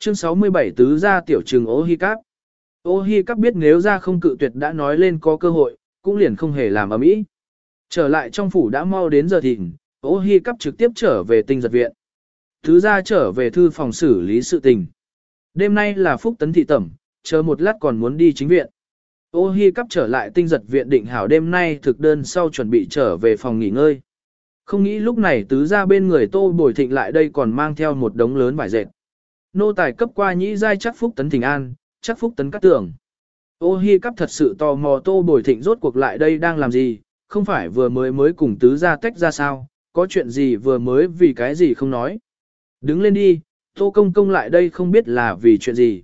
Chương 67 tứ gia tiểu trừng ô hi cáp. Ô hi cáp biết nếu ra không cự tuyệt đã nói lên có cơ hội, cũng liền không hề làm ầm ĩ. Trở lại trong phủ đã mau đến giờ thịnh, ô hi cáp trực tiếp trở về tinh giật viện. Tứ gia trở về thư phòng xử lý sự tình. Đêm nay là phúc tấn thị tẩm, chờ một lát còn muốn đi chính viện. Ô hi cắp trở lại tinh giật viện định hảo đêm nay thực đơn sau chuẩn bị trở về phòng nghỉ ngơi. Không nghĩ lúc này tứ ra bên người tô bồi thịnh lại đây còn mang theo một đống lớn vải dệt. Nô tài cấp qua nhĩ giai chắc phúc tấn thỉnh an, chắc phúc tấn cắt tưởng. Ô hi cắp thật sự tò mò tô bồi thịnh rốt cuộc lại đây đang làm gì, không phải vừa mới mới cùng tứ ra tách ra sao, có chuyện gì vừa mới vì cái gì không nói. Đứng lên đi, tô công công lại đây không biết là vì chuyện gì.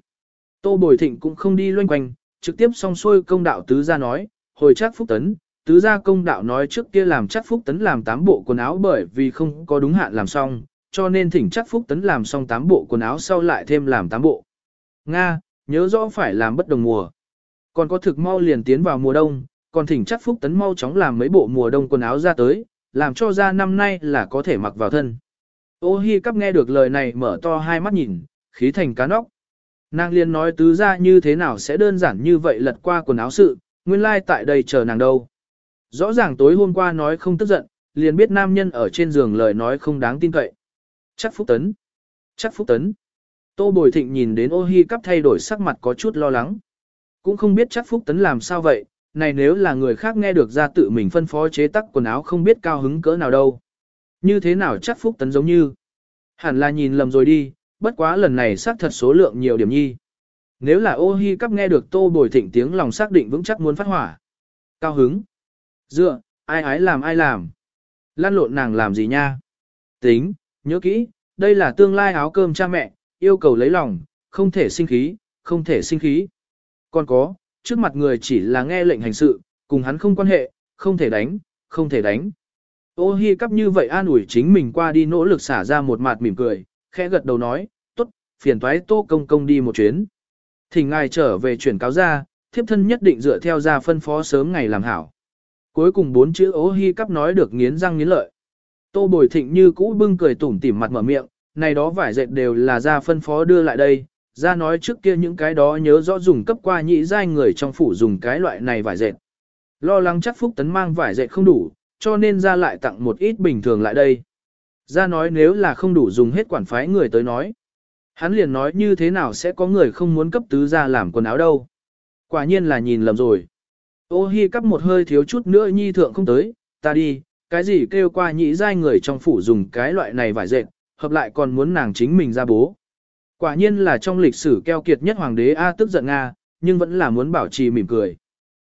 Tô bồi thịnh cũng không đi loanh quanh, trực tiếp song xuôi công đạo tứ gia nói, hồi chắc phúc tấn, tứ gia công đạo nói trước kia làm chắc phúc tấn làm tám bộ quần áo bởi vì không có đúng hạn làm xong, cho nên thỉnh chắc phúc tấn làm xong tám bộ quần áo sau lại thêm làm tám bộ. Nga, nhớ rõ phải làm bất đồng mùa. Còn có thực mau liền tiến vào mùa đông, còn thỉnh chắc phúc tấn mau chóng làm mấy bộ mùa đông quần áo ra tới, làm cho ra năm nay là có thể mặc vào thân. Ô hi cắp nghe được lời này mở to hai mắt nhìn, khí thành cá nóc. Nàng liền nói tứ ra như thế nào sẽ đơn giản như vậy lật qua quần áo sự, nguyên lai like tại đây chờ nàng đâu. Rõ ràng tối hôm qua nói không tức giận, liền biết nam nhân ở trên giường lời nói không đáng tin cậy. Chắc Phúc Tấn. Chắc Phúc Tấn. Tô Bồi Thịnh nhìn đến ô hi cắp thay đổi sắc mặt có chút lo lắng. Cũng không biết chắc Phúc Tấn làm sao vậy, này nếu là người khác nghe được ra tự mình phân phó chế tác quần áo không biết cao hứng cỡ nào đâu. Như thế nào chắc Phúc Tấn giống như. Hẳn là nhìn lầm rồi đi, bất quá lần này xác thật số lượng nhiều điểm nhi. Nếu là ô hi cắp nghe được tô bồi thịnh tiếng lòng xác định vững chắc muốn phát hỏa. Cao hứng. Dựa, ai ái làm ai làm. Lan lộn nàng làm gì nha. Tính, nhớ kỹ, đây là tương lai áo cơm cha mẹ, yêu cầu lấy lòng, không thể sinh khí, không thể sinh khí. Còn có, trước mặt người chỉ là nghe lệnh hành sự, cùng hắn không quan hệ, không thể đánh, không thể đánh. Ô hi cắp như vậy an ủi chính mình qua đi nỗ lực xả ra một mặt mỉm cười, khẽ gật đầu nói, tốt, phiền toái tô công công đi một chuyến. Thỉnh ngài trở về chuyển cáo ra, thiếp thân nhất định dựa theo ra phân phó sớm ngày làm hảo. Cuối cùng bốn chữ ô hi cắp nói được nghiến răng nghiến lợi. Tô bồi thịnh như cũ bưng cười tủm tỉm mặt mở miệng, này đó vải dệt đều là ra phân phó đưa lại đây, ra nói trước kia những cái đó nhớ rõ dùng cấp qua nhị giai người trong phủ dùng cái loại này vải dệt. Lo lắng chắc phúc tấn mang vải dệt không đủ, cho nên ra lại tặng một ít bình thường lại đây. Ra nói nếu là không đủ dùng hết quản phái người tới nói. Hắn liền nói như thế nào sẽ có người không muốn cấp tứ ra làm quần áo đâu. Quả nhiên là nhìn lầm rồi. Ô hi cắp một hơi thiếu chút nữa nhi thượng không tới, ta đi, cái gì kêu qua nhị giai người trong phủ dùng cái loại này vải dệt, hợp lại còn muốn nàng chính mình ra bố. Quả nhiên là trong lịch sử keo kiệt nhất hoàng đế A tức giận Nga, nhưng vẫn là muốn bảo trì mỉm cười.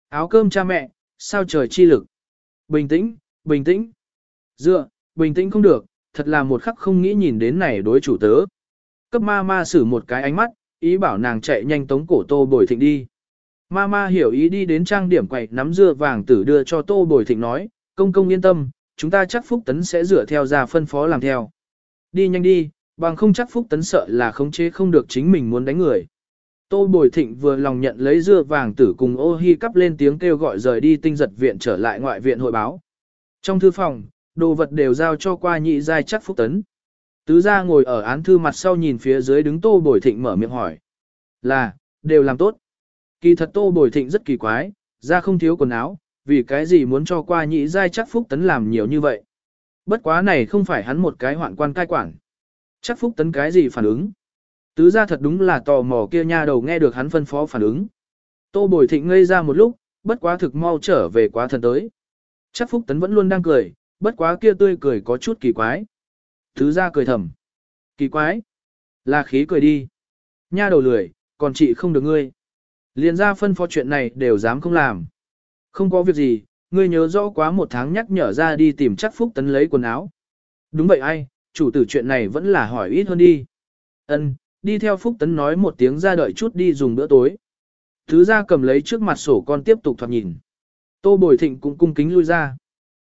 Áo cơm cha mẹ, sao trời chi lực. Bình tĩnh, bình tĩnh. Dựa, bình tĩnh không được, thật là một khắc không nghĩ nhìn đến này đối chủ tớ. Cấp ma ma xử một cái ánh mắt, ý bảo nàng chạy nhanh tống cổ tô bồi thịnh đi. Ma ma hiểu ý đi đến trang điểm quậy nắm dưa vàng tử đưa cho tô bồi thịnh nói, công công yên tâm, chúng ta chắc phúc tấn sẽ dựa theo ra phân phó làm theo. Đi nhanh đi, bằng không chắc phúc tấn sợ là khống chế không được chính mình muốn đánh người. Tô Bồi Thịnh vừa lòng nhận lấy dưa vàng tử cùng ô hi cắp lên tiếng kêu gọi rời đi tinh giật viện trở lại ngoại viện hội báo. Trong thư phòng, đồ vật đều giao cho qua nhị giai chắc phúc tấn. Tứ gia ngồi ở án thư mặt sau nhìn phía dưới đứng tô bồi thịnh mở miệng hỏi. Là, đều làm tốt. Kỳ thật tô bồi thịnh rất kỳ quái, ra không thiếu quần áo, vì cái gì muốn cho qua nhị giai chắc phúc tấn làm nhiều như vậy. Bất quá này không phải hắn một cái hoạn quan cai quản. Chắc phúc tấn cái gì phản ứng. Tứ gia thật đúng là tò mò kia nha đầu nghe được hắn phân phó phản ứng. Tô bồi thịnh ngây ra một lúc, bất quá thực mau trở về quá thần tới. Chắc phúc tấn vẫn luôn đang cười, bất quá kia tươi cười có chút kỳ quái. tứ ra cười thầm. Kỳ quái. Là khí cười đi. Nha đầu lười, còn chị không được ngươi. Liền ra phân phó chuyện này đều dám không làm. Không có việc gì, ngươi nhớ rõ quá một tháng nhắc nhở ra đi tìm chắc phúc tấn lấy quần áo. Đúng vậy ai, chủ tử chuyện này vẫn là hỏi ít hơn đi. Ân, đi theo phúc tấn nói một tiếng ra đợi chút đi dùng bữa tối. Thứ ra cầm lấy trước mặt sổ con tiếp tục thoạt nhìn. Tô Bồi Thịnh cũng cung kính lui ra.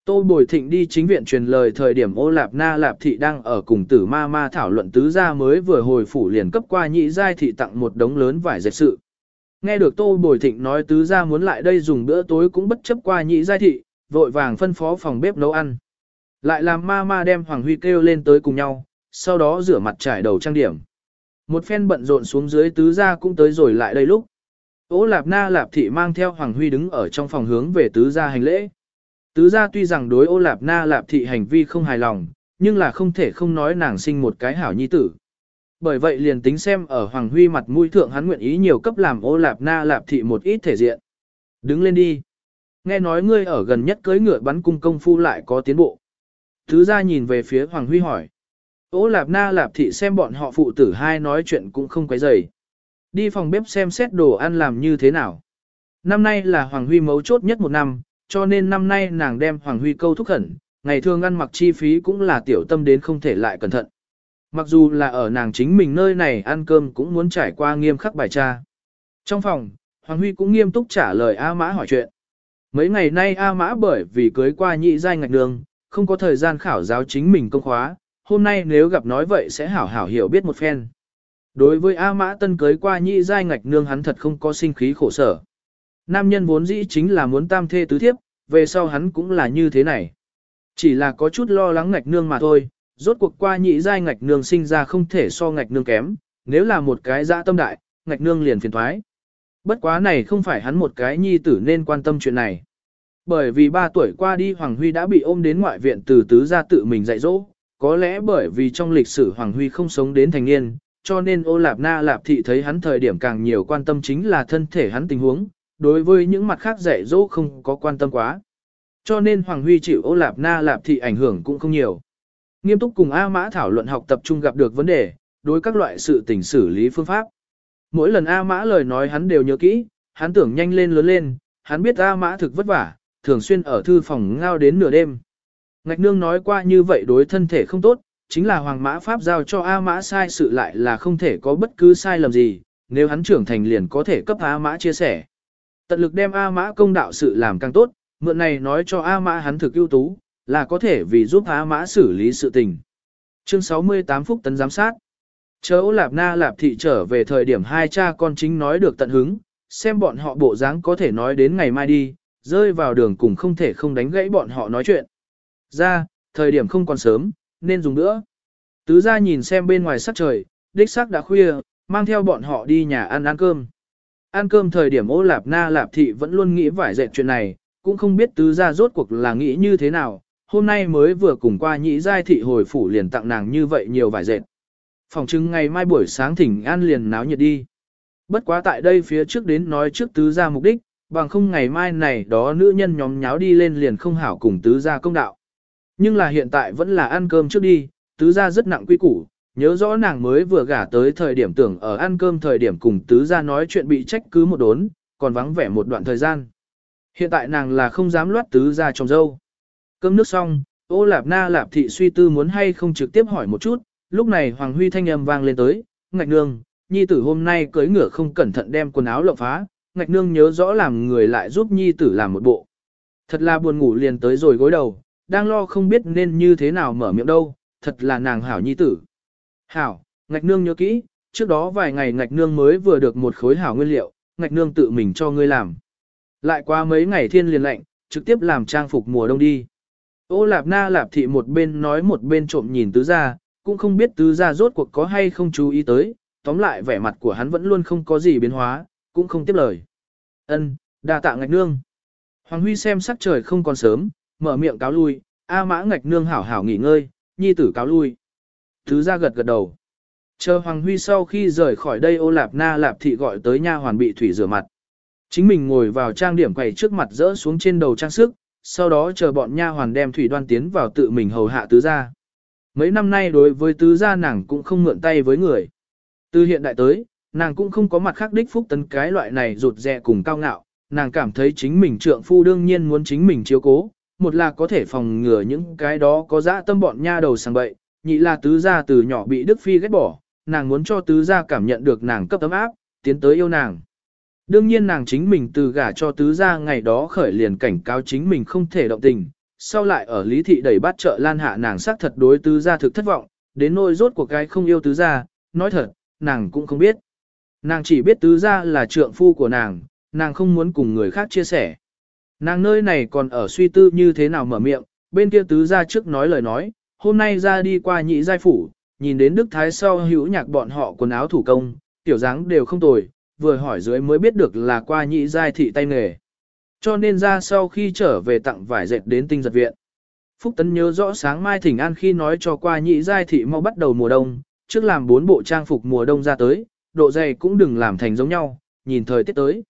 Tô Bồi Thịnh đi chính viện truyền lời thời điểm ô lạp na lạp thị đang ở cùng tử ma ma thảo luận tứ gia mới vừa hồi phủ liền cấp qua nhị giai thị tặng một đống lớn vải dệt sự. Nghe được Tô Bồi Thịnh nói tứ gia muốn lại đây dùng bữa tối cũng bất chấp qua nhị giai thị, vội vàng phân phó phòng bếp nấu ăn. Lại làm ma ma đem Hoàng Huy kêu lên tới cùng nhau, sau đó rửa mặt trải đầu trang điểm. Một phen bận rộn xuống dưới tứ gia cũng tới rồi lại đây lúc. Ô Lạp Na Lạp Thị mang theo Hoàng Huy đứng ở trong phòng hướng về tứ gia hành lễ. Tứ gia tuy rằng đối ô Lạp Na Lạp Thị hành vi không hài lòng, nhưng là không thể không nói nàng sinh một cái hảo nhi tử. Bởi vậy liền tính xem ở Hoàng Huy mặt mũi thượng hắn nguyện ý nhiều cấp làm ô Lạp Na Lạp Thị một ít thể diện. Đứng lên đi. Nghe nói ngươi ở gần nhất cưới ngựa bắn cung công phu lại có tiến bộ. thứ gia nhìn về phía Hoàng Huy hỏi. Ô Lạp Na Lạp Thị xem bọn họ phụ tử hai nói chuyện cũng không quấy rầy. Đi phòng bếp xem xét đồ ăn làm như thế nào. Năm nay là Hoàng Huy mấu chốt nhất một năm, cho nên năm nay nàng đem Hoàng Huy câu thúc khẩn, ngày thường ăn mặc chi phí cũng là tiểu tâm đến không thể lại cẩn thận. Mặc dù là ở nàng chính mình nơi này ăn cơm cũng muốn trải qua nghiêm khắc bài tra. Trong phòng, Hoàng Huy cũng nghiêm túc trả lời A Mã hỏi chuyện. Mấy ngày nay A Mã bởi vì cưới qua nhị giai ngạch đường, không có thời gian khảo giáo chính mình công khóa, hôm nay nếu gặp nói vậy sẽ hảo hảo hiểu biết một phen. Đối với A Mã Tân cưới qua nhị giai ngạch nương hắn thật không có sinh khí khổ sở. Nam nhân vốn dĩ chính là muốn tam thê tứ thiếp, về sau hắn cũng là như thế này. Chỉ là có chút lo lắng ngạch nương mà thôi, rốt cuộc qua nhị giai ngạch nương sinh ra không thể so ngạch nương kém, nếu là một cái dã tâm đại, ngạch nương liền phiền thoái. Bất quá này không phải hắn một cái nhi tử nên quan tâm chuyện này. Bởi vì ba tuổi qua đi Hoàng Huy đã bị ôm đến ngoại viện từ tứ gia tự mình dạy dỗ, có lẽ bởi vì trong lịch sử Hoàng Huy không sống đến thành niên, cho nên ô lạp na lạp thị thấy hắn thời điểm càng nhiều quan tâm chính là thân thể hắn tình huống, đối với những mặt khác dạy dỗ không có quan tâm quá. Cho nên Hoàng Huy chịu ô lạp na lạp thị ảnh hưởng cũng không nhiều. Nghiêm túc cùng A Mã thảo luận học tập trung gặp được vấn đề, đối các loại sự tình xử lý phương pháp. Mỗi lần A Mã lời nói hắn đều nhớ kỹ, hắn tưởng nhanh lên lớn lên, hắn biết A Mã thực vất vả, thường xuyên ở thư phòng ngao đến nửa đêm. Ngạch nương nói qua như vậy đối thân thể không tốt, chính là Hoàng Mã Pháp giao cho A Mã sai sự lại là không thể có bất cứ sai lầm gì, nếu hắn trưởng thành liền có thể cấp A Mã chia sẻ. Tận lực đem A Mã công đạo sự làm càng tốt, mượn này nói cho A Mã hắn thực ưu tú, là có thể vì giúp A Mã xử lý sự tình. Chương 68 Phúc Tấn Giám sát Chớ ô Lạp Na Lạp Thị trở về thời điểm hai cha con chính nói được tận hứng, xem bọn họ bộ dáng có thể nói đến ngày mai đi, rơi vào đường cùng không thể không đánh gãy bọn họ nói chuyện. Ra, thời điểm không còn sớm, nên dùng nữa. Tứ ra nhìn xem bên ngoài sắc trời, đích sắc đã khuya, mang theo bọn họ đi nhà ăn ăn cơm. Ăn cơm thời điểm ô lạp na lạp thị vẫn luôn nghĩ vải dệt chuyện này, cũng không biết tứ ra rốt cuộc là nghĩ như thế nào, hôm nay mới vừa cùng qua nhị giai thị hồi phủ liền tặng nàng như vậy nhiều vải dệt. Phòng chứng ngày mai buổi sáng thỉnh an liền náo nhiệt đi. Bất quá tại đây phía trước đến nói trước tứ gia mục đích, bằng không ngày mai này đó nữ nhân nhóm nháo đi lên liền không hảo cùng tứ gia công đạo. Nhưng là hiện tại vẫn là ăn cơm trước đi, tứ gia rất nặng quy củ, nhớ rõ nàng mới vừa gả tới thời điểm tưởng ở ăn cơm thời điểm cùng tứ gia nói chuyện bị trách cứ một đốn, còn vắng vẻ một đoạn thời gian. Hiện tại nàng là không dám loát tứ gia trong dâu. Cơm nước xong, ô lạp na lạp thị suy tư muốn hay không trực tiếp hỏi một chút, lúc này Hoàng Huy thanh âm vang lên tới, ngạch nương, nhi tử hôm nay cưới ngựa không cẩn thận đem quần áo lộng phá, ngạch nương nhớ rõ làm người lại giúp nhi tử làm một bộ. Thật là buồn ngủ liền tới rồi gối đầu, đang lo không biết nên như thế nào mở miệng đâu, thật là nàng hảo nhi tử. Hảo, ngạch nương nhớ kỹ, trước đó vài ngày ngạch nương mới vừa được một khối hảo nguyên liệu, ngạch nương tự mình cho ngươi làm. Lại qua mấy ngày thiên liền lạnh, trực tiếp làm trang phục mùa đông đi. Ô lạp na lạp thị một bên nói một bên trộm nhìn tứ gia, cũng không biết tứ gia rốt cuộc có hay không chú ý tới, tóm lại vẻ mặt của hắn vẫn luôn không có gì biến hóa, cũng không tiếp lời. Ân, đa tạ ngạch nương. Hoàng Huy xem sắc trời không còn sớm, mở miệng cáo lui, A mã ngạch nương hảo hảo nghỉ ngơi, nhi tử cáo lui. Tứ gia gật gật đầu. Chờ Hoàng Huy sau khi rời khỏi đây ô lạp na lạp thị gọi tới nha hoàn bị thủy rửa mặt. Chính mình ngồi vào trang điểm quầy trước mặt rỡ xuống trên đầu trang sức, sau đó chờ bọn nha hoàn đem thủy đoan tiến vào tự mình hầu hạ tứ gia. Mấy năm nay đối với tứ gia nàng cũng không mượn tay với người. Từ hiện đại tới, nàng cũng không có mặt khác đích phúc tấn cái loại này rụt rè cùng cao ngạo, nàng cảm thấy chính mình trượng phu đương nhiên muốn chính mình chiếu cố, một là có thể phòng ngừa những cái đó có dã tâm bọn nha đầu sang bậy, nhị là tứ gia từ nhỏ bị Đức Phi ghét bỏ, nàng muốn cho tứ gia cảm nhận được nàng cấp tấm áp, tiến tới yêu nàng. Đương nhiên nàng chính mình từ gả cho tứ gia ngày đó khởi liền cảnh cáo chính mình không thể động tình, sau lại ở lý thị đẩy bắt trợ lan hạ nàng xác thật đối tứ gia thực thất vọng, đến nỗi rốt của cái không yêu tứ gia, nói thật, nàng cũng không biết. Nàng chỉ biết tứ gia là trượng phu của nàng, nàng không muốn cùng người khác chia sẻ. Nàng nơi này còn ở suy tư như thế nào mở miệng, bên kia tứ gia trước nói lời nói, hôm nay ra đi qua nhị giai phủ, nhìn đến Đức Thái sau hữu nhạc bọn họ quần áo thủ công, tiểu dáng đều không tồi, vừa hỏi dưới mới biết được là qua nhị giai thị tay nghề. Cho nên ra sau khi trở về tặng vải dệt đến tinh giật viện. Phúc Tấn nhớ rõ sáng mai thỉnh an khi nói cho qua nhị giai thị mau bắt đầu mùa đông, trước làm bốn bộ trang phục mùa đông ra tới, độ dày cũng đừng làm thành giống nhau, nhìn thời tiết tới.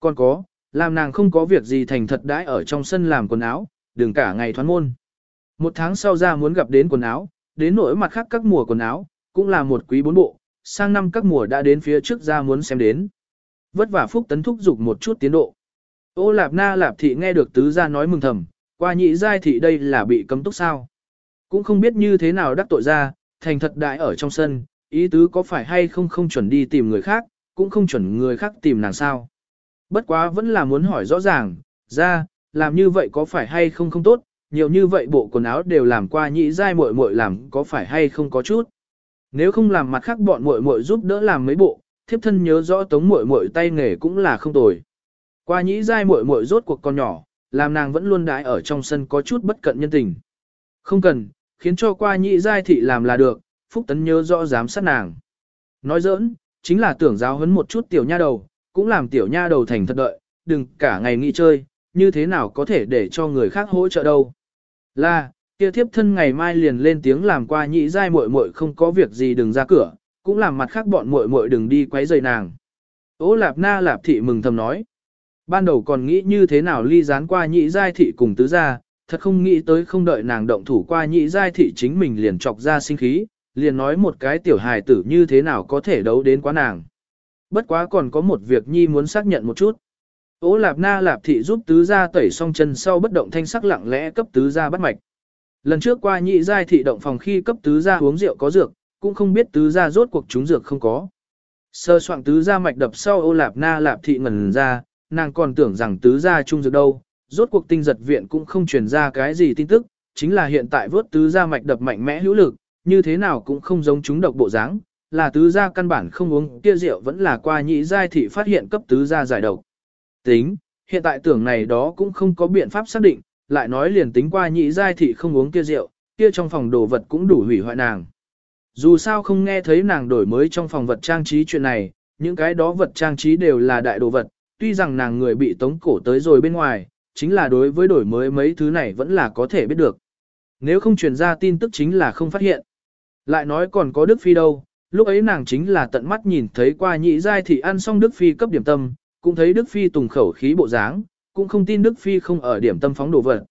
Còn có, làm nàng không có việc gì thành thật đãi ở trong sân làm quần áo, đừng cả ngày thoán môn. Một tháng sau ra muốn gặp đến quần áo, đến nỗi mặt khác các mùa quần áo, cũng là một quý bốn bộ, sang năm các mùa đã đến phía trước ra muốn xem đến. Vất vả Phúc Tấn thúc giục một chút tiến độ. Ô Lạp Na Lạp Thị nghe được tứ gia nói mừng thầm, qua nhị giai thị đây là bị cấm túc sao. Cũng không biết như thế nào đắc tội ra, thành thật đại ở trong sân, ý tứ có phải hay không không chuẩn đi tìm người khác, cũng không chuẩn người khác tìm nàng sao. Bất quá vẫn là muốn hỏi rõ ràng, ra, làm như vậy có phải hay không không tốt, nhiều như vậy bộ quần áo đều làm qua nhị giai muội muội làm có phải hay không có chút. Nếu không làm mặt khác bọn muội muội giúp đỡ làm mấy bộ, thiếp thân nhớ rõ tống muội muội tay nghề cũng là không tồi. Qua nhị giai muội muội rốt cuộc con nhỏ, làm nàng vẫn luôn đái ở trong sân có chút bất cận nhân tình. Không cần, khiến cho qua nhị giai thị làm là được, Phúc Tấn nhớ rõ giám sát nàng. Nói giỡn, chính là tưởng giáo huấn một chút tiểu nha đầu, cũng làm tiểu nha đầu thành thật đợi, đừng cả ngày nghỉ chơi, như thế nào có thể để cho người khác hỗ trợ đâu. Là, kia thiếp thân ngày mai liền lên tiếng làm qua nhị giai muội muội không có việc gì đừng ra cửa, cũng làm mặt khác bọn muội muội đừng đi quấy rầy nàng. Ô Lạp Na Lạp thị mừng thầm nói. Ban đầu còn nghĩ như thế nào ly gián qua nhị giai thị cùng tứ gia, thật không nghĩ tới không đợi nàng động thủ qua nhị giai thị chính mình liền chọc ra sinh khí, liền nói một cái tiểu hài tử như thế nào có thể đấu đến quá nàng. Bất quá còn có một việc nhi muốn xác nhận một chút. Ô lạp na lạp thị giúp tứ gia tẩy xong chân sau bất động thanh sắc lặng lẽ cấp tứ gia bắt mạch. Lần trước qua nhị giai thị động phòng khi cấp tứ gia uống rượu có dược, cũng không biết tứ gia rốt cuộc chúng dược không có. Sơ soạn tứ gia mạch đập sau ô lạp na lạp thị ngẩn ra, nàng còn tưởng rằng tứ gia trung dược đâu, rốt cuộc tinh giật viện cũng không truyền ra cái gì tin tức, chính là hiện tại vớt tứ gia mạch đập mạnh mẽ hữu lực, như thế nào cũng không giống chúng độc bộ dáng, là tứ gia căn bản không uống kia rượu vẫn là qua nhị giai thị phát hiện cấp tứ gia giải độc. Tính, hiện tại tưởng này đó cũng không có biện pháp xác định, lại nói liền tính qua nhị giai thị không uống kia rượu, kia trong phòng đồ vật cũng đủ hủy hoại nàng. Dù sao không nghe thấy nàng đổi mới trong phòng vật trang trí chuyện này, những cái đó vật trang trí đều là đại đồ vật, tuy rằng nàng người bị tống cổ tới rồi bên ngoài, chính là đối với đổi mới mấy thứ này vẫn là có thể biết được. Nếu không truyền ra tin tức chính là không phát hiện. Lại nói còn có Đức Phi đâu, lúc ấy nàng chính là tận mắt nhìn thấy qua nhị giai thị ăn xong Đức Phi cấp điểm tâm, cũng thấy Đức Phi tùng khẩu khí bộ dáng, cũng không tin Đức Phi không ở điểm tâm phóng đồ vật.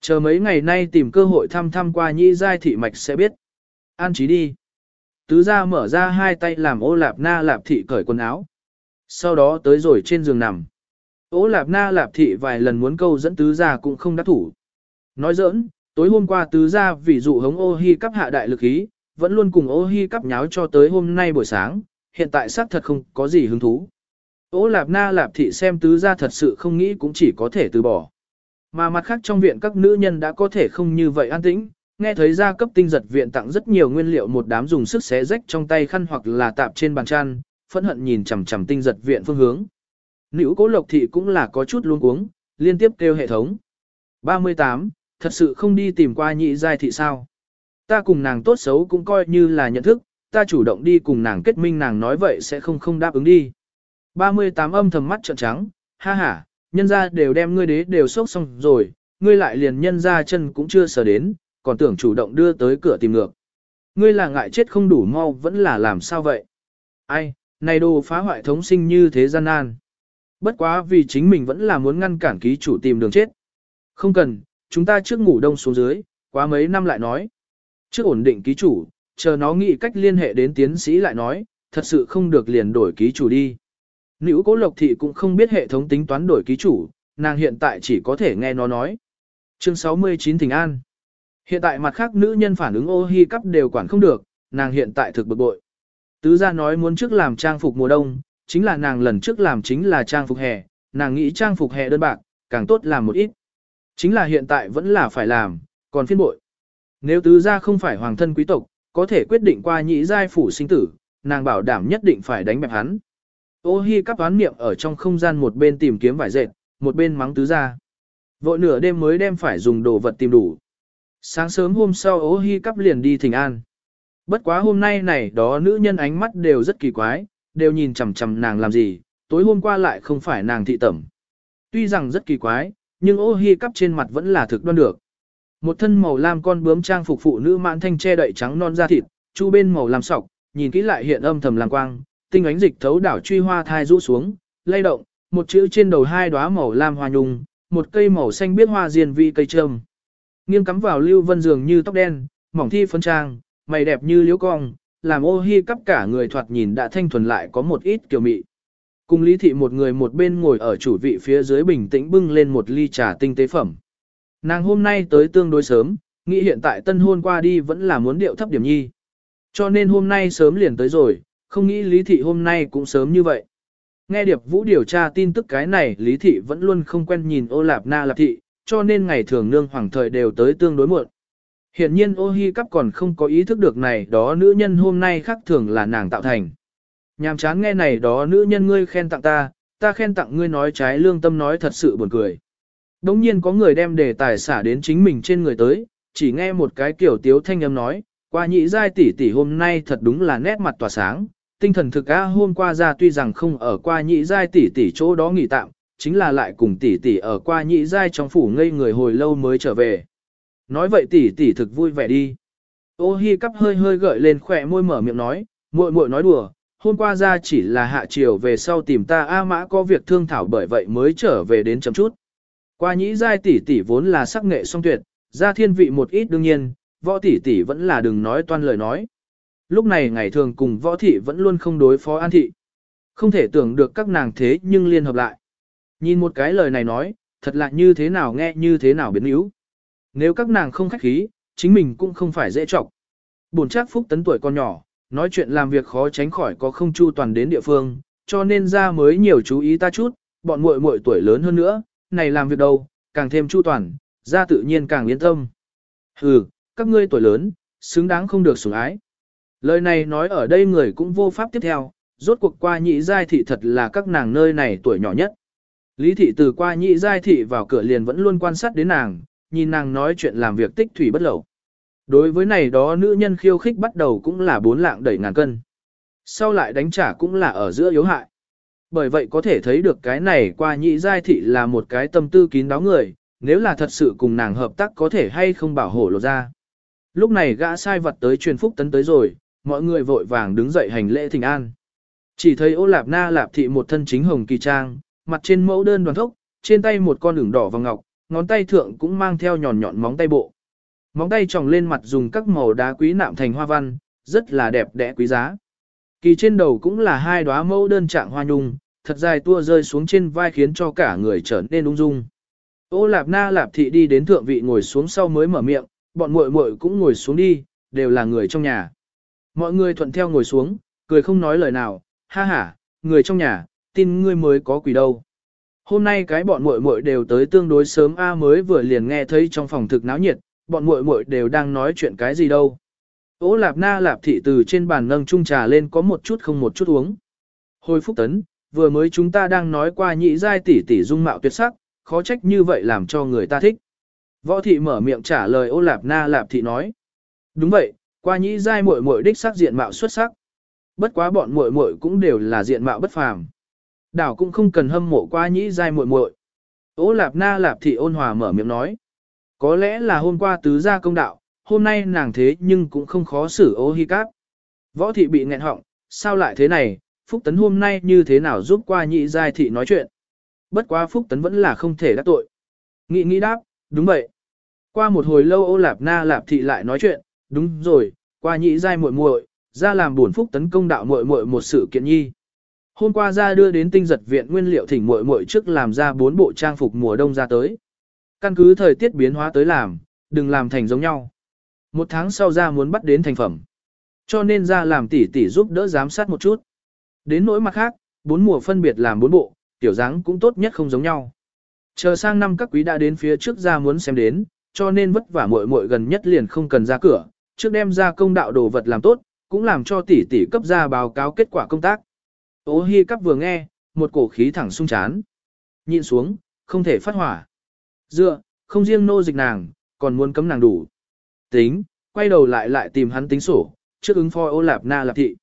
Chờ mấy ngày nay tìm cơ hội thăm thăm qua nhĩ giai thị mạch sẽ biết. An trí đi. Tứ ra mở ra hai tay làm ô lạp na lạp thị cởi quần áo. Sau đó tới rồi trên giường nằm. Ô lạp na lạp thị vài lần muốn câu dẫn tứ gia cũng không đắc thủ. Nói giỡn, tối hôm qua tứ gia vì dụ hống ô hi cắp hạ đại lực ý, vẫn luôn cùng ô hi cắp nháo cho tới hôm nay buổi sáng, hiện tại xác thật không có gì hứng thú. Ô lạp na lạp thị xem tứ gia thật sự không nghĩ cũng chỉ có thể từ bỏ. Mà mặt khác trong viện các nữ nhân đã có thể không như vậy an tĩnh, nghe thấy gia cấp tinh giật viện tặng rất nhiều nguyên liệu một đám dùng sức xé rách trong tay khăn hoặc là tạp trên bàn chăn, phẫn hận nhìn chằm chằm tinh giật viện phương hướng. Nữ cố lộc thị cũng là có chút luống cuống, liên tiếp kêu hệ thống. 38, thật sự không đi tìm qua nhị giai thị sao. Ta cùng nàng tốt xấu cũng coi như là nhận thức, ta chủ động đi cùng nàng kết minh nàng nói vậy sẽ không không đáp ứng đi. 38 âm thầm mắt trợn trắng, ha ha, nhân ra đều đem ngươi đế đều sốc xong rồi, ngươi lại liền nhân ra chân cũng chưa sờ đến, còn tưởng chủ động đưa tới cửa tìm ngược. Ngươi là ngại chết không đủ mau vẫn là làm sao vậy? Ai, này đồ phá hoại thống sinh như thế gian nan. Bất quá vì chính mình vẫn là muốn ngăn cản ký chủ tìm đường chết. Không cần, chúng ta trước ngủ đông xuống dưới, quá mấy năm lại nói. Trước ổn định ký chủ, chờ nó nghĩ cách liên hệ đến tiến sĩ lại nói, thật sự không được liền đổi ký chủ đi. Nữ cố lộc thị cũng không biết hệ thống tính toán đổi ký chủ, nàng hiện tại chỉ có thể nghe nó nói. Chương 69 Thịnh An Hiện tại mặt khác nữ nhân phản ứng ô hi cắp đều quản không được, nàng hiện tại thực bực bội. Tứ gia nói muốn trước làm trang phục mùa đông, chính là nàng lần trước làm chính là trang phục hè, nàng nghĩ trang phục hè đơn bạc, càng tốt làm một ít. Chính là hiện tại vẫn là phải làm, còn phiên bội. Nếu tứ gia không phải hoàng thân quý tộc, có thể quyết định qua nhị giai phủ sinh tử, nàng bảo đảm nhất định phải đánh bẹp hắn. Ô hi cắp toán niệm ở trong không gian một bên tìm kiếm vải dệt, một bên mắng tứ gia. Vội nửa đêm mới đem phải dùng đồ vật tìm đủ. Sáng sớm hôm sau ô hi cắp liền đi thỉnh an. Bất quá hôm nay này đó nữ nhân ánh mắt đều rất kỳ quái, đều nhìn chằm chằm nàng làm gì, tối hôm qua lại không phải nàng thị tẩm. Tuy rằng rất kỳ quái, nhưng ô hi cắp trên mặt vẫn là thực đoan được. Một thân màu lam con bướm trang phục phụ nữ mãn thanh che đậy trắng non da thịt, chu bên màu lam sọc, nhìn kỹ lại hiện âm thầm lam quang, tinh ánh dịch thấu đảo truy hoa thai rũ xuống, lay động, một chữ trên đầu hai đóa màu lam hoa nhung, một cây màu xanh biết hoa diên vi cây trâm. Nghiêng cắm vào lưu vân dường như tóc đen, mỏng thi phân trang, mày đẹp như liễu cong, làm ô hi cắp cả người thoạt nhìn đã thanh thuần lại có một ít kiều mị. Cùng lý thị một người một bên ngồi ở chủ vị phía dưới bình tĩnh bưng lên một ly trà tinh tế phẩm. Nàng hôm nay tới tương đối sớm, nghĩ hiện tại tân hôn qua đi vẫn là muốn điệu thấp điểm nhi. Cho nên hôm nay sớm liền tới rồi, không nghĩ lý thị hôm nay cũng sớm như vậy. Nghe Điệp Vũ điều tra tin tức cái này lý thị vẫn luôn không quen nhìn ô lạp na lạp thị, cho nên ngày thường nương hoàng thời đều tới tương đối muộn. Hiện nhiên ô hi cắp còn không có ý thức được này đó nữ nhân hôm nay khác thường là nàng tạo thành. Nhàm chán nghe này đó nữ nhân ngươi khen tặng ta, ta khen tặng ngươi nói trái lương tâm nói thật sự buồn cười. Đống nhiên có người đem đề tài xả đến chính mình trên người tới, chỉ nghe một cái kiểu tiếu thanh âm nói, qua nhị giai tỷ tỷ hôm nay thật đúng là nét mặt tỏa sáng, tinh thần thực a hôm qua ra tuy rằng không ở qua nhị giai tỷ tỷ chỗ đó nghỉ tạm, chính là lại cùng tỷ tỷ ở qua nhị giai trong phủ ngây người hồi lâu mới trở về. Nói vậy tỷ tỷ thực vui vẻ đi. Ô hi cắp hơi hơi gợi lên khỏe môi mở miệng nói, muội muội nói đùa, hôm qua ra chỉ là hạ chiều về sau tìm ta A mã có việc thương thảo bởi vậy mới trở về đến chấm chút. Qua nhĩ giai tỷ tỷ vốn là sắc nghệ song tuyệt, ra thiên vị một ít đương nhiên, võ tỷ tỷ vẫn là đừng nói toan lời nói. Lúc này ngày thường cùng võ thị vẫn luôn không đối phó an thị. Không thể tưởng được các nàng thế nhưng liên hợp lại. Nhìn một cái lời này nói, thật là như thế nào nghe như thế nào biến yếu. Nếu các nàng không khách khí, chính mình cũng không phải dễ trọng. Bổn chắc phúc tấn tuổi con nhỏ, nói chuyện làm việc khó tránh khỏi có không chu toàn đến địa phương, cho nên ra mới nhiều chú ý ta chút, bọn muội muội tuổi lớn hơn nữa, này làm việc đâu, càng thêm chu toàn, ra tự nhiên càng yên tâm. Hừ, các ngươi tuổi lớn, xứng đáng không được sủng ái. Lời này nói ở đây người cũng vô pháp tiếp theo, rốt cuộc qua nhị giai thị thật là các nàng nơi này tuổi nhỏ nhất. Lý thị từ qua nhị giai thị vào cửa liền vẫn luôn quan sát đến nàng, nhìn nàng nói chuyện làm việc tích thủy bất lẩu. Đối với này đó nữ nhân khiêu khích bắt đầu cũng là bốn lạng đẩy ngàn cân. Sau lại đánh trả cũng là ở giữa yếu hại. Bởi vậy có thể thấy được cái này qua nhị giai thị là một cái tâm tư kín đáo người, nếu là thật sự cùng nàng hợp tác có thể hay không bảo hộ lộ ra. Lúc này gã sai vật tới truyền phúc tấn tới rồi, mọi người vội vàng đứng dậy hành lễ thỉnh an. Chỉ thấy ô lạp na lạp thị một thân chính hồng kỳ trang, mặt trên mẫu đơn đoàn thốc, trên tay một con ửng đỏ và ngọc, ngón tay thượng cũng mang theo nhọn nhọn móng tay bộ. Móng tay tròng lên mặt dùng các màu đá quý nạm thành hoa văn, rất là đẹp đẽ quý giá. Kỳ trên đầu cũng là hai đóa mẫu đơn trạng hoa nhung, thật dài tua rơi xuống trên vai khiến cho cả người trở nên ung dung. Ô lạp na lạp thị đi đến thượng vị ngồi xuống sau mới mở miệng, bọn muội muội cũng ngồi xuống đi, đều là người trong nhà. Mọi người thuận theo ngồi xuống, cười không nói lời nào, ha ha, người trong nhà, tin ngươi mới có quỷ đâu. Hôm nay cái bọn muội muội đều tới tương đối sớm a mới vừa liền nghe thấy trong phòng thực náo nhiệt, bọn muội muội đều đang nói chuyện cái gì đâu. Ô lạp na lạp thị từ trên bàn nâng chung trà lên có một chút không một chút uống. Hồi phúc tấn, vừa mới chúng ta đang nói qua nhị giai tỷ tỷ dung mạo tuyệt sắc, khó trách như vậy làm cho người ta thích. Võ thị mở miệng trả lời ô lạp na lạp thị nói. Đúng vậy, qua nhị giai muội muội đích sắc diện mạo xuất sắc. Bất quá bọn muội muội cũng đều là diện mạo bất phàm. Đảo cũng không cần hâm mộ qua nhị giai muội muội. Ô lạp na lạp thị ôn hòa mở miệng nói. Có lẽ là hôm qua tứ gia công đạo, hôm nay nàng thế nhưng cũng không khó xử ô hi cáp. Võ thị bị nghẹn họng, sao lại thế này, Phúc Tấn hôm nay như thế nào giúp qua nhị giai thị nói chuyện. Bất quá Phúc Tấn vẫn là không thể đắc tội. Nghị nghĩ đáp, đúng vậy. Qua một hồi lâu ô lạp na lạp thị lại nói chuyện, đúng rồi, qua nhị giai muội muội, ra làm buồn Phúc Tấn công đạo muội muội một sự kiện nhi. Hôm qua ra đưa đến tinh giật viện nguyên liệu thỉnh muội muội trước làm ra bốn bộ trang phục mùa đông ra tới. Căn cứ thời tiết biến hóa tới làm, đừng làm thành giống nhau. Một tháng sau ra muốn bắt đến thành phẩm. Cho nên ra làm tỉ tỉ giúp đỡ giám sát một chút. Đến nỗi mặt khác, bốn mùa phân biệt làm bốn bộ, tiểu dáng cũng tốt nhất không giống nhau. Chờ sang năm các quý đã đến phía trước ra muốn xem đến, cho nên vất vả muội muội gần nhất liền không cần ra cửa, trước đem ra công đạo đồ vật làm tốt, cũng làm cho tỷ tỷ cấp ra báo cáo kết quả công tác. Ô hi cắp vừa nghe, một cổ khí thẳng sung chán. Nhìn xuống, không thể phát hỏa. Dựa, không riêng nô dịch nàng, còn muốn cấm nàng đủ. Tính, quay đầu lại lại tìm hắn tính sổ, trước ứng phó ô lạp na lạp thị.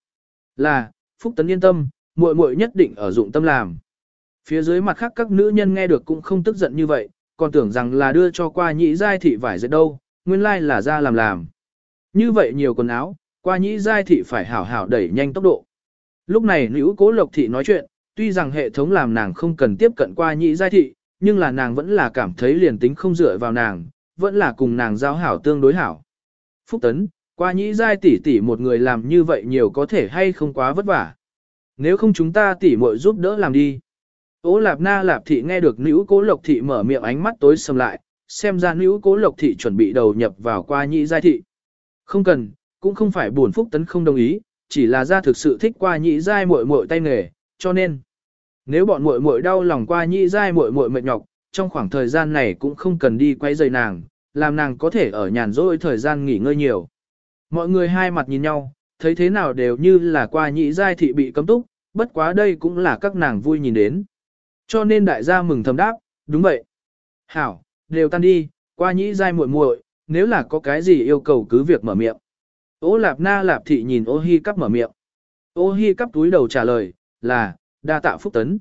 Là, Phúc Tấn yên tâm, muội muội nhất định ở dụng tâm làm. Phía dưới mặt khác các nữ nhân nghe được cũng không tức giận như vậy, còn tưởng rằng là đưa cho qua nhị giai thị vải dệt đâu, nguyên lai là ra làm làm. Như vậy nhiều quần áo, qua nhị giai thị phải hảo hảo đẩy nhanh tốc độ. Lúc này nữ cố lộc thị nói chuyện, tuy rằng hệ thống làm nàng không cần tiếp cận qua nhị giai thị, nhưng là nàng vẫn là cảm thấy liền tính không dựa vào nàng, vẫn là cùng nàng giao hảo tương đối hảo. Phúc Tấn, qua nhị giai tỷ tỷ một người làm như vậy nhiều có thể hay không quá vất vả. Nếu không chúng ta tỷ muội giúp đỡ làm đi. Ô lạp na lạp thị nghe được nữ cố lộc thị mở miệng ánh mắt tối sầm lại, xem ra nữ cố lộc thị chuẩn bị đầu nhập vào qua nhị giai thị. Không cần, cũng không phải buồn phúc tấn không đồng ý, chỉ là ra thực sự thích qua nhị giai muội muội tay nghề, cho nên nếu bọn muội muội đau lòng qua nhị giai muội muội mệt nhọc, trong khoảng thời gian này cũng không cần đi quay rầy nàng, làm nàng có thể ở nhàn rỗi thời gian nghỉ ngơi nhiều. Mọi người hai mặt nhìn nhau, thấy thế nào đều như là qua nhị giai thị bị cấm túc, bất quá đây cũng là các nàng vui nhìn đến. Cho nên đại gia mừng thầm đáp, đúng vậy. Hảo, đều tan đi, qua nhị giai muội muội, nếu là có cái gì yêu cầu cứ việc mở miệng. Ô lạp na lạp thị nhìn ô hi cắp mở miệng. Ô hi cắp túi đầu trả lời, là, đa tạ phúc tấn.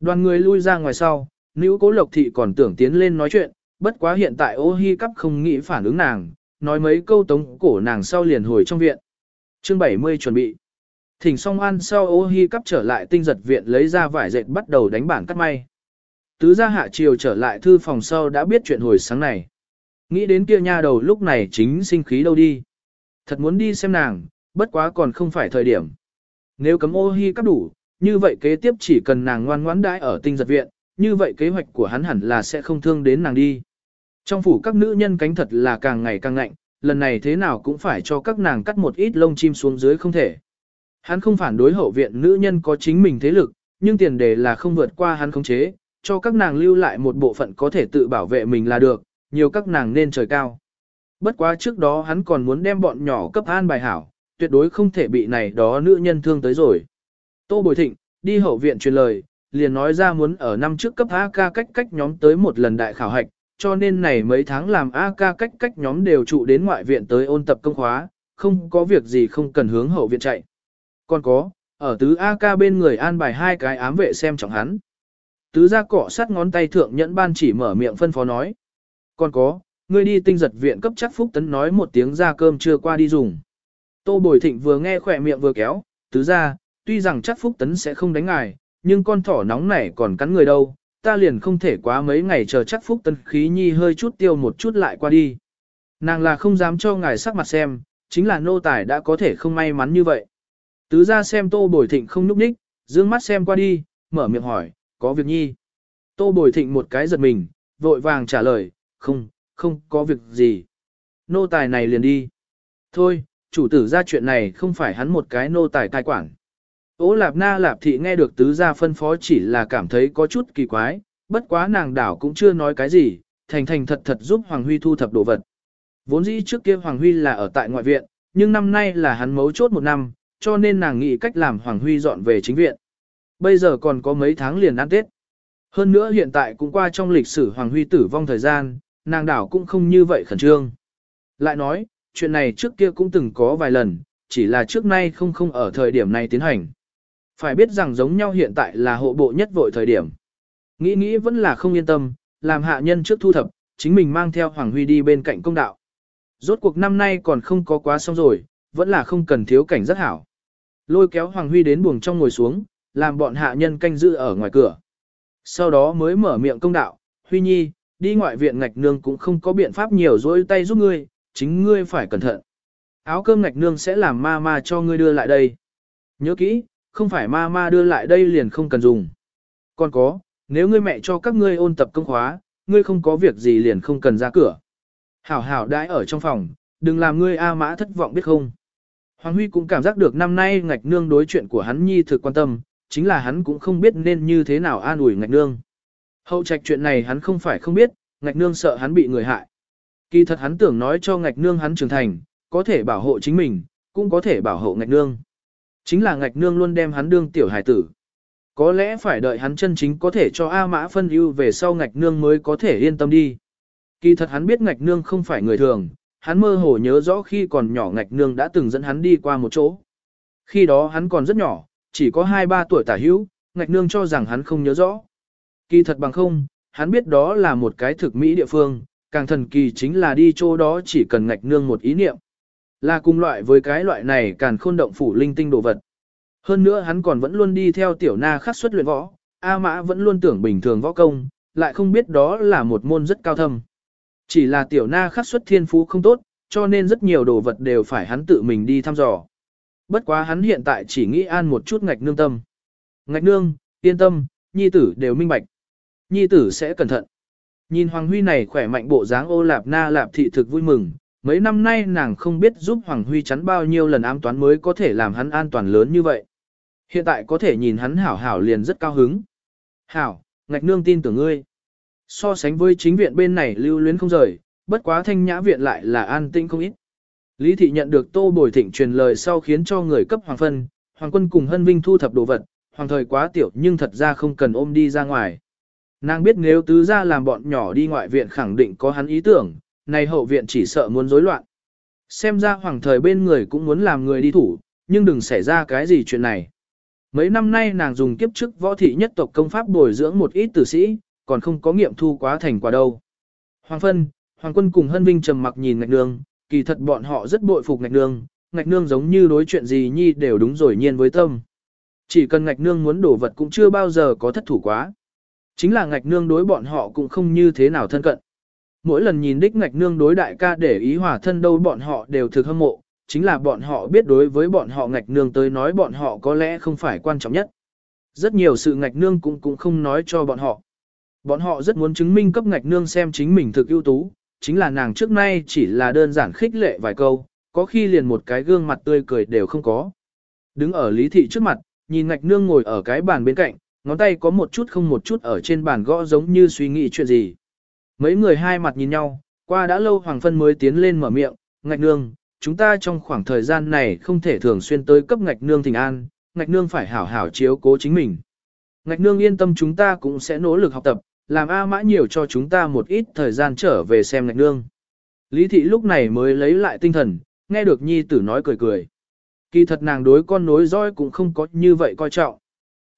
Đoàn người lui ra ngoài sau, nữ cố lộc thị còn tưởng tiến lên nói chuyện, bất quá hiện tại ô hi cắp không nghĩ phản ứng nàng, nói mấy câu tống cổ nàng sau liền hồi trong viện. Chương 70 chuẩn bị. Thỉnh song ăn sau ô hi cắp trở lại tinh giật viện lấy ra vải dệt bắt đầu đánh bản cắt may. Tứ gia hạ chiều trở lại thư phòng sau đã biết chuyện hồi sáng này. Nghĩ đến kia nha đầu lúc này chính sinh khí đâu đi. Thật muốn đi xem nàng, bất quá còn không phải thời điểm. Nếu cấm ô hi cắp đủ, như vậy kế tiếp chỉ cần nàng ngoan ngoãn đãi ở tinh giật viện, như vậy kế hoạch của hắn hẳn là sẽ không thương đến nàng đi. Trong phủ các nữ nhân cánh thật là càng ngày càng ngạnh, lần này thế nào cũng phải cho các nàng cắt một ít lông chim xuống dưới không thể. Hắn không phản đối hậu viện nữ nhân có chính mình thế lực, nhưng tiền đề là không vượt qua hắn khống chế, cho các nàng lưu lại một bộ phận có thể tự bảo vệ mình là được, nhiều các nàng nên trời cao. Bất quá trước đó hắn còn muốn đem bọn nhỏ cấp an bài hảo, tuyệt đối không thể bị này đó nữ nhân thương tới rồi. Tô Bồi Thịnh, đi hậu viện truyền lời, liền nói ra muốn ở năm trước cấp AK cách cách nhóm tới một lần đại khảo hạch, cho nên này mấy tháng làm AK cách cách nhóm đều trụ đến ngoại viện tới ôn tập công khóa, không có việc gì không cần hướng hậu viện chạy. Còn có, ở tứ AK bên người an bài hai cái ám vệ xem trọng hắn. Tứ ra cọ sát ngón tay thượng nhẫn ban chỉ mở miệng phân phó nói. Còn có, ngươi đi tinh giật viện cấp chắc phúc tấn nói một tiếng ra cơm chưa qua đi dùng. Tô Bồi Thịnh vừa nghe khỏe miệng vừa kéo, tứ ra, tuy rằng chắc phúc tấn sẽ không đánh ngài, nhưng con thỏ nóng này còn cắn người đâu, ta liền không thể quá mấy ngày chờ chắc phúc tấn khí nhi hơi chút tiêu một chút lại qua đi. Nàng là không dám cho ngài sắc mặt xem, chính là nô tài đã có thể không may mắn như vậy. Tứ ra xem tô bồi thịnh không núp đích, dương mắt xem qua đi, mở miệng hỏi, có việc nhi. Tô bồi thịnh một cái giật mình, vội vàng trả lời, không, không có việc gì. Nô tài này liền đi. Thôi, chủ tử ra chuyện này không phải hắn một cái nô tài cai quản. Ô lạp na lạp thị nghe được tứ gia phân phó chỉ là cảm thấy có chút kỳ quái, bất quá nàng đảo cũng chưa nói cái gì, thành thành thật thật giúp Hoàng Huy thu thập đồ vật. Vốn dĩ trước kia Hoàng Huy là ở tại ngoại viện, nhưng năm nay là hắn mấu chốt một năm, cho nên nàng nghĩ cách làm Hoàng Huy dọn về chính viện. Bây giờ còn có mấy tháng liền ăn Tết. Hơn nữa hiện tại cũng qua trong lịch sử Hoàng Huy tử vong thời gian, nàng đảo cũng không như vậy khẩn trương. Lại nói, chuyện này trước kia cũng từng có vài lần, chỉ là trước nay không không ở thời điểm này tiến hành. Phải biết rằng giống nhau hiện tại là hộ bộ nhất vội thời điểm. Nghĩ nghĩ vẫn là không yên tâm, làm hạ nhân trước thu thập, chính mình mang theo Hoàng Huy đi bên cạnh công đạo. Rốt cuộc năm nay còn không có quá xong rồi, vẫn là không cần thiếu cảnh rất hảo. Lôi kéo Hoàng Huy đến buồng trong ngồi xuống, làm bọn hạ nhân canh giữ ở ngoài cửa. Sau đó mới mở miệng công đạo, Huy Nhi, đi ngoại viện ngạch nương cũng không có biện pháp nhiều dỗi tay giúp ngươi, chính ngươi phải cẩn thận. Áo cơm ngạch nương sẽ làm ma ma cho ngươi đưa lại đây. Nhớ kỹ, không phải ma ma đưa lại đây liền không cần dùng. Còn có, nếu ngươi mẹ cho các ngươi ôn tập công khóa, ngươi không có việc gì liền không cần ra cửa. Hảo hảo đãi ở trong phòng, đừng làm ngươi A mã thất vọng biết không. Hoàng Huy cũng cảm giác được năm nay ngạch nương đối chuyện của hắn nhi thực quan tâm, chính là hắn cũng không biết nên như thế nào an ủi ngạch nương. Hậu trạch chuyện này hắn không phải không biết, ngạch nương sợ hắn bị người hại. Kỳ thật hắn tưởng nói cho ngạch nương hắn trưởng thành, có thể bảo hộ chính mình, cũng có thể bảo hộ ngạch nương. Chính là ngạch nương luôn đem hắn đương tiểu hài tử. Có lẽ phải đợi hắn chân chính có thể cho A mã phân ưu về sau ngạch nương mới có thể yên tâm đi. Kỳ thật hắn biết ngạch nương không phải người thường, hắn mơ hồ nhớ rõ khi còn nhỏ ngạch nương đã từng dẫn hắn đi qua một chỗ. Khi đó hắn còn rất nhỏ, chỉ có 2-3 tuổi tả hữu, ngạch nương cho rằng hắn không nhớ rõ. Kỳ thật bằng không, hắn biết đó là một cái thực mỹ địa phương, càng thần kỳ chính là đi chỗ đó chỉ cần ngạch nương một ý niệm. Là cùng loại với cái loại này càng khôn động phủ linh tinh đồ vật. Hơn nữa hắn còn vẫn luôn đi theo tiểu na khắc xuất luyện võ, A Mã vẫn luôn tưởng bình thường võ công, lại không biết đó là một môn rất cao thâm. Chỉ là tiểu na khắc xuất thiên phú không tốt, cho nên rất nhiều đồ vật đều phải hắn tự mình đi thăm dò. Bất quá hắn hiện tại chỉ nghĩ an một chút ngạch nương tâm. Ngạch nương, yên tâm, nhi tử đều minh bạch. Nhi tử sẽ cẩn thận. Nhìn Hoàng Huy này khỏe mạnh bộ dáng ô lạp na lạp thị thực vui mừng, mấy năm nay nàng không biết giúp Hoàng Huy chắn bao nhiêu lần ám toán mới có thể làm hắn an toàn lớn như vậy. Hiện tại có thể nhìn hắn hảo hảo liền rất cao hứng. Hảo, ngạch nương tin tưởng ngươi. So sánh với chính viện bên này lưu luyến không rời, bất quá thanh nhã viện lại là an tĩnh không ít. Lý thị nhận được tô bồi thịnh truyền lời sau khiến cho người cấp hoàng phân, hoàng quân cùng hân vinh thu thập đồ vật, hoàng thời quá tiểu nhưng thật ra không cần ôm đi ra ngoài. Nàng biết nếu tứ ra làm bọn nhỏ đi ngoại viện khẳng định có hắn ý tưởng, này hậu viện chỉ sợ muốn rối loạn. Xem ra hoàng thời bên người cũng muốn làm người đi thủ, nhưng đừng xảy ra cái gì chuyện này. Mấy năm nay nàng dùng kiếp trước võ thị nhất tộc công pháp bồi dưỡng một ít tử sĩ, còn không có nghiệm thu quá thành quả đâu. Hoàng phân, hoàng quân cùng hân vinh trầm mặc nhìn ngạch nương, kỳ thật bọn họ rất bội phục ngạch nương, ngạch nương giống như đối chuyện gì nhi đều đúng rồi nhiên với tâm. Chỉ cần ngạch nương muốn đổ vật cũng chưa bao giờ có thất thủ quá. Chính là ngạch nương đối bọn họ cũng không như thế nào thân cận. Mỗi lần nhìn đích ngạch nương đối đại ca để ý hòa thân đâu bọn họ đều thực hâm mộ, chính là bọn họ biết đối với bọn họ ngạch nương tới nói bọn họ có lẽ không phải quan trọng nhất. Rất nhiều sự ngạch nương cũng cũng không nói cho bọn họ. Bọn họ rất muốn chứng minh cấp ngạch nương xem chính mình thực ưu tú, chính là nàng trước nay chỉ là đơn giản khích lệ vài câu, có khi liền một cái gương mặt tươi cười đều không có. Đứng ở lý thị trước mặt, nhìn ngạch nương ngồi ở cái bàn bên cạnh, ngón tay có một chút không một chút ở trên bàn gõ giống như suy nghĩ chuyện gì. Mấy người hai mặt nhìn nhau, qua đã lâu Hoàng Phân mới tiến lên mở miệng, ngạch nương, chúng ta trong khoảng thời gian này không thể thường xuyên tới cấp ngạch nương thỉnh an, ngạch nương phải hảo hảo chiếu cố chính mình. Ngạch nương yên tâm chúng ta cũng sẽ nỗ lực học tập, làm A mã nhiều cho chúng ta một ít thời gian trở về xem ngạch nương. Lý thị lúc này mới lấy lại tinh thần, nghe được nhi tử nói cười cười. Kỳ thật nàng đối con nối dõi cũng không có như vậy coi trọng.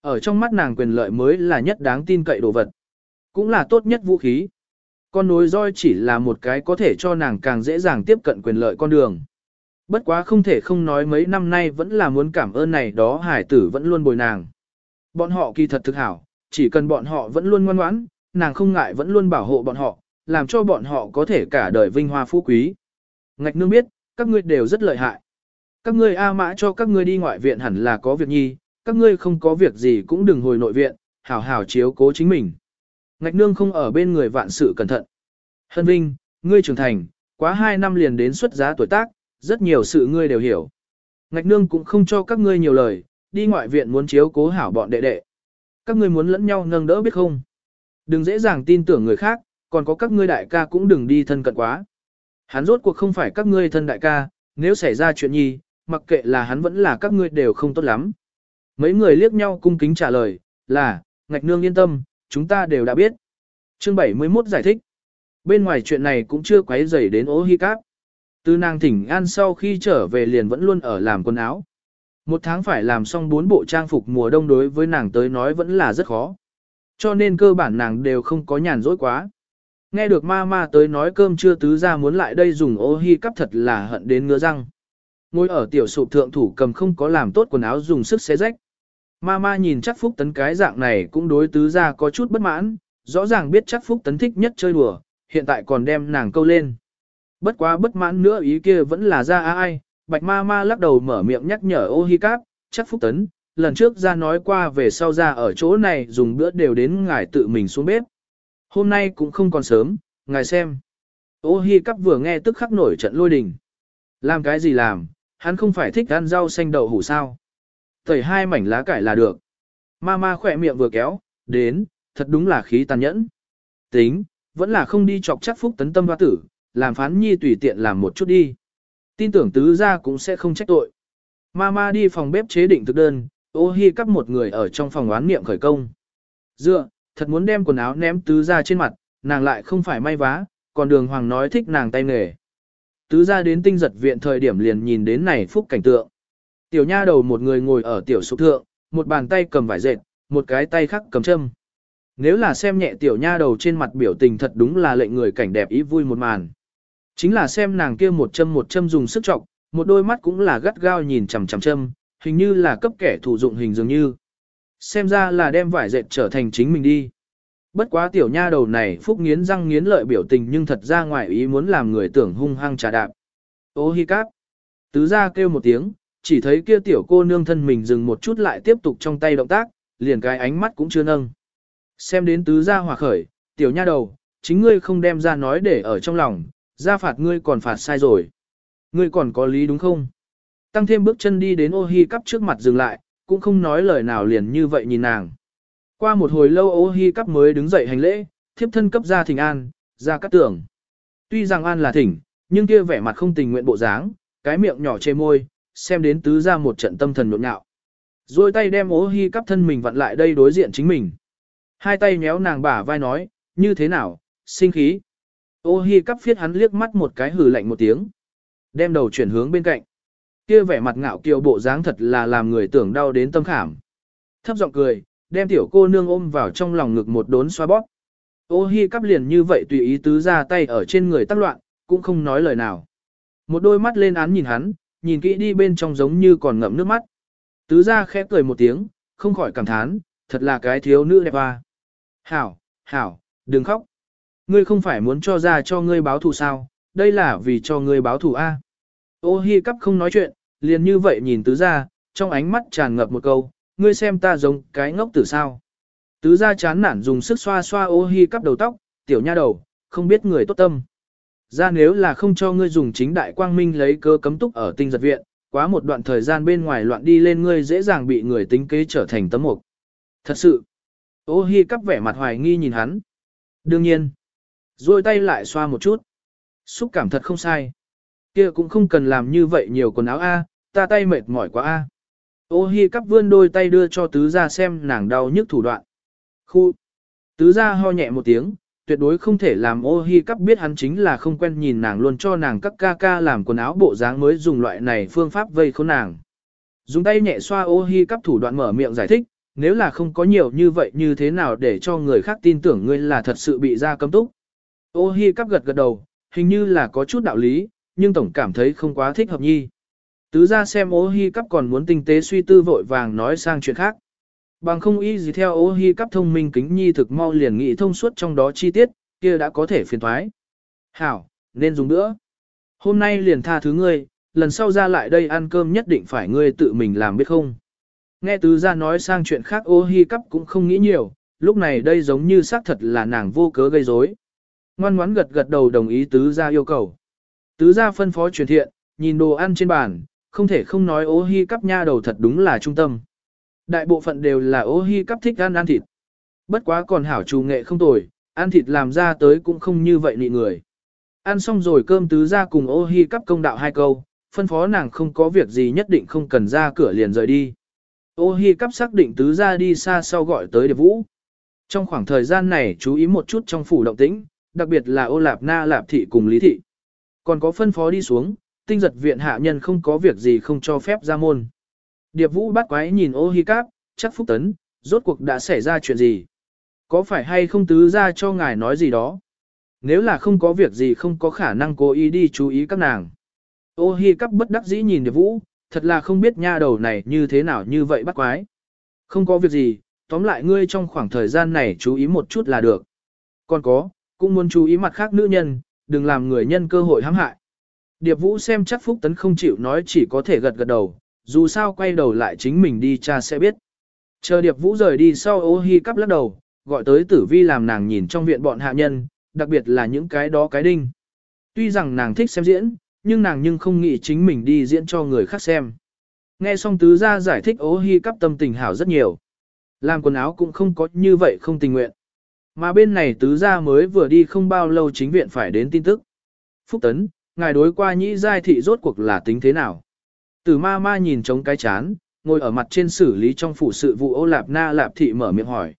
Ở trong mắt nàng quyền lợi mới là nhất đáng tin cậy đồ vật. Cũng là tốt nhất vũ khí. Con nối roi chỉ là một cái có thể cho nàng càng dễ dàng tiếp cận quyền lợi con đường. Bất quá không thể không nói mấy năm nay vẫn là muốn cảm ơn này đó hải tử vẫn luôn bồi nàng. Bọn họ kỳ thật thực hảo, chỉ cần bọn họ vẫn luôn ngoan ngoãn, nàng không ngại vẫn luôn bảo hộ bọn họ, làm cho bọn họ có thể cả đời vinh hoa phú quý. Ngạch nương biết, các ngươi đều rất lợi hại. Các ngươi A mã cho các ngươi đi ngoại viện hẳn là có việc nhi, các ngươi không có việc gì cũng đừng hồi nội viện, hảo hảo chiếu cố chính mình. Ngạch nương không ở bên người vạn sự cẩn thận. Hân Vinh, ngươi trưởng thành, quá hai năm liền đến xuất giá tuổi tác, rất nhiều sự ngươi đều hiểu. Ngạch nương cũng không cho các ngươi nhiều lời, đi ngoại viện muốn chiếu cố hảo bọn đệ đệ. Các ngươi muốn lẫn nhau nâng đỡ biết không? Đừng dễ dàng tin tưởng người khác, còn có các ngươi đại ca cũng đừng đi thân cận quá. Hắn rốt cuộc không phải các ngươi thân đại ca, nếu xảy ra chuyện nhi, mặc kệ là hắn vẫn là các ngươi đều không tốt lắm. Mấy người liếc nhau cung kính trả lời, là, ngạch nương yên tâm, chúng ta đều đã biết. Chương 71 giải thích. Bên ngoài chuyện này cũng chưa quấy rầy đến ố hi cáp. Từ nàng thỉnh an sau khi trở về liền vẫn luôn ở làm quần áo. Một tháng phải làm xong bốn bộ trang phục mùa đông đối với nàng tới nói vẫn là rất khó. Cho nên cơ bản nàng đều không có nhàn rỗi quá. Nghe được ma ma tới nói cơm chưa tứ ra muốn lại đây dùng ô hi cắp thật là hận đến ngứa răng. Ngồi ở tiểu sụp thượng thủ cầm không có làm tốt quần áo dùng sức xé rách. Ma ma nhìn chắc phúc tấn cái dạng này cũng đối tứ ra có chút bất mãn, rõ ràng biết chắc phúc tấn thích nhất chơi đùa, hiện tại còn đem nàng câu lên. Bất quá bất mãn nữa ý kia vẫn là ra ai, bạch ma ma lắc đầu mở miệng nhắc nhở ô hi cáp, chắc phúc tấn, lần trước ra nói qua về sau ra ở chỗ này dùng bữa đều đến ngài tự mình xuống bếp. Hôm nay cũng không còn sớm, ngài xem. Ô hi cáp vừa nghe tức khắc nổi trận lôi đình. Làm cái gì làm, hắn không phải thích ăn rau xanh đậu hủ sao. Tẩy hai mảnh lá cải là được. Ma ma khỏe miệng vừa kéo, đến, thật đúng là khí tàn nhẫn. Tính, vẫn là không đi chọc chắc phúc tấn tâm hoa tử, làm phán nhi tùy tiện làm một chút đi. Tin tưởng tứ ra cũng sẽ không trách tội. Ma ma đi phòng bếp chế định thực đơn, ô hi cắp một người ở trong phòng oán niệm khởi công. Dựa, thật muốn đem quần áo ném tứ ra trên mặt, nàng lại không phải may vá, còn đường hoàng nói thích nàng tay nghề. tứ ra đến tinh giật viện thời điểm liền nhìn đến này phúc cảnh tượng. Tiểu nha đầu một người ngồi ở tiểu sụp thượng, một bàn tay cầm vải dệt, một cái tay khác cầm châm. Nếu là xem nhẹ tiểu nha đầu trên mặt biểu tình thật đúng là lệnh người cảnh đẹp ý vui một màn. Chính là xem nàng kia một châm một châm dùng sức trọng, một đôi mắt cũng là gắt gao nhìn chằm chằm châm, hình như là cấp kẻ thủ dụng hình dường như. Xem ra là đem vải dệt trở thành chính mình đi. Bất quá tiểu nha đầu này phúc nghiến răng nghiến lợi biểu tình nhưng thật ra ngoài ý muốn làm người tưởng hung hăng trà đạp. Ô hi cáp. Tứ ra kêu một tiếng, chỉ thấy kia tiểu cô nương thân mình dừng một chút lại tiếp tục trong tay động tác, liền cái ánh mắt cũng chưa nâng. Xem đến tứ gia hòa khởi, tiểu nha đầu, chính ngươi không đem ra nói để ở trong lòng, ra phạt ngươi còn phạt sai rồi. Ngươi còn có lý đúng không? Tăng thêm bước chân đi đến ô hi cắp trước mặt dừng lại, cũng không nói lời nào liền như vậy nhìn nàng. Qua một hồi lâu ô hi cắp mới đứng dậy hành lễ, thiếp thân cấp ra thỉnh an, ra cắt tưởng. Tuy rằng an là thỉnh, nhưng kia vẻ mặt không tình nguyện bộ dáng, cái miệng nhỏ chê môi, xem đến tứ ra một trận tâm thần nhộn nhạo. Rồi tay đem ố hy cắp thân mình vặn lại đây đối diện chính mình. Hai tay nhéo nàng bả vai nói, như thế nào, sinh khí. Ô hi cắp phiết hắn liếc mắt một cái hừ lạnh một tiếng. Đem đầu chuyển hướng bên cạnh. Kia vẻ mặt ngạo kiều bộ dáng thật là làm người tưởng đau đến tâm khảm. Thấp giọng cười, đem tiểu cô nương ôm vào trong lòng ngực một đốn xoa bóp. Ô hi cắp liền như vậy tùy ý tứ ra tay ở trên người tắc loạn, cũng không nói lời nào. Một đôi mắt lên án nhìn hắn, nhìn kỹ đi bên trong giống như còn ngậm nước mắt. Tứ ra khẽ cười một tiếng, không khỏi cảm thán, thật là cái thiếu nữ đẹp à Hảo, hảo, đừng khóc. Ngươi không phải muốn cho ra cho ngươi báo thù sao, đây là vì cho ngươi báo thù A. Ô hi cắp không nói chuyện, liền như vậy nhìn tứ ra, trong ánh mắt tràn ngập một câu, ngươi xem ta giống cái ngốc tử sao. Tứ ra chán nản dùng sức xoa xoa ô hi cắp đầu tóc, tiểu nha đầu, không biết người tốt tâm. Ra nếu là không cho ngươi dùng chính đại quang minh lấy cơ cấm túc ở tinh giật viện, quá một đoạn thời gian bên ngoài loạn đi lên ngươi dễ dàng bị người tính kế trở thành tấm mục. Thật sự, ô hi cắp vẻ mặt hoài nghi nhìn hắn. Đương nhiên, rồi tay lại xoa một chút. Xúc cảm thật không sai. Kia cũng không cần làm như vậy nhiều quần áo A, ta tay mệt mỏi quá A. Ô hi cắp vươn đôi tay đưa cho tứ gia xem nàng đau nhức thủ đoạn. Khu. Tứ gia ho nhẹ một tiếng, tuyệt đối không thể làm ô hi cắp biết hắn chính là không quen nhìn nàng luôn cho nàng các ca ca làm quần áo bộ dáng mới dùng loại này phương pháp vây khốn nàng. Dùng tay nhẹ xoa ô hi cắp thủ đoạn mở miệng giải thích, nếu là không có nhiều như vậy như thế nào để cho người khác tin tưởng ngươi là thật sự bị ra cấm túc. Ô hi cắp gật gật đầu, hình như là có chút đạo lý, nhưng tổng cảm thấy không quá thích hợp nhi. Tứ ra xem ô hi cắp còn muốn tinh tế suy tư vội vàng nói sang chuyện khác. Bằng không y gì theo ô hi cắp thông minh kính nhi thực mau liền nghĩ thông suốt trong đó chi tiết, kia đã có thể phiền thoái. Hảo, nên dùng nữa. Hôm nay liền tha thứ ngươi, lần sau ra lại đây ăn cơm nhất định phải ngươi tự mình làm biết không. Nghe tứ ra nói sang chuyện khác ô hi cắp cũng không nghĩ nhiều, lúc này đây giống như xác thật là nàng vô cớ gây rối. Ngoan ngoãn gật gật đầu đồng ý tứ ra yêu cầu. Tứ ra phân phó truyền thiện, nhìn đồ ăn trên bàn, không thể không nói ô hi cắp nha đầu thật đúng là trung tâm. Đại bộ phận đều là ô hi cắp thích ăn ăn thịt. Bất quá còn hảo trù nghệ không tồi, ăn thịt làm ra tới cũng không như vậy nị người. Ăn xong rồi cơm tứ ra cùng ô hi cắp công đạo hai câu, phân phó nàng không có việc gì nhất định không cần ra cửa liền rời đi. Ô hi cắp xác định tứ ra đi xa sau gọi tới điệp vũ. Trong khoảng thời gian này chú ý một chút trong phủ động tĩnh, đặc biệt là ô lạp na lạp thị cùng lý thị. Còn có phân phó đi xuống, tinh giật viện hạ nhân không có việc gì không cho phép ra môn. Điệp vũ bắt quái nhìn ô hi cáp, chắc phúc tấn, rốt cuộc đã xảy ra chuyện gì? Có phải hay không tứ ra cho ngài nói gì đó? Nếu là không có việc gì không có khả năng cố ý đi chú ý các nàng. Ô hi Cáp bất đắc dĩ nhìn điệp vũ, thật là không biết nha đầu này như thế nào như vậy bắt quái. Không có việc gì, tóm lại ngươi trong khoảng thời gian này chú ý một chút là được. Còn có, cũng muốn chú ý mặt khác nữ nhân, đừng làm người nhân cơ hội hãm hại. Điệp Vũ xem chắc Phúc Tấn không chịu nói chỉ có thể gật gật đầu, dù sao quay đầu lại chính mình đi cha sẽ biết. Chờ Điệp Vũ rời đi sau ô hi cắp lắc đầu, gọi tới tử vi làm nàng nhìn trong viện bọn hạ nhân, đặc biệt là những cái đó cái đinh. Tuy rằng nàng thích xem diễn, nhưng nàng nhưng không nghĩ chính mình đi diễn cho người khác xem. Nghe xong tứ gia giải thích ô hi cắp tâm tình hảo rất nhiều. Làm quần áo cũng không có như vậy không tình nguyện. Mà bên này tứ gia mới vừa đi không bao lâu chính viện phải đến tin tức. Phúc Tấn, ngài đối qua nhĩ giai thị rốt cuộc là tính thế nào? Từ ma ma nhìn trống cái chán, ngồi ở mặt trên xử lý trong phủ sự vụ ô lạp na lạp thị mở miệng hỏi.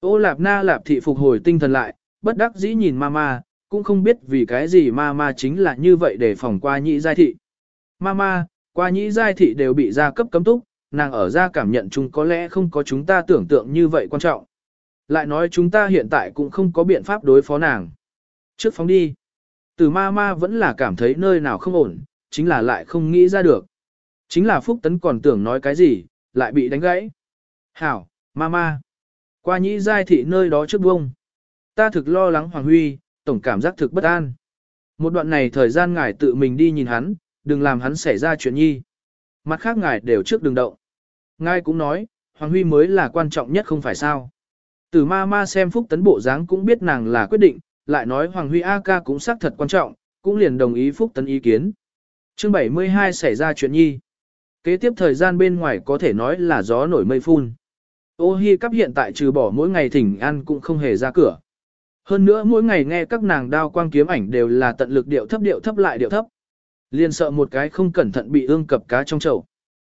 Ô lạp na lạp thị phục hồi tinh thần lại, bất đắc dĩ nhìn ma ma, cũng không biết vì cái gì ma ma chính là như vậy để phòng qua nhị giai thị. Ma ma, qua nhị giai thị đều bị gia cấp cấm túc, nàng ở ra cảm nhận chúng có lẽ không có chúng ta tưởng tượng như vậy quan trọng. Lại nói chúng ta hiện tại cũng không có biện pháp đối phó nàng. Trước phóng đi. Từ ma ma vẫn là cảm thấy nơi nào không ổn, chính là lại không nghĩ ra được. Chính là Phúc Tấn còn tưởng nói cái gì, lại bị đánh gãy. Hảo, mama. Qua nhĩ giai thị nơi đó trước bông. Ta thực lo lắng Hoàng Huy, tổng cảm giác thực bất an. Một đoạn này thời gian ngài tự mình đi nhìn hắn, đừng làm hắn xảy ra chuyện nhi. Mặt khác ngài đều trước đừng động. Ngài cũng nói, Hoàng Huy mới là quan trọng nhất không phải sao. Từ ma ma xem Phúc Tấn bộ dáng cũng biết nàng là quyết định, lại nói Hoàng Huy A ca cũng xác thật quan trọng, cũng liền đồng ý Phúc Tấn ý kiến. chương 72 xảy ra chuyện nhi. Kế tiếp thời gian bên ngoài có thể nói là gió nổi mây phun. Ô hi cắp hiện tại trừ bỏ mỗi ngày thỉnh ăn cũng không hề ra cửa. Hơn nữa mỗi ngày nghe các nàng đao quang kiếm ảnh đều là tận lực điệu thấp điệu thấp lại điệu thấp. liên sợ một cái không cẩn thận bị ương cập cá trong chậu.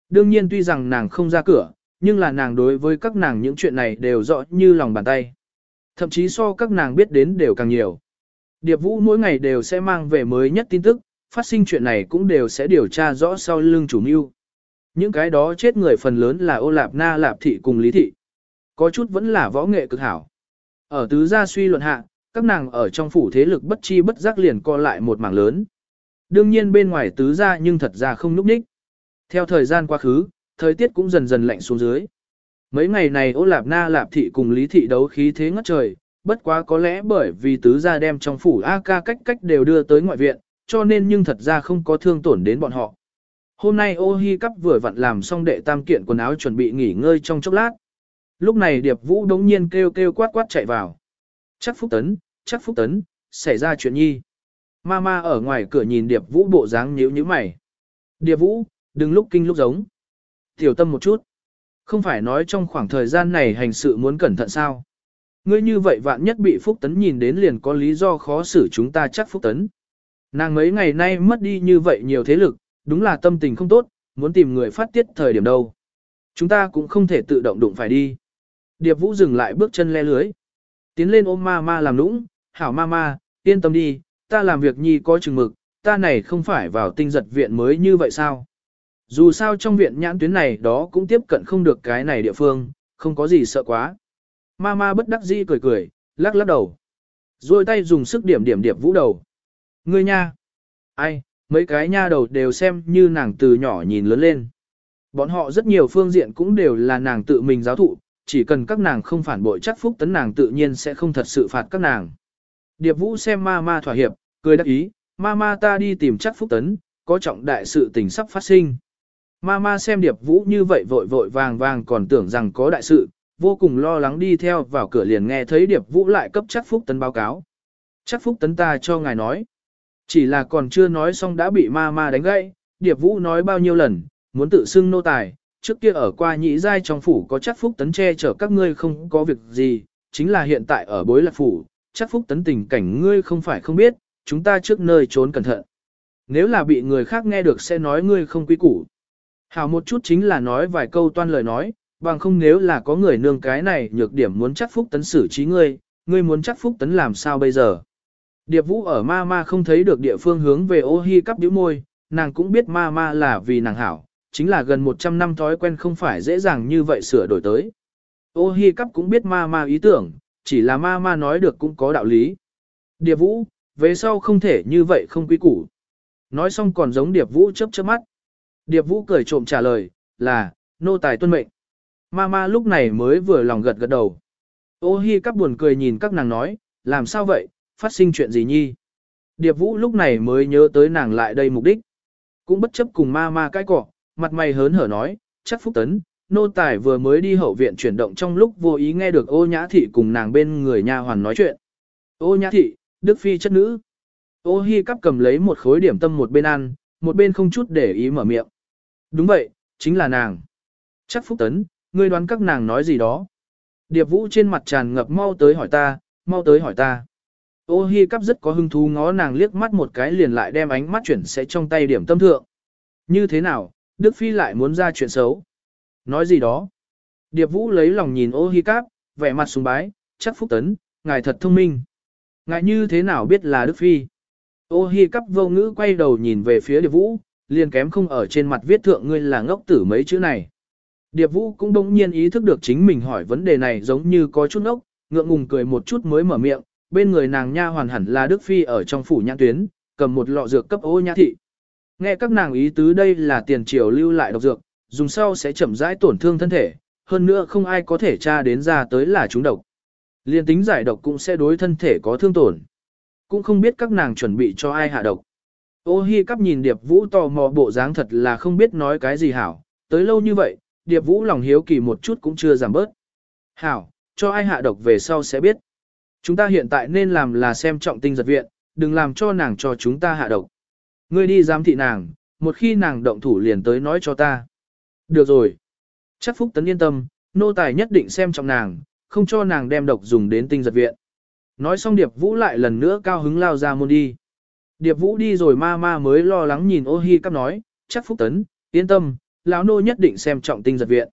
Đương nhiên tuy rằng nàng không ra cửa, nhưng là nàng đối với các nàng những chuyện này đều rõ như lòng bàn tay. Thậm chí so các nàng biết đến đều càng nhiều. Điệp Vũ mỗi ngày đều sẽ mang về mới nhất tin tức, phát sinh chuyện này cũng đều sẽ điều tra rõ sau lưng chủ mưu. Những cái đó chết người phần lớn là ô lạp na lạp thị cùng lý thị. Có chút vẫn là võ nghệ cực hảo. Ở tứ gia suy luận hạ, các nàng ở trong phủ thế lực bất chi bất giác liền co lại một mảng lớn. Đương nhiên bên ngoài tứ gia nhưng thật ra không núp ních. Theo thời gian quá khứ, thời tiết cũng dần dần lạnh xuống dưới. Mấy ngày này ô lạp na lạp thị cùng lý thị đấu khí thế ngất trời, bất quá có lẽ bởi vì tứ gia đem trong phủ A ca cách cách đều đưa tới ngoại viện, cho nên nhưng thật ra không có thương tổn đến bọn họ. Hôm nay ô hi cắp vừa vặn làm xong đệ tam kiện quần áo chuẩn bị nghỉ ngơi trong chốc lát. Lúc này điệp vũ đống nhiên kêu kêu quát quát chạy vào. Chắc phúc tấn, chắc phúc tấn, xảy ra chuyện nhi. Mama ở ngoài cửa nhìn điệp vũ bộ dáng nhíu nhíu mày. Điệp vũ, đừng lúc kinh lúc giống. Tiểu tâm một chút. Không phải nói trong khoảng thời gian này hành sự muốn cẩn thận sao. Ngươi như vậy vạn nhất bị Phúc Tấn nhìn đến liền có lý do khó xử chúng ta chắc Phúc Tấn. Nàng mấy ngày nay mất đi như vậy nhiều thế lực, đúng là tâm tình không tốt, muốn tìm người phát tiết thời điểm đâu. Chúng ta cũng không thể tự động đụng phải đi. Điệp Vũ dừng lại bước chân le lưới. Tiến lên ôm ma ma làm nũng, hảo ma ma, yên tâm đi, ta làm việc nhi có chừng mực, ta này không phải vào tinh giật viện mới như vậy sao. Dù sao trong viện nhãn tuyến này đó cũng tiếp cận không được cái này địa phương, không có gì sợ quá. Ma ma bất đắc dĩ cười cười, lắc lắc đầu. Rồi tay dùng sức điểm điểm điệp vũ đầu. Ngươi nha! Ai, mấy cái nha đầu đều xem như nàng từ nhỏ nhìn lớn lên. Bọn họ rất nhiều phương diện cũng đều là nàng tự mình giáo thụ, chỉ cần các nàng không phản bội chắc phúc tấn nàng tự nhiên sẽ không thật sự phạt các nàng. Điệp vũ xem ma ma thỏa hiệp, cười đắc ý, ma ma ta đi tìm chắc phúc tấn, có trọng đại sự tình sắp phát sinh. Ma ma xem điệp vũ như vậy vội vội vàng vàng còn tưởng rằng có đại sự, vô cùng lo lắng đi theo vào cửa liền nghe thấy điệp vũ lại cấp chắc phúc tấn báo cáo. Chắc phúc tấn ta cho ngài nói. Chỉ là còn chưa nói xong đã bị ma ma đánh gãy, điệp vũ nói bao nhiêu lần, muốn tự xưng nô tài, trước kia ở qua nhị giai trong phủ có chắc phúc tấn che chở các ngươi không có việc gì, chính là hiện tại ở bối lạc phủ, chắc phúc tấn tình cảnh ngươi không phải không biết, chúng ta trước nơi trốn cẩn thận. Nếu là bị người khác nghe được sẽ nói ngươi không quý củ. Hảo một chút chính là nói vài câu toan lời nói, bằng không nếu là có người nương cái này nhược điểm muốn chắc phúc tấn xử trí ngươi, ngươi muốn chắc phúc tấn làm sao bây giờ. Điệp vũ ở ma ma không thấy được địa phương hướng về ô hi cắp điếu môi, nàng cũng biết ma ma là vì nàng hảo, chính là gần 100 năm thói quen không phải dễ dàng như vậy sửa đổi tới. Ô hi cắp cũng biết ma ma ý tưởng, chỉ là ma ma nói được cũng có đạo lý. Điệp vũ, về sau không thể như vậy không quý củ. Nói xong còn giống điệp vũ chớp chớp mắt. Điệp vũ cười trộm trả lời, là, nô tài tuân mệnh. Ma ma lúc này mới vừa lòng gật gật đầu. Ô hi cắp buồn cười nhìn các nàng nói, làm sao vậy, phát sinh chuyện gì nhi. Điệp vũ lúc này mới nhớ tới nàng lại đây mục đích. Cũng bất chấp cùng ma ma cái cỏ, mặt mày hớn hở nói, chắc phúc tấn, nô tài vừa mới đi hậu viện chuyển động trong lúc vô ý nghe được ô nhã thị cùng nàng bên người nha hoàn nói chuyện. Ô nhã thị, đức phi chất nữ. Ô hi cắp cầm lấy một khối điểm tâm một bên ăn, một bên không chút để ý mở miệng. Đúng vậy, chính là nàng. Chắc phúc tấn, ngươi đoán các nàng nói gì đó. Điệp vũ trên mặt tràn ngập mau tới hỏi ta, mau tới hỏi ta. Ô hi cắp rất có hứng thú ngó nàng liếc mắt một cái liền lại đem ánh mắt chuyển sẽ trong tay điểm tâm thượng. Như thế nào, Đức Phi lại muốn ra chuyện xấu. Nói gì đó. Điệp vũ lấy lòng nhìn ô hi cắp, vẻ mặt sùng bái, chắc phúc tấn, ngài thật thông minh. ngài như thế nào biết là Đức Phi? Ô hi cắp vô ngữ quay đầu nhìn về phía Điệp Vũ, liền kém không ở trên mặt viết thượng ngươi là ngốc tử mấy chữ này. Điệp Vũ cũng đông nhiên ý thức được chính mình hỏi vấn đề này giống như có chút ngốc, ngượng ngùng cười một chút mới mở miệng, bên người nàng nha hoàn hẳn là Đức Phi ở trong phủ nhãn tuyến, cầm một lọ dược cấp ô nhã thị. Nghe các nàng ý tứ đây là tiền triều lưu lại độc dược, dùng sau sẽ chậm rãi tổn thương thân thể, hơn nữa không ai có thể tra đến ra tới là chúng độc. Liên tính giải độc cũng sẽ đối thân thể có thương tổn. Cũng không biết các nàng chuẩn bị cho ai hạ độc. Ô hi cắp nhìn Điệp Vũ tò mò bộ dáng thật là không biết nói cái gì hảo, tới lâu như vậy, Điệp Vũ lòng hiếu kỳ một chút cũng chưa giảm bớt. Hảo, cho ai hạ độc về sau sẽ biết. Chúng ta hiện tại nên làm là xem trọng tinh giật viện, đừng làm cho nàng cho chúng ta hạ độc. Ngươi đi giám thị nàng, một khi nàng động thủ liền tới nói cho ta. Được rồi. Chắc Phúc Tấn yên tâm, nô tài nhất định xem trọng nàng, không cho nàng đem độc dùng đến tinh giật viện. Nói xong Điệp Vũ lại lần nữa cao hứng lao ra môn đi. Điệp Vũ đi rồi ma ma mới lo lắng nhìn ô hi cắp nói, chắc Phúc Tấn, yên tâm, lão nô nhất định xem trọng tinh giật viện.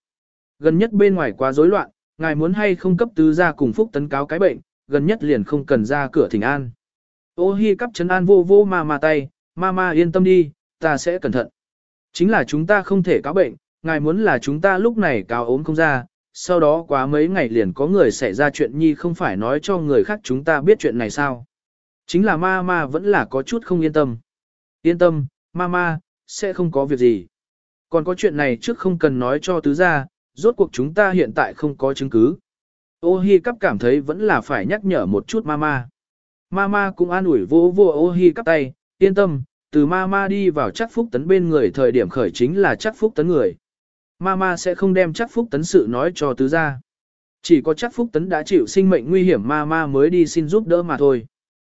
Gần nhất bên ngoài quá rối loạn, ngài muốn hay không cấp tứ ra cùng Phúc Tấn cáo cái bệnh, gần nhất liền không cần ra cửa thỉnh an. Ô hi cắp chấn an vô vô ma ma tay, ma ma yên tâm đi, ta sẽ cẩn thận. Chính là chúng ta không thể cáo bệnh, ngài muốn là chúng ta lúc này cáo ốm không ra, sau đó quá mấy ngày liền có người xảy ra chuyện nhi không phải nói cho người khác chúng ta biết chuyện này sao. Chính là ma ma vẫn là có chút không yên tâm. Yên tâm, ma ma, sẽ không có việc gì. Còn có chuyện này trước không cần nói cho tứ gia, rốt cuộc chúng ta hiện tại không có chứng cứ. Ô hi cắp cảm thấy vẫn là phải nhắc nhở một chút mama. Mama cũng an ủi vô vô ô hi cắp tay, yên tâm, từ mama đi vào chắc phúc tấn bên người thời điểm khởi chính là chắc phúc tấn người. Mama sẽ không đem chắc phúc tấn sự nói cho tứ gia. Chỉ có chắc phúc tấn đã chịu sinh mệnh nguy hiểm mama mới đi xin giúp đỡ mà thôi.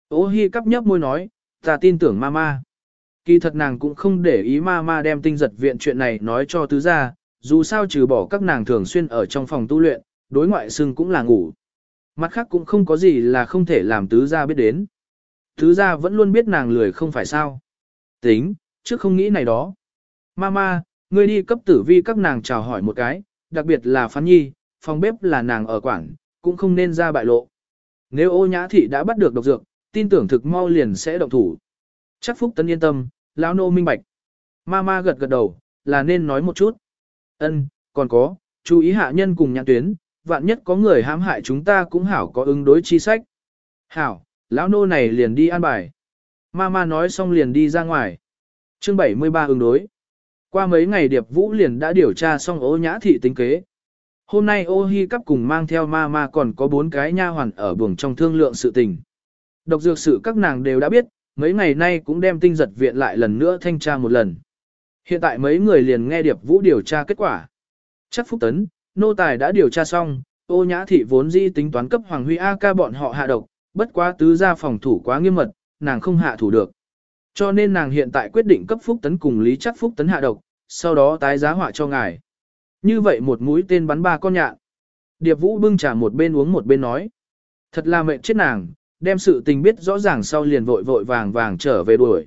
Ô hi cắp nhấp môi nói, ta tin tưởng mama. Kỳ thật nàng cũng không để ý mama đem tinh giật viện chuyện này nói cho tứ gia, dù sao trừ bỏ các nàng thường xuyên ở trong phòng tu luyện, đối ngoại xưng cũng là ngủ. Mặt khác cũng không có gì là không thể làm tứ gia biết đến. Tứ gia vẫn luôn biết nàng lười không phải sao. Tính, chứ không nghĩ này đó. Mama, ngươi đi cấp tử vi các nàng chào hỏi một cái, đặc biệt là phán nhi, phòng bếp là nàng ở quảng, cũng không nên ra bại lộ. Nếu ô nhã thị đã bắt được độc dược, tin tưởng thực mau liền sẽ động thủ. Chắc Phúc Tân yên tâm, lão nô minh bạch. Mama gật gật đầu, là nên nói một chút. Ân, còn có, chú ý hạ nhân cùng nhãn tuyến, vạn nhất có người hãm hại chúng ta cũng hảo có ứng đối chi sách. Hảo, lão nô này liền đi an bài. Mama nói xong liền đi ra ngoài. Chương 73 ứng đối. Qua mấy ngày Điệp Vũ liền đã điều tra xong ô nhã thị tính kế. Hôm nay ô hi cắp cùng mang theo Mama còn có bốn cái nha hoàn ở buồng trong thương lượng sự tình. Độc dược sự các nàng đều đã biết, mấy ngày nay cũng đem tinh giật viện lại lần nữa thanh tra một lần. Hiện tại mấy người liền nghe Điệp Vũ điều tra kết quả. Chắc Phúc Tấn, nô tài đã điều tra xong, ô nhã thị vốn dĩ tính toán cấp Hoàng Huy A ca bọn họ hạ độc, bất quá tứ gia phòng thủ quá nghiêm mật, nàng không hạ thủ được. Cho nên nàng hiện tại quyết định cấp Phúc Tấn cùng Lý Chắc Phúc Tấn hạ độc, sau đó tái giá họa cho ngài. Như vậy một mũi tên bắn ba con nhạn. Điệp Vũ bưng trà một bên uống một bên nói. Thật là mệnh chết nàng, đem sự tình biết rõ ràng sau liền vội vội vàng vàng trở về đuổi.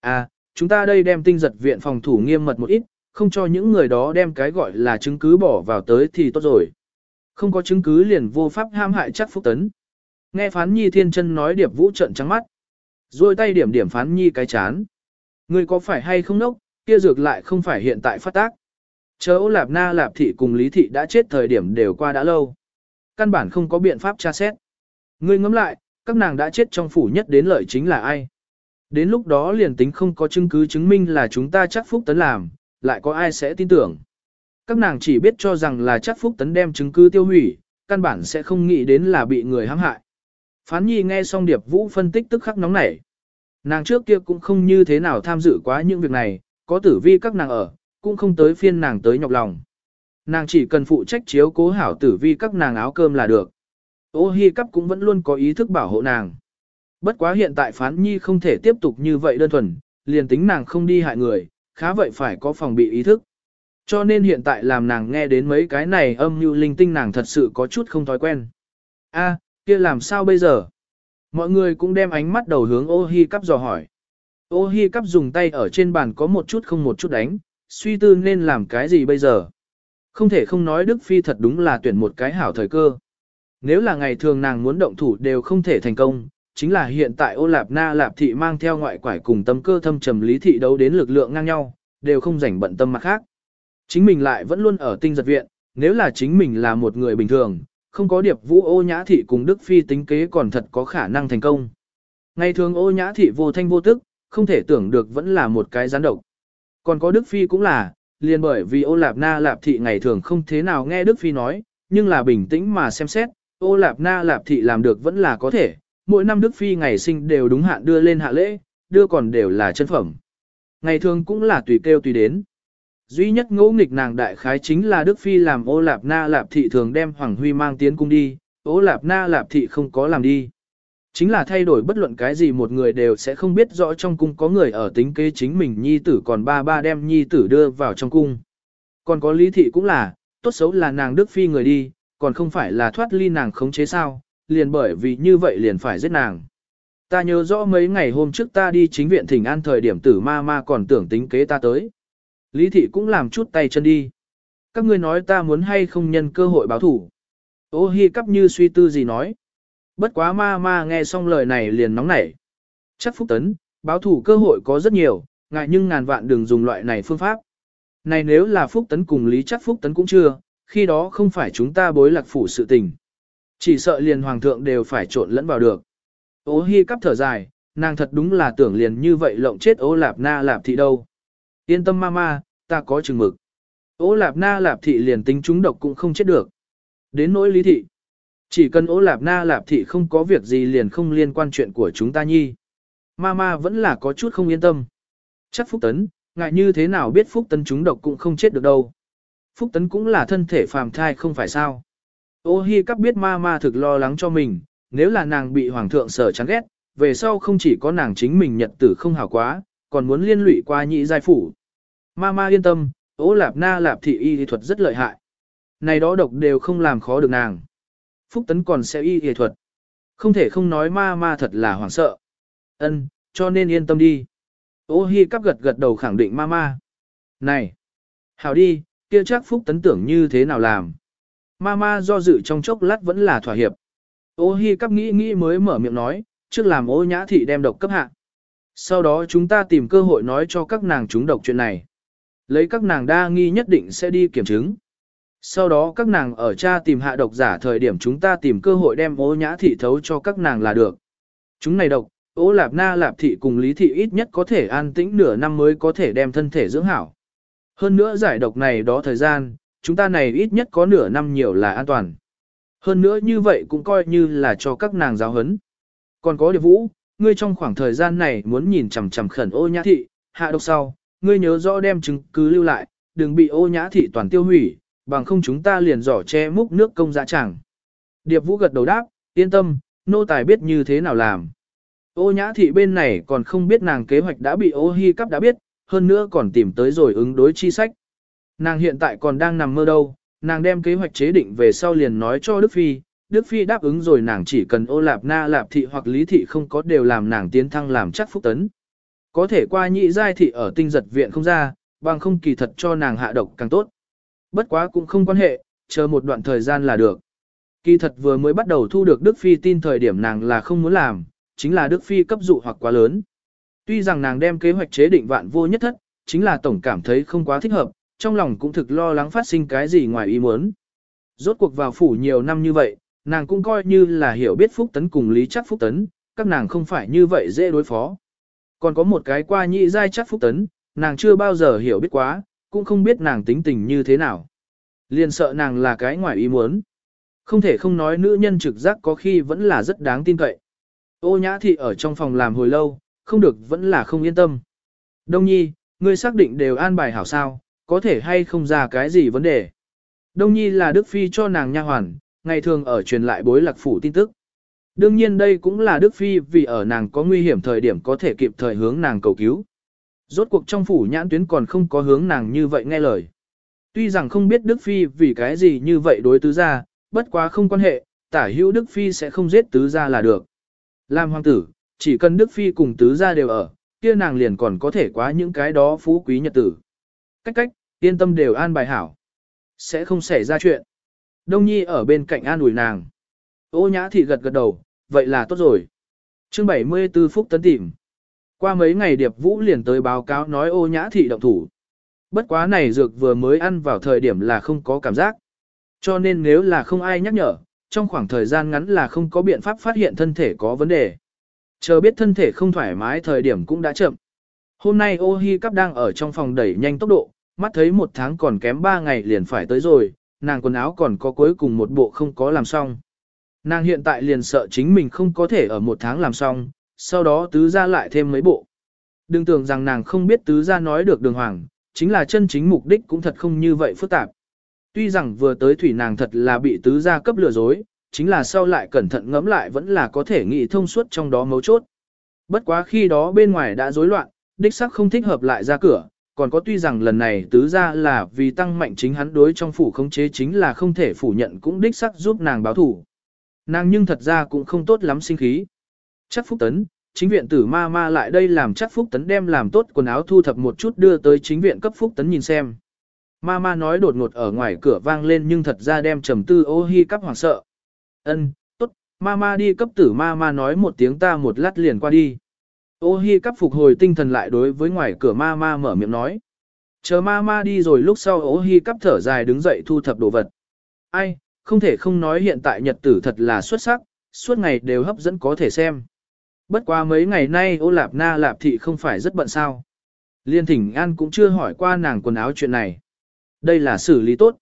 À, chúng ta đây đem tinh giật viện phòng thủ nghiêm mật một ít, không cho những người đó đem cái gọi là chứng cứ bỏ vào tới thì tốt rồi. Không có chứng cứ liền vô pháp ham hại chắc phúc tấn. Nghe phán nhi thiên chân nói điệp vũ trận trắng mắt. Rồi tay điểm điểm phán nhi cái chán. Người có phải hay không nốc, kia dược lại không phải hiện tại phát tác. Chớ ô lạp na lạp thị cùng lý thị đã chết thời điểm đều qua đã lâu. Căn bản không có biện pháp tra xét. Ngươi ngẫm lại, các nàng đã chết trong phủ nhất đến lợi chính là ai? Đến lúc đó liền tính không có chứng cứ chứng minh là chúng ta chắc phúc tấn làm, lại có ai sẽ tin tưởng. Các nàng chỉ biết cho rằng là chắc phúc tấn đem chứng cứ tiêu hủy, căn bản sẽ không nghĩ đến là bị người hãm hại. Phán nhi nghe xong điệp vũ phân tích tức khắc nóng nảy. Nàng trước kia cũng không như thế nào tham dự quá những việc này, có tử vi các nàng ở, cũng không tới phiên nàng tới nhọc lòng. Nàng chỉ cần phụ trách chiếu cố hảo tử vi các nàng áo cơm là được. Ô hi cắp cũng vẫn luôn có ý thức bảo hộ nàng. Bất quá hiện tại phán nhi không thể tiếp tục như vậy đơn thuần, liền tính nàng không đi hại người, khá vậy phải có phòng bị ý thức. Cho nên hiện tại làm nàng nghe đến mấy cái này âm như linh tinh nàng thật sự có chút không thói quen. A, kia làm sao bây giờ? Mọi người cũng đem ánh mắt đầu hướng ô hi cắp dò hỏi. Ô hi cắp dùng tay ở trên bàn có một chút không một chút đánh, suy tư nên làm cái gì bây giờ? Không thể không nói Đức Phi thật đúng là tuyển một cái hảo thời cơ. Nếu là ngày thường nàng muốn động thủ đều không thể thành công, chính là hiện tại ô lạp na lạp thị mang theo ngoại quải cùng tâm cơ thâm trầm lý thị đấu đến lực lượng ngang nhau, đều không rảnh bận tâm mặt khác. Chính mình lại vẫn luôn ở tinh giật viện, nếu là chính mình là một người bình thường, không có điệp vũ ô nhã thị cùng Đức Phi tính kế còn thật có khả năng thành công. Ngày thường ô nhã thị vô thanh vô tức, không thể tưởng được vẫn là một cái gián độc. Còn có Đức Phi cũng là, liền bởi vì ô lạp na lạp thị ngày thường không thế nào nghe Đức Phi nói, nhưng là bình tĩnh mà xem xét, ô lạp na lạp thị làm được vẫn là có thể, mỗi năm Đức Phi ngày sinh đều đúng hạn đưa lên hạ lễ, đưa còn đều là chân phẩm. Ngày thường cũng là tùy kêu tùy đến. Duy nhất ngỗ nghịch nàng đại khái chính là Đức Phi làm ô lạp na lạp thị thường đem Hoàng Huy mang tiến cung đi, ô lạp na lạp thị không có làm đi. Chính là thay đổi bất luận cái gì một người đều sẽ không biết rõ trong cung có người ở tính kế chính mình nhi tử còn ba ba đem nhi tử đưa vào trong cung. Còn có lý thị cũng là, tốt xấu là nàng Đức Phi người đi, còn không phải là thoát ly nàng khống chế sao, liền bởi vì như vậy liền phải giết nàng. Ta nhớ rõ mấy ngày hôm trước ta đi chính viện thỉnh an thời điểm tử ma ma còn tưởng tính kế ta tới. Lý thị cũng làm chút tay chân đi. Các ngươi nói ta muốn hay không nhân cơ hội báo thủ. Ô hi cắp như suy tư gì nói. Bất quá ma ma nghe xong lời này liền nóng nảy. Chắc phúc tấn, báo thủ cơ hội có rất nhiều, ngại nhưng ngàn vạn đừng dùng loại này phương pháp. Này nếu là phúc tấn cùng lý chắc phúc tấn cũng chưa, khi đó không phải chúng ta bối lạc phủ sự tình. Chỉ sợ liền hoàng thượng đều phải trộn lẫn vào được. Ô hi cắp thở dài, nàng thật đúng là tưởng liền như vậy lộng chết ô lạp na lạp thị đâu. Yên tâm mama, ta có chừng mực. Ô lạp na lạp thị liền tính chúng độc cũng không chết được. Đến nỗi lý thị. Chỉ cần ô lạp na lạp thị không có việc gì liền không liên quan chuyện của chúng ta nhi. Mama vẫn là có chút không yên tâm. Chắc Phúc Tấn, ngại như thế nào biết Phúc Tấn chúng độc cũng không chết được đâu. Phúc Tấn cũng là thân thể phàm thai không phải sao. Ô hi Cáp biết Mama thực lo lắng cho mình, nếu là nàng bị hoàng thượng sở chán ghét, về sau không chỉ có nàng chính mình nhật tử không hảo quá, còn muốn liên lụy qua nhị giai phủ. Mama yên tâm, ố lạp na lạp thị y thuật rất lợi hại. Này đó độc đều không làm khó được nàng. Phúc tấn còn sẽ y y thuật. Không thể không nói ma ma thật là hoảng sợ. Ân, cho nên yên tâm đi. Ô hi cắp gật gật đầu khẳng định ma ma. Này! Hảo đi, kia chắc Phúc tấn tưởng như thế nào làm. Mama do dự trong chốc lát vẫn là thỏa hiệp. Ô hi cắp nghĩ nghĩ mới mở miệng nói, trước làm ô nhã thị đem độc cấp hạ. Sau đó chúng ta tìm cơ hội nói cho các nàng chúng độc chuyện này. Lấy các nàng đa nghi nhất định sẽ đi kiểm chứng. Sau đó các nàng ở cha tìm hạ độc giả thời điểm chúng ta tìm cơ hội đem ô nhã thị thấu cho các nàng là được. Chúng này độc, ô lạp na lạp thị cùng lý thị ít nhất có thể an tĩnh nửa năm mới có thể đem thân thể dưỡng hảo. Hơn nữa giải độc này đó thời gian, chúng ta này ít nhất có nửa năm nhiều là an toàn. Hơn nữa như vậy cũng coi như là cho các nàng giáo hấn. Còn có điệp vũ, ngươi trong khoảng thời gian này muốn nhìn chằm chằm khẩn ô nhã thị, hạ độc sau, ngươi nhớ rõ đem chứng cứ lưu lại, đừng bị ô nhã thị toàn tiêu hủy, bằng không chúng ta liền giỏ che múc nước công dạ chẳng. Điệp vũ gật đầu đáp, yên tâm, nô tài biết như thế nào làm. Ô nhã thị bên này còn không biết nàng kế hoạch đã bị ô hi cắp đã biết, hơn nữa còn tìm tới rồi ứng đối chi sách. Nàng hiện tại còn đang nằm mơ đâu, nàng đem kế hoạch chế định về sau liền nói cho Đức Phi, Đức Phi đáp ứng rồi nàng chỉ cần ô lạp na lạp thị hoặc lý thị không có đều làm nàng tiến thăng làm chắc phúc tấn. Có thể qua nhị giai thị ở tinh giật viện không ra, bằng không kỳ thật cho nàng hạ độc càng tốt. Bất quá cũng không quan hệ, chờ một đoạn thời gian là được. Kỳ thật vừa mới bắt đầu thu được Đức Phi tin thời điểm nàng là không muốn làm, chính là Đức Phi cấp dụ hoặc quá lớn. Tuy rằng nàng đem kế hoạch chế định vạn vô nhất thất, chính là tổng cảm thấy không quá thích hợp, trong lòng cũng thực lo lắng phát sinh cái gì ngoài ý muốn. Rốt cuộc vào phủ nhiều năm như vậy, nàng cũng coi như là hiểu biết Phúc Tấn cùng Lý Chắc Phúc Tấn, các nàng không phải như vậy dễ đối phó. Còn có một cái qua nhị giai Chắc Phúc Tấn, nàng chưa bao giờ hiểu biết quá, cũng không biết nàng tính tình như thế nào. Liền sợ nàng là cái ngoài ý muốn. Không thể không nói nữ nhân trực giác có khi vẫn là rất đáng tin cậy. Ô nhã thị ở trong phòng làm hồi lâu, không được vẫn là không yên tâm. Đông nhi, ngươi xác định đều an bài hảo sao, có thể hay không ra cái gì vấn đề. Đông nhi là Đức Phi cho nàng nha hoàn, ngày thường ở truyền lại bối lạc phủ tin tức. Đương nhiên đây cũng là Đức Phi vì ở nàng có nguy hiểm thời điểm có thể kịp thời hướng nàng cầu cứu. Rốt cuộc trong phủ nhãn tuyến còn không có hướng nàng như vậy nghe lời. Tuy rằng không biết Đức Phi vì cái gì như vậy đối tứ gia, bất quá không quan hệ, tả hữu Đức Phi sẽ không giết tứ gia là được. Làm hoàng tử, chỉ cần Đức Phi cùng tứ gia đều ở, kia nàng liền còn có thể quá những cái đó phú quý nhật tử. Cách cách, yên tâm đều an bài hảo. Sẽ không xảy ra chuyện. Đông Nhi ở bên cạnh an ủi nàng. Ô nhã thị gật gật đầu, vậy là tốt rồi. Chương 74 Phúc Tấn tìm. Qua mấy ngày Điệp Vũ liền tới báo cáo nói ô nhã thị động thủ. Bất quá này dược vừa mới ăn vào thời điểm là không có cảm giác. Cho nên nếu là không ai nhắc nhở, trong khoảng thời gian ngắn là không có biện pháp phát hiện thân thể có vấn đề. Chờ biết thân thể không thoải mái thời điểm cũng đã chậm. Hôm nay ô hi cắp đang ở trong phòng đẩy nhanh tốc độ, mắt thấy một tháng còn kém ba ngày liền phải tới rồi, nàng quần áo còn có cuối cùng một bộ không có làm xong. Nàng hiện tại liền sợ chính mình không có thể ở một tháng làm xong, sau đó tứ ra lại thêm mấy bộ. Đừng tưởng rằng nàng không biết tứ ra nói được đường hoàng, chính là chân chính mục đích cũng thật không như vậy phức tạp. Tuy rằng vừa tới thủy nàng thật là bị tứ gia cấp lừa dối, chính là sau lại cẩn thận ngẫm lại vẫn là có thể nghĩ thông suốt trong đó mấu chốt. Bất quá khi đó bên ngoài đã rối loạn, đích sắc không thích hợp lại ra cửa, còn có tuy rằng lần này tứ gia là vì tăng mạnh chính hắn đối trong phủ khống chế chính là không thể phủ nhận cũng đích sắc giúp nàng báo thủ. Nàng nhưng thật ra cũng không tốt lắm sinh khí. Chắc Phúc Tấn, chính viện tử ma ma lại đây làm chắc Phúc Tấn đem làm tốt quần áo thu thập một chút đưa tới chính viện cấp Phúc Tấn nhìn xem. Ma ma nói đột ngột ở ngoài cửa vang lên nhưng thật ra đem trầm tư ô hi cắp hoảng sợ. Ân, tốt, ma ma đi cấp tử ma ma nói một tiếng ta một lát liền qua đi. Ô hi cắp phục hồi tinh thần lại đối với ngoài cửa ma ma mở miệng nói. Chờ ma ma đi rồi lúc sau ô hi cắp thở dài đứng dậy thu thập đồ vật. Ai, không thể không nói hiện tại nhật tử thật là xuất sắc, suốt ngày đều hấp dẫn có thể xem. Bất qua mấy ngày nay ô lạp na lạp thị không phải rất bận sao. Liên thỉnh an cũng chưa hỏi qua nàng quần áo chuyện này. Đây là xử lý tốt.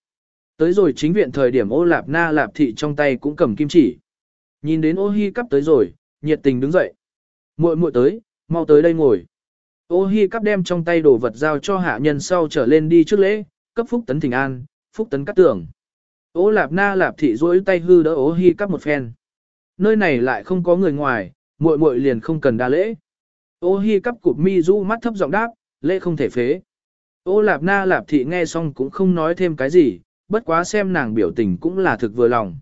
Tới rồi chính viện thời điểm ô lạp na lạp thị trong tay cũng cầm kim chỉ. Nhìn đến ô hi cắp tới rồi, nhiệt tình đứng dậy. muội muội tới, mau tới đây ngồi. Ô hi cắp đem trong tay đồ vật giao cho hạ nhân sau trở lên đi trước lễ, cấp phúc tấn thỉnh an, phúc tấn cắt tưởng. Ô lạp na lạp thị duỗi tay hư đỡ ô hi cắp một phen. Nơi này lại không có người ngoài, muội muội liền không cần đa lễ. Ô hi cắp cụp mi du mắt thấp giọng đáp, lễ không thể phế. Ô lạp na lạp thị nghe xong cũng không nói thêm cái gì, bất quá xem nàng biểu tình cũng là thực vừa lòng.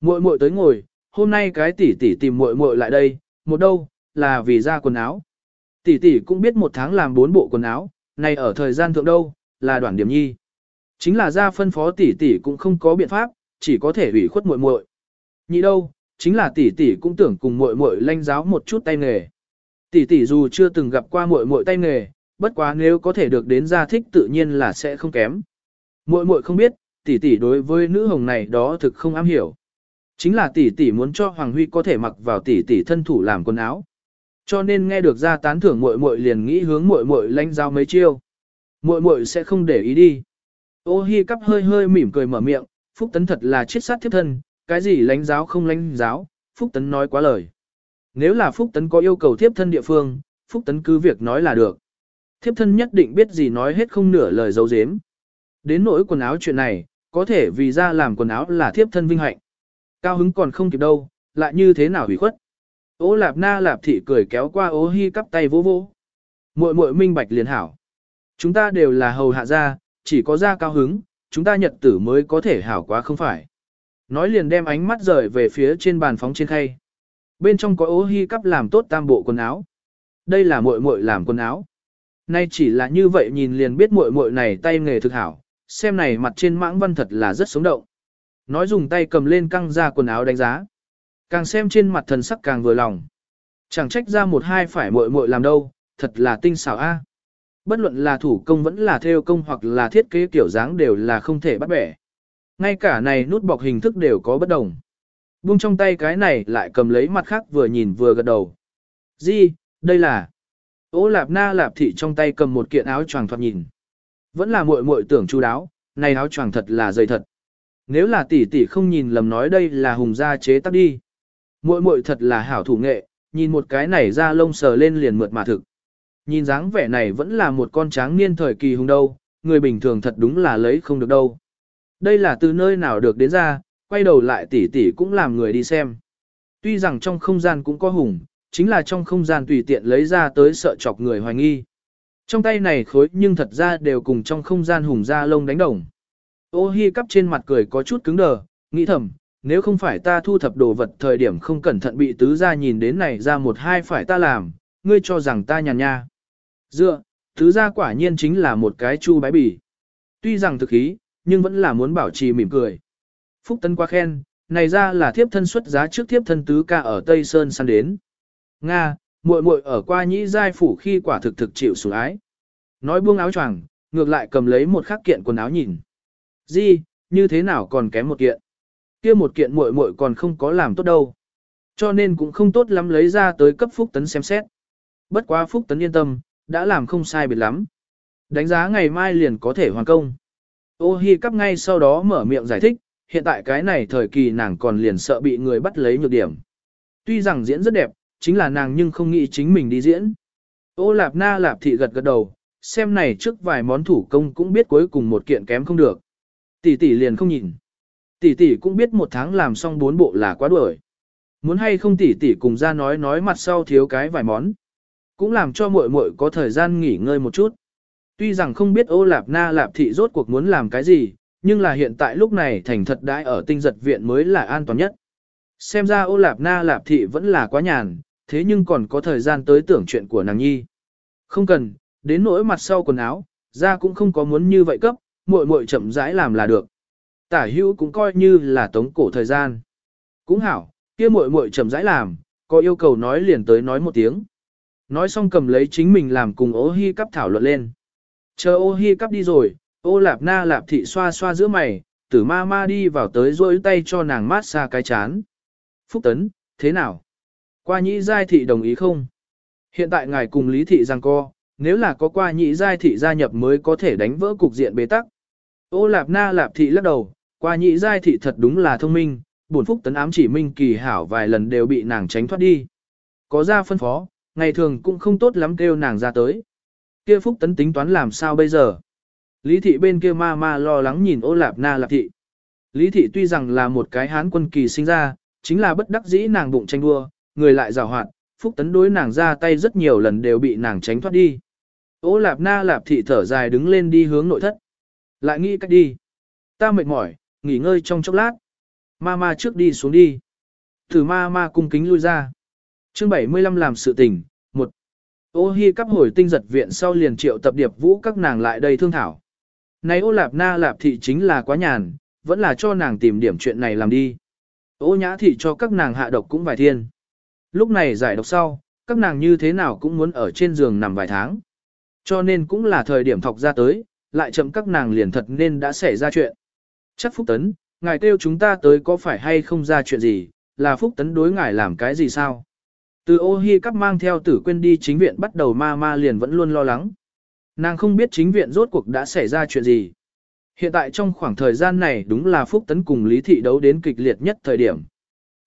Muội muội tới ngồi, hôm nay cái tỷ tỷ tìm muội muội lại đây, một đâu, là vì ra quần áo. Tỷ tỷ cũng biết một tháng làm bốn bộ quần áo, này ở thời gian thượng đâu, là đoạn điểm nhi. Chính là ra phân phó tỷ tỷ cũng không có biện pháp, chỉ có thể ủy khuất muội muội. Nhị đâu, chính là tỷ tỷ cũng tưởng cùng muội muội lanh giáo một chút tay nghề. Tỷ tỷ dù chưa từng gặp qua muội muội tay nghề, bất quá nếu có thể được đến gia thích tự nhiên là sẽ không kém. Muội muội không biết, tỷ tỷ đối với nữ hồng này đó thực không am hiểu. Chính là tỷ tỷ muốn cho Hoàng Huy có thể mặc vào tỷ tỷ thân thủ làm quần áo. Cho nên nghe được gia tán thưởng muội muội liền nghĩ hướng muội muội lãnh giao mấy chiêu. Muội muội sẽ không để ý đi. Ô Hi cắp hơi hơi mỉm cười mở miệng, Phúc Tấn thật là chết sát thiếp thân, cái gì lãnh giáo không lãnh giáo, Phúc Tấn nói quá lời. Nếu là Phúc Tấn có yêu cầu thiếp thân địa phương, Phúc Tấn cứ việc nói là được. Thiếp thân nhất định biết gì nói hết không nửa lời dấu dếm. Đến nỗi quần áo chuyện này, có thể vì ra làm quần áo là thiếp thân vinh hạnh. Cao hứng còn không kịp đâu, lại như thế nào hủy khuất. Ô lạp na lạp thị cười kéo qua ô hi cắp tay vỗ vỗ. muội muội minh bạch liền hảo. Chúng ta đều là hầu hạ gia, chỉ có gia cao hứng, chúng ta nhật tử mới có thể hảo quá không phải. Nói liền đem ánh mắt rời về phía trên bàn phóng trên khay. Bên trong có ô hi cắp làm tốt tam bộ quần áo. Đây là muội muội làm quần áo. Nay chỉ là như vậy nhìn liền biết muội muội này tay nghề thực hảo, xem này mặt trên mãng văn thật là rất sống động. Nói dùng tay cầm lên căng ra quần áo đánh giá. Càng xem trên mặt thần sắc càng vừa lòng. Chẳng trách ra một hai phải muội muội làm đâu, thật là tinh xảo a. Bất luận là thủ công vẫn là theo công hoặc là thiết kế kiểu dáng đều là không thể bắt bẻ. Ngay cả này nút bọc hình thức đều có bất đồng. Buông trong tay cái này lại cầm lấy mặt khác vừa nhìn vừa gật đầu. di, đây là... Ô lạp na lạp thị trong tay cầm một kiện áo choàng thoạt nhìn. Vẫn là muội muội tưởng chu đáo, này áo choàng thật là dày thật. Nếu là tỷ tỷ không nhìn lầm nói đây là hùng gia chế tác đi. Muội muội thật là hảo thủ nghệ, nhìn một cái này ra lông sờ lên liền mượt mà thực. Nhìn dáng vẻ này vẫn là một con tráng niên thời kỳ hùng đâu, người bình thường thật đúng là lấy không được đâu. Đây là từ nơi nào được đến ra, quay đầu lại tỷ tỷ cũng làm người đi xem. Tuy rằng trong không gian cũng có hùng, chính là trong không gian tùy tiện lấy ra tới sợ chọc người hoài nghi. Trong tay này khối nhưng thật ra đều cùng trong không gian hùng ra lông đánh đồng. Ô hi cắp trên mặt cười có chút cứng đờ, nghĩ thầm, nếu không phải ta thu thập đồ vật thời điểm không cẩn thận bị tứ gia nhìn đến này ra một hai phải ta làm, ngươi cho rằng ta nhàn nha. Dựa, tứ gia quả nhiên chính là một cái chu bái bỉ. Tuy rằng thực ý, nhưng vẫn là muốn bảo trì mỉm cười. Phúc Tân qua khen, này ra là thiếp thân xuất giá trước thiếp thân tứ ca ở Tây Sơn săn đến. Nga, muội muội ở qua nhĩ giai phủ khi quả thực thực chịu sủng ái. Nói buông áo choàng, ngược lại cầm lấy một khắc kiện quần áo nhìn. di như thế nào còn kém một kiện? Kia một kiện muội muội còn không có làm tốt đâu. Cho nên cũng không tốt lắm lấy ra tới cấp Phúc Tấn xem xét. Bất quá Phúc Tấn yên tâm, đã làm không sai biệt lắm. Đánh giá ngày mai liền có thể hoàn công. Ô hi cắp ngay sau đó mở miệng giải thích, hiện tại cái này thời kỳ nàng còn liền sợ bị người bắt lấy nhược điểm. Tuy rằng diễn rất đẹp, chính là nàng nhưng không nghĩ chính mình đi diễn. Ô lạp na lạp thị gật gật đầu, xem này trước vài món thủ công cũng biết cuối cùng một kiện kém không được. Tỷ tỷ liền không nhìn. Tỷ tỷ cũng biết một tháng làm xong bốn bộ là quá đuổi. Muốn hay không tỷ tỷ cùng ra nói nói mặt sau thiếu cái vài món. Cũng làm cho muội muội có thời gian nghỉ ngơi một chút. Tuy rằng không biết ô lạp na lạp thị rốt cuộc muốn làm cái gì, nhưng là hiện tại lúc này thành thật đãi ở tinh giật viện mới là an toàn nhất. Xem ra ô lạp na lạp thị vẫn là quá nhàn, thế nhưng còn có thời gian tới tưởng chuyện của nàng nhi. Không cần, đến nỗi mặt sau quần áo, ra cũng không có muốn như vậy cấp, muội muội chậm rãi làm là được. Tả hữu cũng coi như là tống cổ thời gian. Cũng hảo, kia muội muội chậm rãi làm, có yêu cầu nói liền tới nói một tiếng. Nói xong cầm lấy chính mình làm cùng ô hi cắp thảo luận lên. Chờ ô hi cắp đi rồi, ô lạp na lạp thị xoa xoa giữa mày, tử ma ma đi vào tới rôi tay cho nàng mát xa cái chán. Phúc Tấn, thế nào? Qua nhĩ giai thị đồng ý không? Hiện tại ngài cùng lý thị rằng co, nếu là có qua nhĩ giai thị gia nhập mới có thể đánh vỡ cục diện bế tắc. Ô lạp na lạp thị lắc đầu, qua nhị giai thị thật đúng là thông minh, bổn phúc tấn ám chỉ minh kỳ hảo vài lần đều bị nàng tránh thoát đi. Có ra phân phó, ngày thường cũng không tốt lắm kêu nàng ra tới. Kia phúc tấn tính toán làm sao bây giờ? Lý thị bên kia ma ma lo lắng nhìn ô lạp na lạp thị. Lý thị tuy rằng là một cái hán quân kỳ sinh ra, chính là bất đắc dĩ nàng bụng tranh đua, người lại rào hoạt, phúc tấn đối nàng ra tay rất nhiều lần đều bị nàng tránh thoát đi. Ô lạp na lạp thị thở dài đứng lên đi hướng nội thất. Lại nghĩ cách đi. Ta mệt mỏi, nghỉ ngơi trong chốc lát. Ma ma trước đi xuống đi. Thử ma ma cung kính lui ra. chương 75 làm sự tình, một Ô hi cắp hồi tinh giật viện sau liền triệu tập điệp vũ các nàng lại đây thương thảo. Này ô lạp na lạp thị chính là quá nhàn, vẫn là cho nàng tìm điểm chuyện này làm đi. Ô nhã thị cho các nàng hạ độc cũng vài thiên. Lúc này giải độc sau, các nàng như thế nào cũng muốn ở trên giường nằm vài tháng. Cho nên cũng là thời điểm thọc ra tới, lại chậm các nàng liền thật nên đã xảy ra chuyện. Chắc Phúc Tấn, ngài kêu chúng ta tới có phải hay không ra chuyện gì, là Phúc Tấn đối ngài làm cái gì sao? Từ ô hi cắp mang theo tử quên đi chính viện bắt đầu ma ma liền vẫn luôn lo lắng. Nàng không biết chính viện rốt cuộc đã xảy ra chuyện gì. Hiện tại trong khoảng thời gian này đúng là Phúc Tấn cùng Lý Thị đấu đến kịch liệt nhất thời điểm.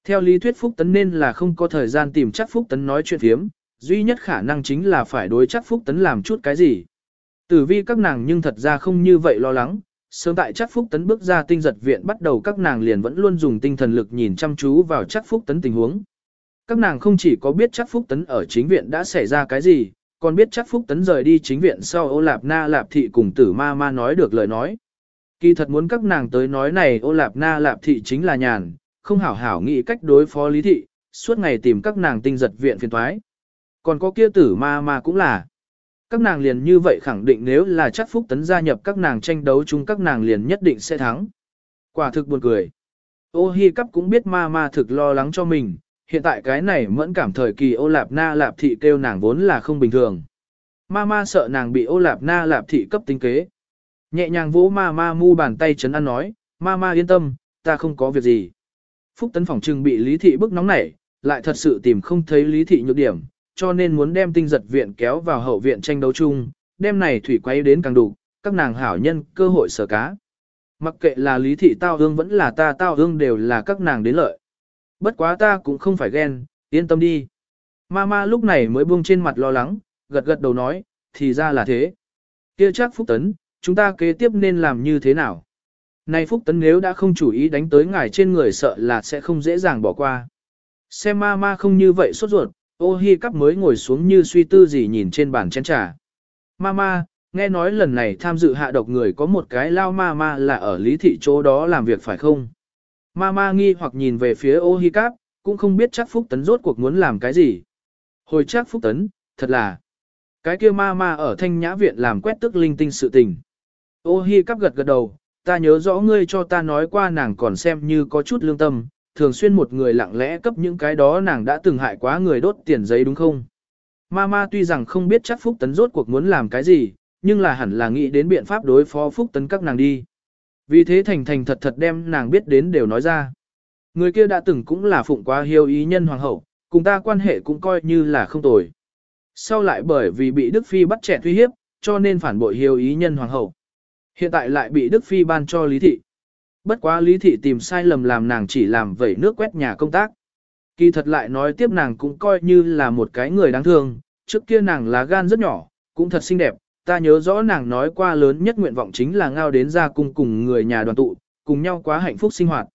Theo lý thuyết Phúc Tấn nên là không có thời gian tìm chắc Phúc Tấn nói chuyện phiếm, duy nhất khả năng chính là phải đối chắc Phúc Tấn làm chút cái gì. Tử vi các nàng nhưng thật ra không như vậy lo lắng, sớm tại chắc Phúc Tấn bước ra tinh giật viện bắt đầu các nàng liền vẫn luôn dùng tinh thần lực nhìn chăm chú vào chắc Phúc Tấn tình huống. Các nàng không chỉ có biết chắc Phúc Tấn ở chính viện đã xảy ra cái gì, còn biết chắc Phúc Tấn rời đi chính viện sau ô lạp na lạp thị cùng tử ma ma nói được lời nói. Kỳ thật muốn các nàng tới nói này ô lạp na lạp thị chính là nhàn, không hảo hảo nghĩ cách đối phó lý thị, suốt ngày tìm các nàng tinh giật viện phiền thoái. Còn có kia tử ma ma cũng là. Các nàng liền như vậy khẳng định nếu là chắc phúc tấn gia nhập các nàng tranh đấu chung các nàng liền nhất định sẽ thắng. Quả thực buồn cười. Ô hi cắp cũng biết ma ma thực lo lắng cho mình, hiện tại cái này mẫn cảm thời kỳ ô lạp na lạp thị kêu nàng vốn là không bình thường. Ma ma sợ nàng bị ô lạp na lạp thị cấp tính kế. Nhẹ nhàng vỗ ma ma mu bàn tay chấn an nói, ma ma yên tâm, ta không có việc gì. Phúc tấn phòng trừng bị lý thị bức nóng nảy, lại thật sự tìm không thấy lý thị nhược điểm, cho nên muốn đem tinh giật viện kéo vào hậu viện tranh đấu chung, đem này thủy quay đến càng đủ, các nàng hảo nhân cơ hội sở cá. Mặc kệ là lý thị tao hương vẫn là ta tao hương đều là các nàng đến lợi. Bất quá ta cũng không phải ghen, yên tâm đi. Mama lúc này mới buông trên mặt lo lắng, gật gật đầu nói, thì ra là thế. Kia chắc Phúc Tấn, chúng ta kế tiếp nên làm như thế nào? Này Phúc Tấn nếu đã không chủ ý đánh tới ngài trên người sợ là sẽ không dễ dàng bỏ qua. Xem ma ma không như vậy sốt ruột, ô hi cắp mới ngồi xuống như suy tư gì nhìn trên bàn chén trà. Mama, nghe nói lần này tham dự hạ độc người có một cái lao Mama là ở lý thị chỗ đó làm việc phải không? Mama nghi hoặc nhìn về phía ô hi cắp, cũng không biết chắc Phúc Tấn rốt cuộc muốn làm cái gì. Hồi chắc Phúc Tấn, thật là, cái kia Mama ở thanh nhã viện làm quét tức linh tinh sự tình. Ô hi cắp gật gật đầu, ta nhớ rõ ngươi cho ta nói qua nàng còn xem như có chút lương tâm, thường xuyên một người lặng lẽ cấp những cái đó nàng đã từng hại quá người đốt tiền giấy đúng không? Mama tuy rằng không biết chắc Phúc Tấn rốt cuộc muốn làm cái gì, nhưng là hẳn là nghĩ đến biện pháp đối phó Phúc Tấn các nàng đi. Vì thế thành thành thật thật đem nàng biết đến đều nói ra. Người kia đã từng cũng là phụng quá hiếu ý nhân hoàng hậu, cùng ta quan hệ cũng coi như là không tồi. Sau lại bởi vì bị Đức Phi bắt trẻ uy hiếp, cho nên phản bội hiếu ý nhân hoàng hậu. Hiện tại lại bị Đức Phi ban cho Lý Thị. Bất quá Lý Thị tìm sai lầm làm nàng chỉ làm vẩy nước quét nhà công tác. Kỳ thật lại nói tiếp nàng cũng coi như là một cái người đáng thương, trước kia nàng lá gan rất nhỏ, cũng thật xinh đẹp, ta nhớ rõ nàng nói qua lớn nhất nguyện vọng chính là ngao đến ra cung cùng người nhà đoàn tụ, cùng nhau quá hạnh phúc sinh hoạt.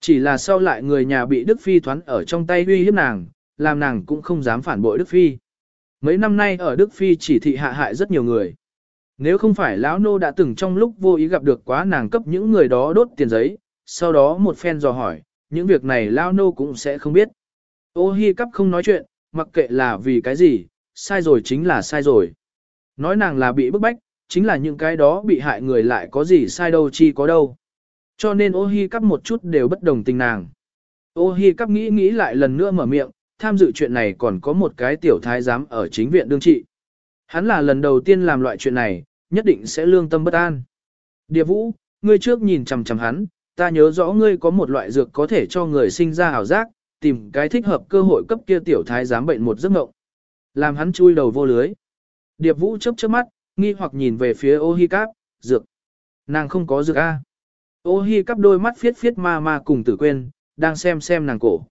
Chỉ là sau lại người nhà bị Đức Phi thoán ở trong tay uy hiếp nàng, làm nàng cũng không dám phản bội Đức Phi. Mấy năm nay ở Đức Phi chỉ thị hạ hại rất nhiều người. Nếu không phải lão nô đã từng trong lúc vô ý gặp được quá nàng cấp những người đó đốt tiền giấy, sau đó một phen dò hỏi, những việc này lão nô cũng sẽ không biết. Ô hi cắp không nói chuyện, mặc kệ là vì cái gì, sai rồi chính là sai rồi. Nói nàng là bị bức bách, chính là những cái đó bị hại người lại có gì sai đâu chi có đâu. Cho nên ô hi cắp một chút đều bất đồng tình nàng. Ô hi cắp nghĩ nghĩ lại lần nữa mở miệng, tham dự chuyện này còn có một cái tiểu thái giám ở chính viện đương trị. Hắn là lần đầu tiên làm loại chuyện này, nhất định sẽ lương tâm bất an. Địa vũ, ngươi trước nhìn chằm chằm hắn, ta nhớ rõ ngươi có một loại dược có thể cho người sinh ra ảo giác, tìm cái thích hợp cơ hội cấp kia tiểu thái giám bệnh một giấc mộng. Làm hắn chui đầu vô lưới. Điệp vũ chớp chớp mắt, nghi hoặc nhìn về phía ô hi cáp, dược. Nàng không có dược A. Ô hi cắp đôi mắt phiết phiết ma ma cùng tử quên, đang xem xem nàng cổ.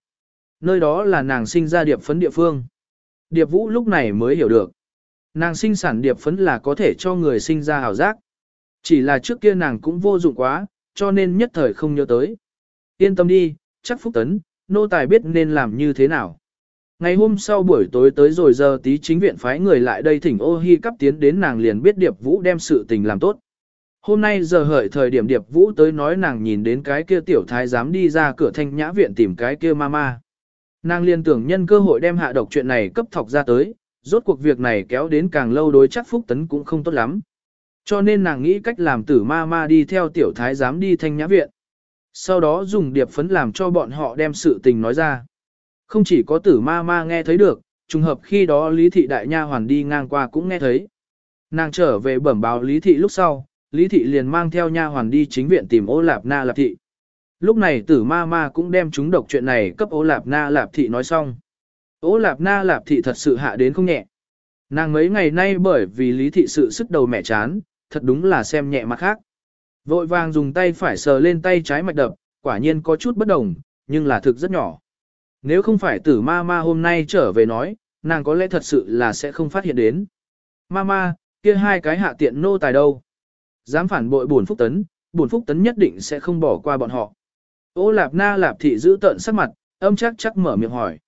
Nơi đó là nàng sinh ra điệp phấn địa phương. Điệp vũ lúc này mới hiểu được. Nàng sinh sản điệp phấn là có thể cho người sinh ra hào giác. Chỉ là trước kia nàng cũng vô dụng quá, cho nên nhất thời không nhớ tới. Yên tâm đi, chắc phúc tấn, nô tài biết nên làm như thế nào. Ngày hôm sau buổi tối tới rồi giờ tí chính viện phái người lại đây thỉnh ô hi cắp tiến đến nàng liền biết điệp vũ đem sự tình làm tốt. Hôm nay giờ hợi thời điểm điệp vũ tới nói nàng nhìn đến cái kia tiểu thái dám đi ra cửa thanh nhã viện tìm cái kia mama. Nàng liền tưởng nhân cơ hội đem hạ độc chuyện này cấp thọc ra tới, rốt cuộc việc này kéo đến càng lâu đối chắc phúc tấn cũng không tốt lắm. Cho nên nàng nghĩ cách làm tử ma ma đi theo tiểu thái giám đi thanh nhã viện. Sau đó dùng điệp phấn làm cho bọn họ đem sự tình nói ra. Không chỉ có tử ma ma nghe thấy được, trùng hợp khi đó Lý Thị Đại Nha Hoàn đi ngang qua cũng nghe thấy. Nàng trở về bẩm báo Lý Thị lúc sau, Lý Thị liền mang theo Nha Hoàn đi chính viện tìm ô lạp na lạp thị. Lúc này tử ma ma cũng đem chúng độc chuyện này cấp ô lạp na lạp thị nói xong. Ô lạp na lạp thị thật sự hạ đến không nhẹ. Nàng mấy ngày nay bởi vì lý thị sự sức đầu mẹ chán, thật đúng là xem nhẹ mặt khác. Vội vàng dùng tay phải sờ lên tay trái mạch đập, quả nhiên có chút bất đồng, nhưng là thực rất nhỏ. Nếu không phải tử ma ma hôm nay trở về nói, nàng có lẽ thật sự là sẽ không phát hiện đến. Ma ma, kia hai cái hạ tiện nô tài đâu? Dám phản bội buồn phúc tấn, buồn phúc tấn nhất định sẽ không bỏ qua bọn họ. Ô lạp na lạp thị giữ tận sắc mặt, âm chắc chắc mở miệng hỏi.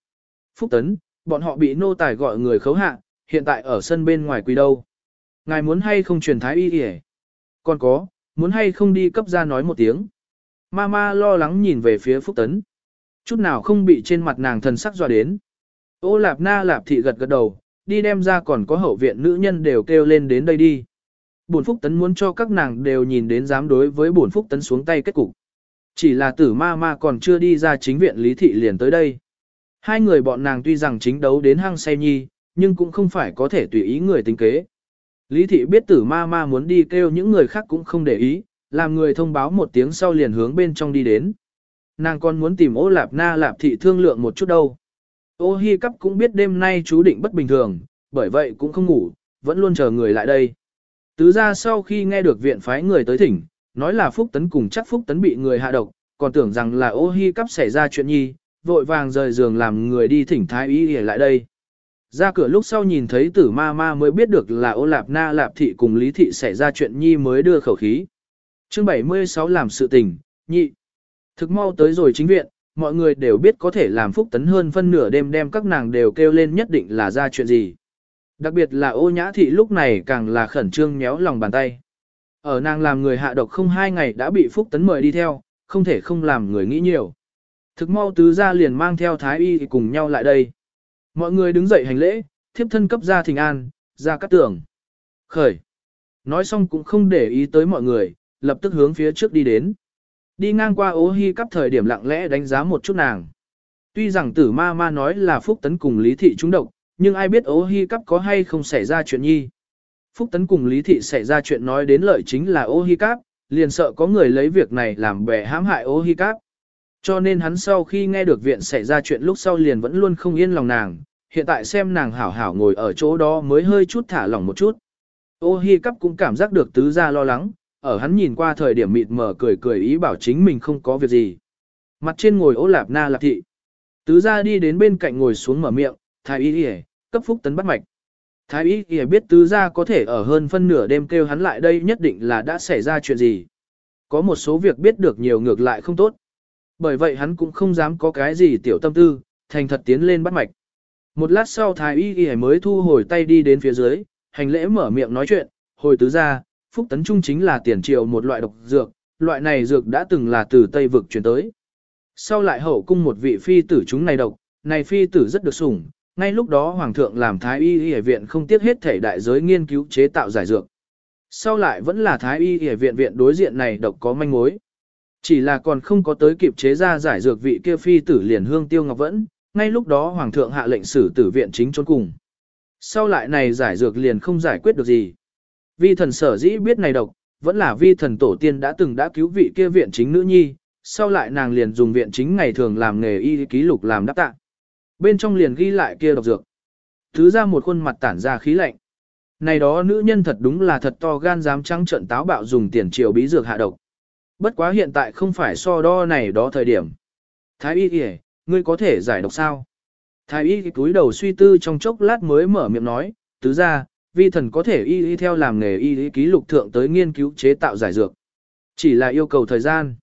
Phúc tấn, bọn họ bị nô tài gọi người khấu hạ, hiện tại ở sân bên ngoài quỳ đâu. Ngài muốn hay không truyền thái y kìa? Còn có, muốn hay không đi cấp ra nói một tiếng. Mama lo lắng nhìn về phía Phúc Tấn. Chút nào không bị trên mặt nàng thần sắc dọa đến. Ô lạp na lạp thị gật gật đầu, đi đem ra còn có hậu viện nữ nhân đều kêu lên đến đây đi. Bổn Phúc Tấn muốn cho các nàng đều nhìn đến dám đối với bổn Phúc Tấn xuống tay kết cục. Chỉ là tử ma ma còn chưa đi ra chính viện lý thị liền tới đây. Hai người bọn nàng tuy rằng chính đấu đến hang say nhi, nhưng cũng không phải có thể tùy ý người tính kế. Lý thị biết tử ma ma muốn đi kêu những người khác cũng không để ý, làm người thông báo một tiếng sau liền hướng bên trong đi đến. Nàng còn muốn tìm ô lạp na lạp thị thương lượng một chút đâu. Ô hi cắp cũng biết đêm nay chú định bất bình thường, bởi vậy cũng không ngủ, vẫn luôn chờ người lại đây. Tứ ra sau khi nghe được viện phái người tới thỉnh, nói là Phúc Tấn cùng chắc Phúc Tấn bị người hạ độc, còn tưởng rằng là ô hi cắp xảy ra chuyện nhi, vội vàng rời giường làm người đi thỉnh thái y để lại đây. Ra cửa lúc sau nhìn thấy tử ma ma mới biết được là ô lạp na lạp thị cùng lý thị xảy ra chuyện nhi mới đưa khẩu khí. chương 76 làm sự tình, nhị. Thực mau tới rồi chính viện, mọi người đều biết có thể làm phúc tấn hơn phân nửa đêm đem các nàng đều kêu lên nhất định là ra chuyện gì. Đặc biệt là ô nhã thị lúc này càng là khẩn trương méo lòng bàn tay. Ở nàng làm người hạ độc không hai ngày đã bị phúc tấn mời đi theo, không thể không làm người nghĩ nhiều. Thực mau tứ gia liền mang theo thái y cùng nhau lại đây. Mọi người đứng dậy hành lễ, thiếp thân cấp gia thình an, ra cắt tưởng. Khởi. Nói xong cũng không để ý tới mọi người, lập tức hướng phía trước đi đến. Đi ngang qua ố hy cắp thời điểm lặng lẽ đánh giá một chút nàng. Tuy rằng tử ma ma nói là Phúc Tấn cùng Lý Thị trúng độc, nhưng ai biết ố hy cắp có hay không xảy ra chuyện nhi. Phúc Tấn cùng Lý Thị xảy ra chuyện nói đến lợi chính là ô hi cắp, liền sợ có người lấy việc này làm bẻ hãm hại ô hi cắp. Cho nên hắn sau khi nghe được viện xảy ra chuyện lúc sau liền vẫn luôn không yên lòng nàng, hiện tại xem nàng hảo hảo ngồi ở chỗ đó mới hơi chút thả lỏng một chút. Ô hi cắp cũng cảm giác được tứ gia lo lắng, ở hắn nhìn qua thời điểm mịt mờ cười cười ý bảo chính mình không có việc gì. Mặt trên ngồi ô lạp na lạp thị. Tứ gia đi đến bên cạnh ngồi xuống mở miệng, thái y y cấp phúc tấn bắt mạch. Thái y y biết tứ gia có thể ở hơn phân nửa đêm kêu hắn lại đây nhất định là đã xảy ra chuyện gì. Có một số việc biết được nhiều ngược lại không tốt. Bởi vậy hắn cũng không dám có cái gì tiểu tâm tư, thành thật tiến lên bắt mạch. Một lát sau thái y y mới thu hồi tay đi đến phía dưới, hành lễ mở miệng nói chuyện, hồi tứ gia, phúc tấn trung chính là tiền triệu một loại độc dược, loại này dược đã từng là từ Tây vực chuyển tới. Sau lại hậu cung một vị phi tử chúng này độc, này phi tử rất được sủng, ngay lúc đó hoàng thượng làm thái y y viện không tiếc hết thể đại giới nghiên cứu chế tạo giải dược. Sau lại vẫn là thái y y viện viện đối diện này độc có manh mối. Chỉ là còn không có tới kịp chế ra giải dược vị kia phi tử liền hương tiêu ngọc vẫn, ngay lúc đó hoàng thượng hạ lệnh xử tử viện chính trốn cùng. Sau lại này giải dược liền không giải quyết được gì. Vi thần sở dĩ biết này độc, vẫn là vi thần tổ tiên đã từng đã cứu vị kia viện chính nữ nhi, sau lại nàng liền dùng viện chính ngày thường làm nghề y ký lục làm đáp tạ. Bên trong liền ghi lại kia độc dược. Thứ ra một khuôn mặt tản ra khí lạnh. Này đó nữ nhân thật đúng là thật to gan dám trắng trận táo bạo dùng tiền triều bí dược hạ độc. Bất quá hiện tại không phải so đo này đó thời điểm. Thái y kìa, ngươi có thể giải độc sao? Thái y cúi đầu suy tư trong chốc lát mới mở miệng nói, tứ ra, vi thần có thể y y theo làm nghề y y ký lục thượng tới nghiên cứu chế tạo giải dược. Chỉ là yêu cầu thời gian.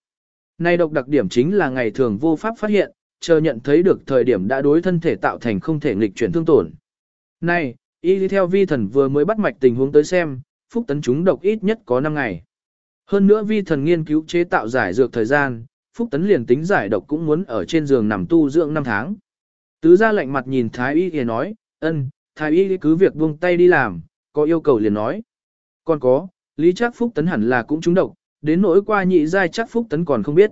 Nay độc đặc điểm chính là ngày thường vô pháp phát hiện, chờ nhận thấy được thời điểm đã đối thân thể tạo thành không thể nghịch chuyển thương tổn. Này, y theo vi thần vừa mới bắt mạch tình huống tới xem, phúc tấn chúng độc ít nhất có 5 ngày. Hơn nữa vi thần nghiên cứu chế tạo giải dược thời gian, phúc tấn liền tính giải độc cũng muốn ở trên giường nằm tu dưỡng 5 tháng. Tứ ra lạnh mặt nhìn thái y thì nói, ân, thái y cứ việc buông tay đi làm, có yêu cầu liền nói. Còn có, lý chắc phúc tấn hẳn là cũng trúng độc, đến nỗi qua nhị giai chắc phúc tấn còn không biết.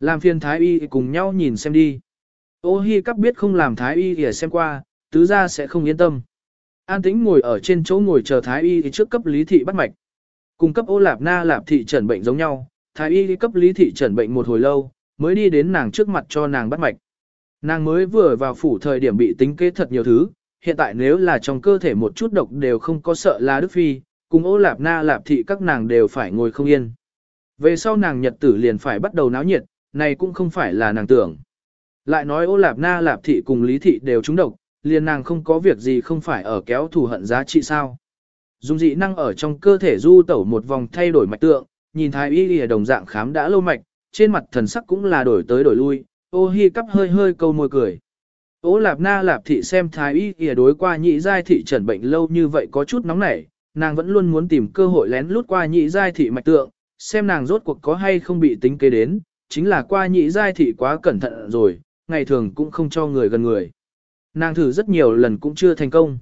Làm phiền thái y cùng nhau nhìn xem đi. Ô hi cắp biết không làm thái y thì xem qua, tứ ra sẽ không yên tâm. An tĩnh ngồi ở trên chỗ ngồi chờ thái y trước cấp lý thị bắt mạch cung cấp ô lạp na lạp thị trần bệnh giống nhau, thái y cấp lý thị trần bệnh một hồi lâu, mới đi đến nàng trước mặt cho nàng bắt mạch. Nàng mới vừa vào phủ thời điểm bị tính kế thật nhiều thứ, hiện tại nếu là trong cơ thể một chút độc đều không có sợ là Đức Phi, cùng ô lạp na lạp thị các nàng đều phải ngồi không yên. Về sau nàng nhật tử liền phải bắt đầu náo nhiệt, này cũng không phải là nàng tưởng. Lại nói ô lạp na lạp thị cùng lý thị đều trúng độc, liền nàng không có việc gì không phải ở kéo thù hận giá trị sao. Dung dị năng ở trong cơ thể du tẩu một vòng thay đổi mạch tượng, nhìn thái y y đồng dạng khám đã lâu mạch, trên mặt thần sắc cũng là đổi tới đổi lui, ô hi cắp hơi hơi câu môi cười. Ô lạp na lạp thị xem thái y y đối qua nhị giai thị trần bệnh lâu như vậy có chút nóng nảy, nàng vẫn luôn muốn tìm cơ hội lén lút qua nhị giai thị mạch tượng, xem nàng rốt cuộc có hay không bị tính kế đến, chính là qua nhị giai thị quá cẩn thận rồi, ngày thường cũng không cho người gần người. Nàng thử rất nhiều lần cũng chưa thành công.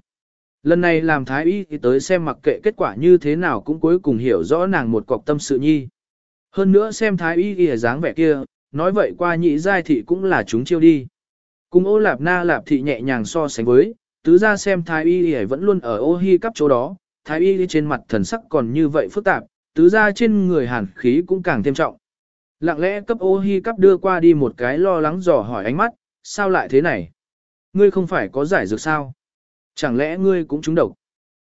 Lần này làm thái y thì tới xem mặc kệ kết quả như thế nào cũng cuối cùng hiểu rõ nàng một cọc tâm sự nhi. Hơn nữa xem thái y y dáng vẻ kia, nói vậy qua nhị giai thị cũng là chúng chiêu đi. Cùng ô lạp na lạp thị nhẹ nhàng so sánh với, tứ ra xem thái y y vẫn luôn ở ô hi cắp chỗ đó, thái y trên mặt thần sắc còn như vậy phức tạp, tứ ra trên người hàn khí cũng càng thêm trọng. Lặng lẽ cấp ô hi cắp đưa qua đi một cái lo lắng dò hỏi ánh mắt, sao lại thế này? Ngươi không phải có giải dược sao? Chẳng lẽ ngươi cũng trúng độc?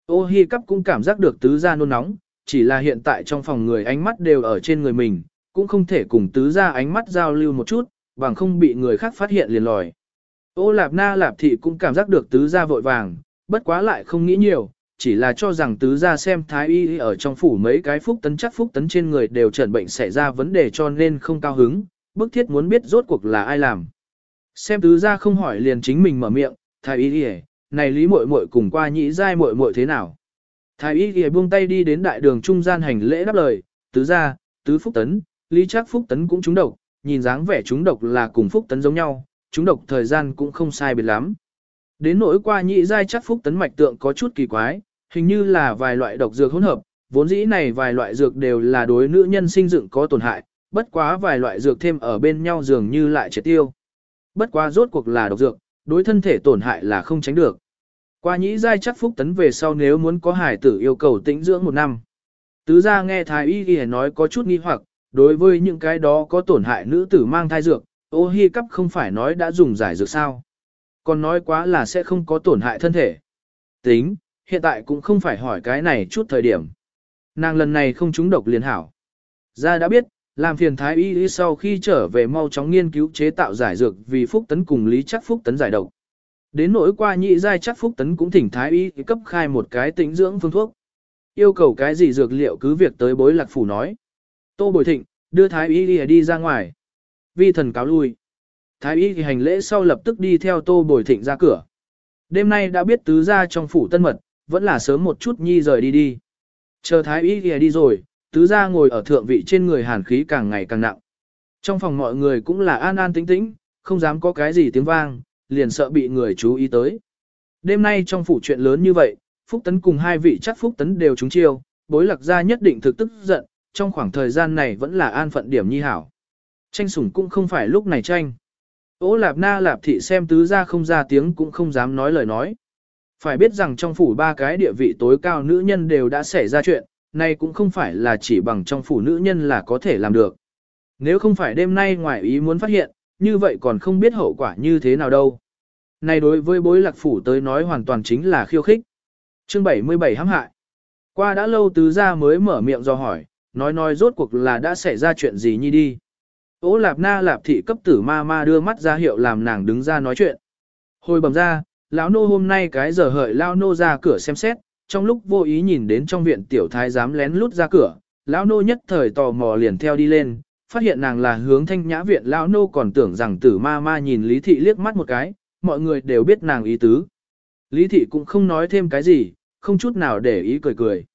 Ô hi cắp cũng cảm giác được tứ gia nôn nóng, chỉ là hiện tại trong phòng người ánh mắt đều ở trên người mình, cũng không thể cùng tứ gia ánh mắt giao lưu một chút, bằng không bị người khác phát hiện liền lòi. Ô lạp na lạp thị cũng cảm giác được tứ gia vội vàng, bất quá lại không nghĩ nhiều, chỉ là cho rằng tứ gia xem thái y ở trong phủ mấy cái phúc tấn chắc phúc tấn trên người đều trần bệnh xảy ra vấn đề cho nên không cao hứng, bức thiết muốn biết rốt cuộc là ai làm. Xem tứ gia không hỏi liền chính mình mở miệng, thái y đi này lý muội muội cùng qua nhĩ giai muội muội thế nào. Thái y ghi buông tay đi đến đại đường trung gian hành lễ đáp lời, tứ gia, tứ phúc tấn, lý chắc phúc tấn cũng trúng độc, nhìn dáng vẻ trúng độc là cùng phúc tấn giống nhau, trúng độc thời gian cũng không sai biệt lắm. Đến nỗi qua nhị giai chắc phúc tấn mạch tượng có chút kỳ quái, hình như là vài loại độc dược hỗn hợp, vốn dĩ này vài loại dược đều là đối nữ nhân sinh dựng có tổn hại, bất quá vài loại dược thêm ở bên nhau dường như lại triệt tiêu. Bất quá rốt cuộc là độc dược, đối thân thể tổn hại là không tránh được. Qua nhĩ giai chắc phúc tấn về sau nếu muốn có hải tử yêu cầu tĩnh dưỡng một năm. Tứ gia nghe thái y ghi nói có chút nghi hoặc, đối với những cái đó có tổn hại nữ tử mang thai dược, ô hi cắp không phải nói đã dùng giải dược sao. Còn nói quá là sẽ không có tổn hại thân thể. Tính, hiện tại cũng không phải hỏi cái này chút thời điểm. Nàng lần này không trúng độc liền hảo. Gia đã biết, làm phiền thái y sau khi trở về mau chóng nghiên cứu chế tạo giải dược vì phúc tấn cùng lý chắc phúc tấn giải độc. Đến nỗi qua nhị giai chắc phúc tấn cũng thỉnh thái y cấp khai một cái tĩnh dưỡng phương thuốc. Yêu cầu cái gì dược liệu cứ việc tới bối lạc phủ nói. Tô bồi thịnh, đưa thái y đi, đi ra ngoài. Vi thần cáo lui. Thái y thì hành lễ sau lập tức đi theo tô bồi thịnh ra cửa. Đêm nay đã biết tứ ra trong phủ tân mật, vẫn là sớm một chút nhi rời đi đi. Chờ thái y thì đi rồi, tứ gia ngồi ở thượng vị trên người hàn khí càng ngày càng nặng. Trong phòng mọi người cũng là an an tĩnh tĩnh, không dám có cái gì tiếng vang, liền sợ bị người chú ý tới. Đêm nay trong phủ chuyện lớn như vậy, Phúc Tấn cùng hai vị chắc Phúc Tấn đều trúng chiêu, bối lạc gia nhất định thực tức giận, trong khoảng thời gian này vẫn là an phận điểm nhi hảo. Tranh sủng cũng không phải lúc này tranh. Ô lạp na lạp thị xem tứ gia không ra tiếng cũng không dám nói lời nói. Phải biết rằng trong phủ ba cái địa vị tối cao nữ nhân đều đã xảy ra chuyện, này cũng không phải là chỉ bằng trong phủ nữ nhân là có thể làm được. Nếu không phải đêm nay ngoài ý muốn phát hiện, như vậy còn không biết hậu quả như thế nào đâu. Này đối với bối lạc phủ tới nói hoàn toàn chính là khiêu khích. Chương 77 hãm hại. Qua đã lâu tứ gia mới mở miệng do hỏi, nói nói rốt cuộc là đã xảy ra chuyện gì nhi đi. Ô lạp na lạp thị cấp tử ma ma đưa mắt ra hiệu làm nàng đứng ra nói chuyện. Hồi bẩm ra, lão nô hôm nay cái giờ hợi lao nô ra cửa xem xét, trong lúc vô ý nhìn đến trong viện tiểu thái dám lén lút ra cửa, lão nô nhất thời tò mò liền theo đi lên, phát hiện nàng là hướng thanh nhã viện lão nô còn tưởng rằng tử ma ma nhìn lý thị liếc mắt một cái, mọi người đều biết nàng ý tứ. Lý thị cũng không nói thêm cái gì, không chút nào để ý cười cười.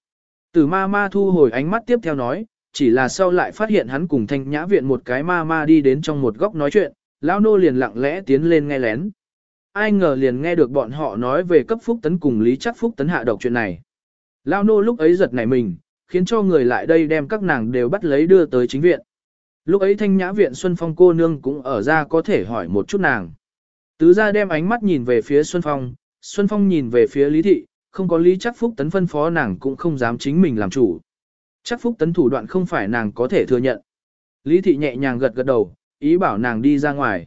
Tử ma ma thu hồi ánh mắt tiếp theo nói, chỉ là sau lại phát hiện hắn cùng thanh nhã viện một cái ma ma đi đến trong một góc nói chuyện, lão nô liền lặng lẽ tiến lên nghe lén. Ai ngờ liền nghe được bọn họ nói về cấp phúc tấn cùng lý chắc phúc tấn hạ độc chuyện này. Lao nô lúc ấy giật nảy mình, khiến cho người lại đây đem các nàng đều bắt lấy đưa tới chính viện. Lúc ấy thanh nhã viện Xuân Phong cô nương cũng ở ra có thể hỏi một chút nàng. Tứ ra đem ánh mắt nhìn về phía Xuân Phong, Xuân Phong nhìn về phía Lý Thị, không có lý chắc phúc tấn phân phó nàng cũng không dám chính mình làm chủ. Chắc phúc tấn thủ đoạn không phải nàng có thể thừa nhận. Lý thị nhẹ nhàng gật gật đầu, ý bảo nàng đi ra ngoài.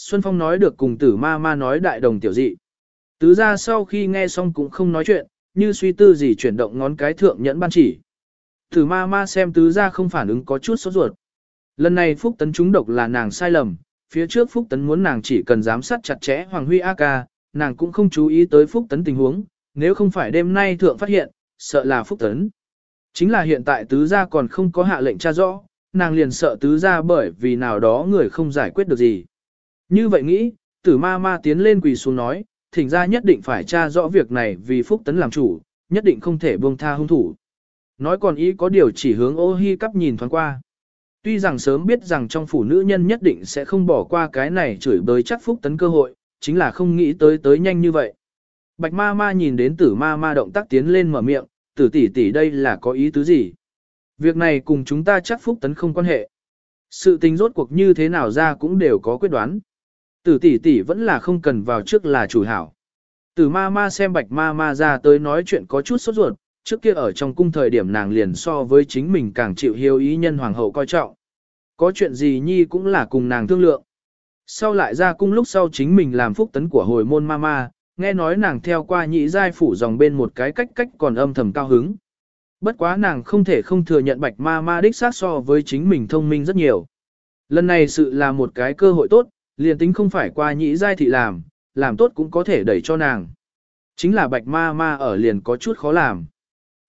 Xuân Phong nói được cùng tử ma ma nói đại đồng tiểu dị. Tứ ra sau khi nghe xong cũng không nói chuyện, như suy tư gì chuyển động ngón cái thượng nhẫn ban chỉ. Tử ma ma xem tứ ra không phản ứng có chút sốt ruột. Lần này Phúc Tấn trúng độc là nàng sai lầm, phía trước Phúc Tấn muốn nàng chỉ cần giám sát chặt chẽ Hoàng Huy A ca, nàng cũng không chú ý tới Phúc Tấn tình huống, nếu không phải đêm nay thượng phát hiện, sợ là phúc tấn. Chính là hiện tại tứ gia còn không có hạ lệnh tra rõ, nàng liền sợ tứ gia bởi vì nào đó người không giải quyết được gì. Như vậy nghĩ, tử ma ma tiến lên quỳ xuống nói, thỉnh ra nhất định phải tra rõ việc này vì phúc tấn làm chủ, nhất định không thể buông tha hung thủ. Nói còn ý có điều chỉ hướng ô hi cắp nhìn thoáng qua. Tuy rằng sớm biết rằng trong phủ nữ nhân nhất định sẽ không bỏ qua cái này chửi bới chắc phúc tấn cơ hội, chính là không nghĩ tới tới nhanh như vậy. Bạch ma ma nhìn đến tử ma ma động tác tiến lên mở miệng, tử tỷ tỷ đây là có ý tứ gì? Việc này cùng chúng ta chắc phúc tấn không quan hệ. Sự tình rốt cuộc như thế nào ra cũng đều có quyết đoán. Tử tỷ tỷ vẫn là không cần vào trước là chủ hảo. Tử ma ma xem bạch ma ma ra tới nói chuyện có chút sốt ruột, trước kia ở trong cung thời điểm nàng liền so với chính mình càng chịu hiếu ý nhân hoàng hậu coi trọng. Có chuyện gì nhi cũng là cùng nàng thương lượng. Sau lại ra cung lúc sau chính mình làm phúc tấn của hồi môn ma ma, nghe nói nàng theo qua nhị giai phủ dòng bên một cái cách cách còn âm thầm cao hứng. Bất quá nàng không thể không thừa nhận bạch ma ma đích xác so với chính mình thông minh rất nhiều. Lần này sự là một cái cơ hội tốt, liền tính không phải qua nhị giai thị làm, làm tốt cũng có thể đẩy cho nàng. Chính là bạch ma ma ở liền có chút khó làm.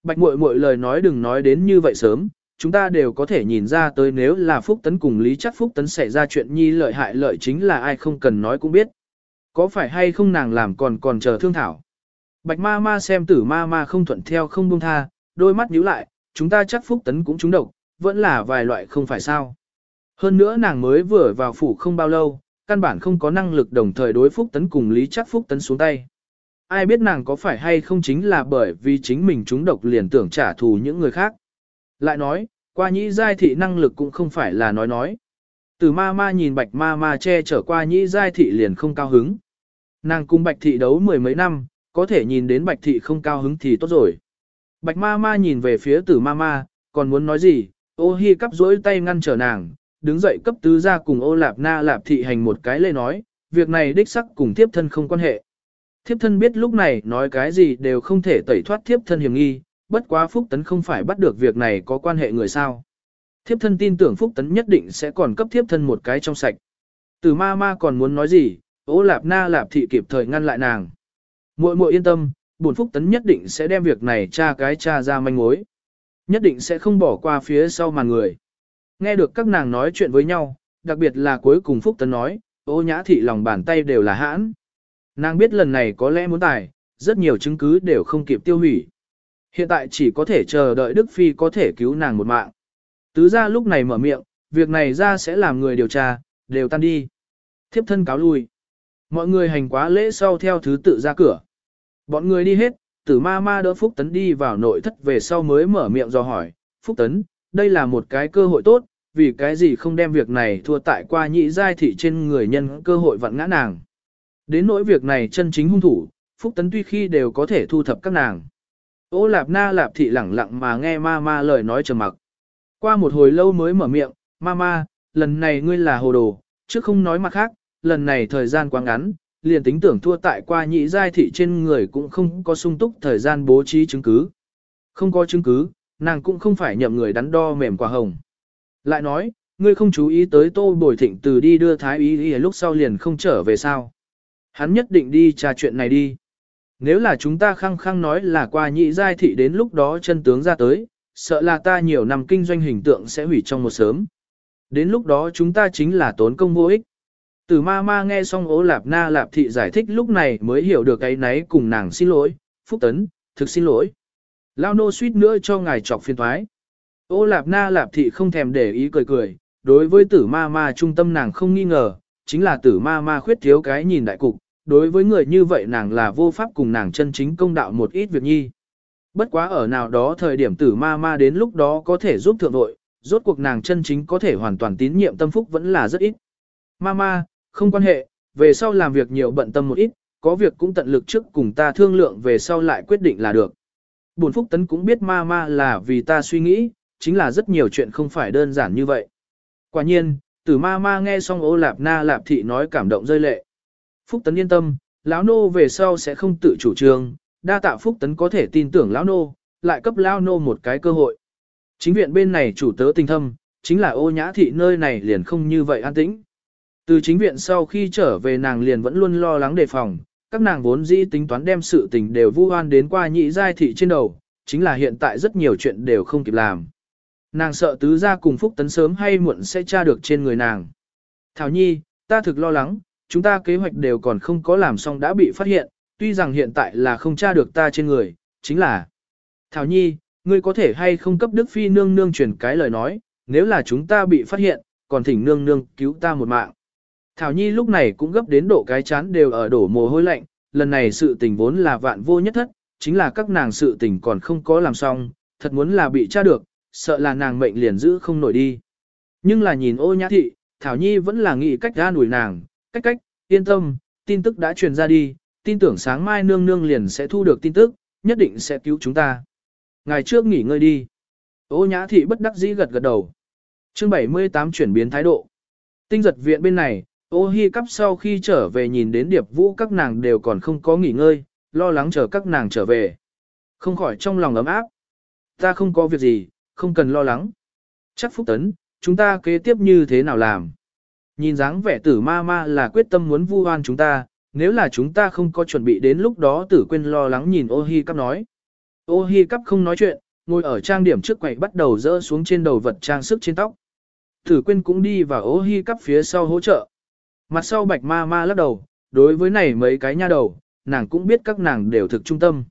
Bạch muội muội lời nói đừng nói đến như vậy sớm, chúng ta đều có thể nhìn ra tới nếu là Phúc Tấn cùng Lý chắc Phúc Tấn xảy ra chuyện nhi lợi hại lợi chính là ai không cần nói cũng biết. Có phải hay không nàng làm còn còn chờ thương thảo. Bạch ma ma xem tử ma ma không thuận theo không buông tha, đôi mắt nhíu lại, chúng ta chắc phúc tấn cũng trúng độc, vẫn là vài loại không phải sao. Hơn nữa nàng mới vừa vào phủ không bao lâu, căn bản không có năng lực đồng thời đối phúc tấn cùng lý chắc phúc tấn xuống tay. Ai biết nàng có phải hay không chính là bởi vì chính mình chúng độc liền tưởng trả thù những người khác. Lại nói, qua nhĩ giai thị năng lực cũng không phải là nói nói. Từ ma ma nhìn bạch ma ma che chở qua nhĩ giai thị liền không cao hứng. Nàng cùng bạch thị đấu mười mấy năm, có thể nhìn đến bạch thị không cao hứng thì tốt rồi. Bạch ma ma nhìn về phía tử ma ma, còn muốn nói gì, ô hi cắp rỗi tay ngăn trở nàng, đứng dậy cấp tứ ra cùng ô lạp na lạp thị hành một cái lê nói, việc này đích sắc cùng thiếp thân không quan hệ. Thiếp thân biết lúc này nói cái gì đều không thể tẩy thoát thiếp thân hiểm nghi, bất quá Phúc Tấn không phải bắt được việc này có quan hệ người sao. Thiếp thân tin tưởng Phúc Tấn nhất định sẽ còn cấp thiếp thân một cái trong sạch. Từ ma ma còn muốn nói gì, ô lạp na lạp thị kịp thời ngăn lại nàng. muội muội yên tâm, bổn Phúc Tấn nhất định sẽ đem việc này tra cái tra ra manh mối. Nhất định sẽ không bỏ qua phía sau màn người. Nghe được các nàng nói chuyện với nhau, đặc biệt là cuối cùng Phúc Tấn nói, ô nhã thị lòng bàn tay đều là hãn. Nàng biết lần này có lẽ muốn tài, rất nhiều chứng cứ đều không kịp tiêu hủy. Hiện tại chỉ có thể chờ đợi Đức Phi có thể cứu nàng một mạng. Tứ ra lúc này mở miệng, việc này ra sẽ làm người điều tra, đều tan đi. Thiếp thân cáo lui. Mọi người hành quá lễ sau theo thứ tự ra cửa. Bọn người đi hết, tử ma ma đỡ Phúc Tấn đi vào nội thất về sau mới mở miệng do hỏi. Phúc Tấn, đây là một cái cơ hội tốt, vì cái gì không đem việc này thua tại qua nhị giai thị trên người nhân cơ hội vặn ngã nàng. Đến nỗi việc này chân chính hung thủ, Phúc Tấn tuy khi đều có thể thu thập các nàng. Ô lạp na lạp thị lẳng lặng mà nghe ma ma lời nói trầm mặc. Qua một hồi lâu mới mở miệng, ma ma, lần này ngươi là hồ đồ, chứ không nói mặt khác, lần này thời gian quá ngắn, liền tính tưởng thua tại qua nhị giai thị trên người cũng không có sung túc thời gian bố trí chứng cứ. Không có chứng cứ, nàng cũng không phải nhậm người đắn đo mềm quả hồng. Lại nói, ngươi không chú ý tới tô bồi thịnh từ đi đưa thái ý, ý lúc sau liền không trở về sao. Hắn nhất định đi trà chuyện này đi. Nếu là chúng ta khăng khăng nói là qua nhị giai thị đến lúc đó chân tướng ra tới, sợ là ta nhiều năm kinh doanh hình tượng sẽ hủy trong một sớm. Đến lúc đó chúng ta chính là tốn công vô ích. Từ ma ma nghe xong ố lạp na lạp thị giải thích lúc này mới hiểu được cái nấy cùng nàng xin lỗi, phúc tấn, thực xin lỗi. Lao nô suýt nữa cho ngài chọc phiền thoái. Ô lạp na lạp thị không thèm để ý cười cười, đối với tử ma ma trung tâm nàng không nghi ngờ, chính là tử ma ma khuyết thiếu cái nhìn đại cục, đối với người như vậy nàng là vô pháp cùng nàng chân chính công đạo một ít việc nhi. Bất quá ở nào đó thời điểm tử ma ma đến lúc đó có thể giúp thượng đội, rốt cuộc nàng chân chính có thể hoàn toàn tín nhiệm tâm phúc vẫn là rất ít. Ma ma, không quan hệ, về sau làm việc nhiều bận tâm một ít, có việc cũng tận lực trước cùng ta thương lượng về sau lại quyết định là được. Bổn phúc tấn cũng biết ma ma là vì ta suy nghĩ, chính là rất nhiều chuyện không phải đơn giản như vậy. Quả nhiên, tử ma ma nghe xong ô lạp na lạp thị nói cảm động rơi lệ. Phúc Tấn yên tâm, lão nô về sau sẽ không tự chủ trương, đa tạ Phúc Tấn có thể tin tưởng lão nô, lại cấp lão nô một cái cơ hội. Chính viện bên này chủ tớ tình thâm, chính là ô nhã thị nơi này liền không như vậy an tĩnh. Từ chính viện sau khi trở về nàng liền vẫn luôn lo lắng đề phòng, các nàng vốn dĩ tính toán đem sự tình đều vu oan đến qua nhị giai thị trên đầu, chính là hiện tại rất nhiều chuyện đều không kịp làm. Nàng sợ tứ gia cùng Phúc Tấn sớm hay muộn sẽ tra được trên người nàng. Thảo Nhi, ta thực lo lắng, chúng ta kế hoạch đều còn không có làm xong đã bị phát hiện, tuy rằng hiện tại là không tra được ta trên người, chính là Thảo Nhi, ngươi có thể hay không cấp Đức Phi nương nương truyền cái lời nói, nếu là chúng ta bị phát hiện, còn thỉnh nương nương cứu ta một mạng. Thảo Nhi lúc này cũng gấp đến độ cái chán đều ở đổ mồ hôi lạnh, lần này sự tình vốn là vạn vô nhất thất, chính là các nàng sự tình còn không có làm xong, thật muốn là bị tra được, sợ là nàng mệnh liền giữ không nổi đi. Nhưng là nhìn ô nhã thị, Thảo Nhi vẫn là nghĩ cách ra nổi nàng, cách cách, yên tâm, tin tức đã truyền ra đi, tin tưởng sáng mai nương nương liền sẽ thu được tin tức, nhất định sẽ cứu chúng ta. Ngày trước nghỉ ngơi đi. Ô nhã thị bất đắc dĩ gật gật đầu. chương 78 chuyển biến thái độ. Tinh giật viện bên này, ô hi cắp sau khi trở về nhìn đến điệp vũ các nàng đều còn không có nghỉ ngơi, lo lắng chờ các nàng trở về. Không khỏi trong lòng ấm áp. Ta không có việc gì, không cần lo lắng. Chắc Phúc Tấn, chúng ta kế tiếp như thế nào làm? Nhìn dáng vẻ tử ma ma là quyết tâm muốn vu oan chúng ta, nếu là chúng ta không có chuẩn bị đến lúc đó tử quên lo lắng nhìn ô hi cắp nói. Ô hi cắp không nói chuyện, ngồi ở trang điểm trước quầy bắt đầu dỡ xuống trên đầu vật trang sức trên tóc. Tử quên cũng đi vào ô hi cắp phía sau hỗ trợ. Mặt sau bạch ma ma lắc đầu, đối với này mấy cái nha đầu, nàng cũng biết các nàng đều thực trung tâm.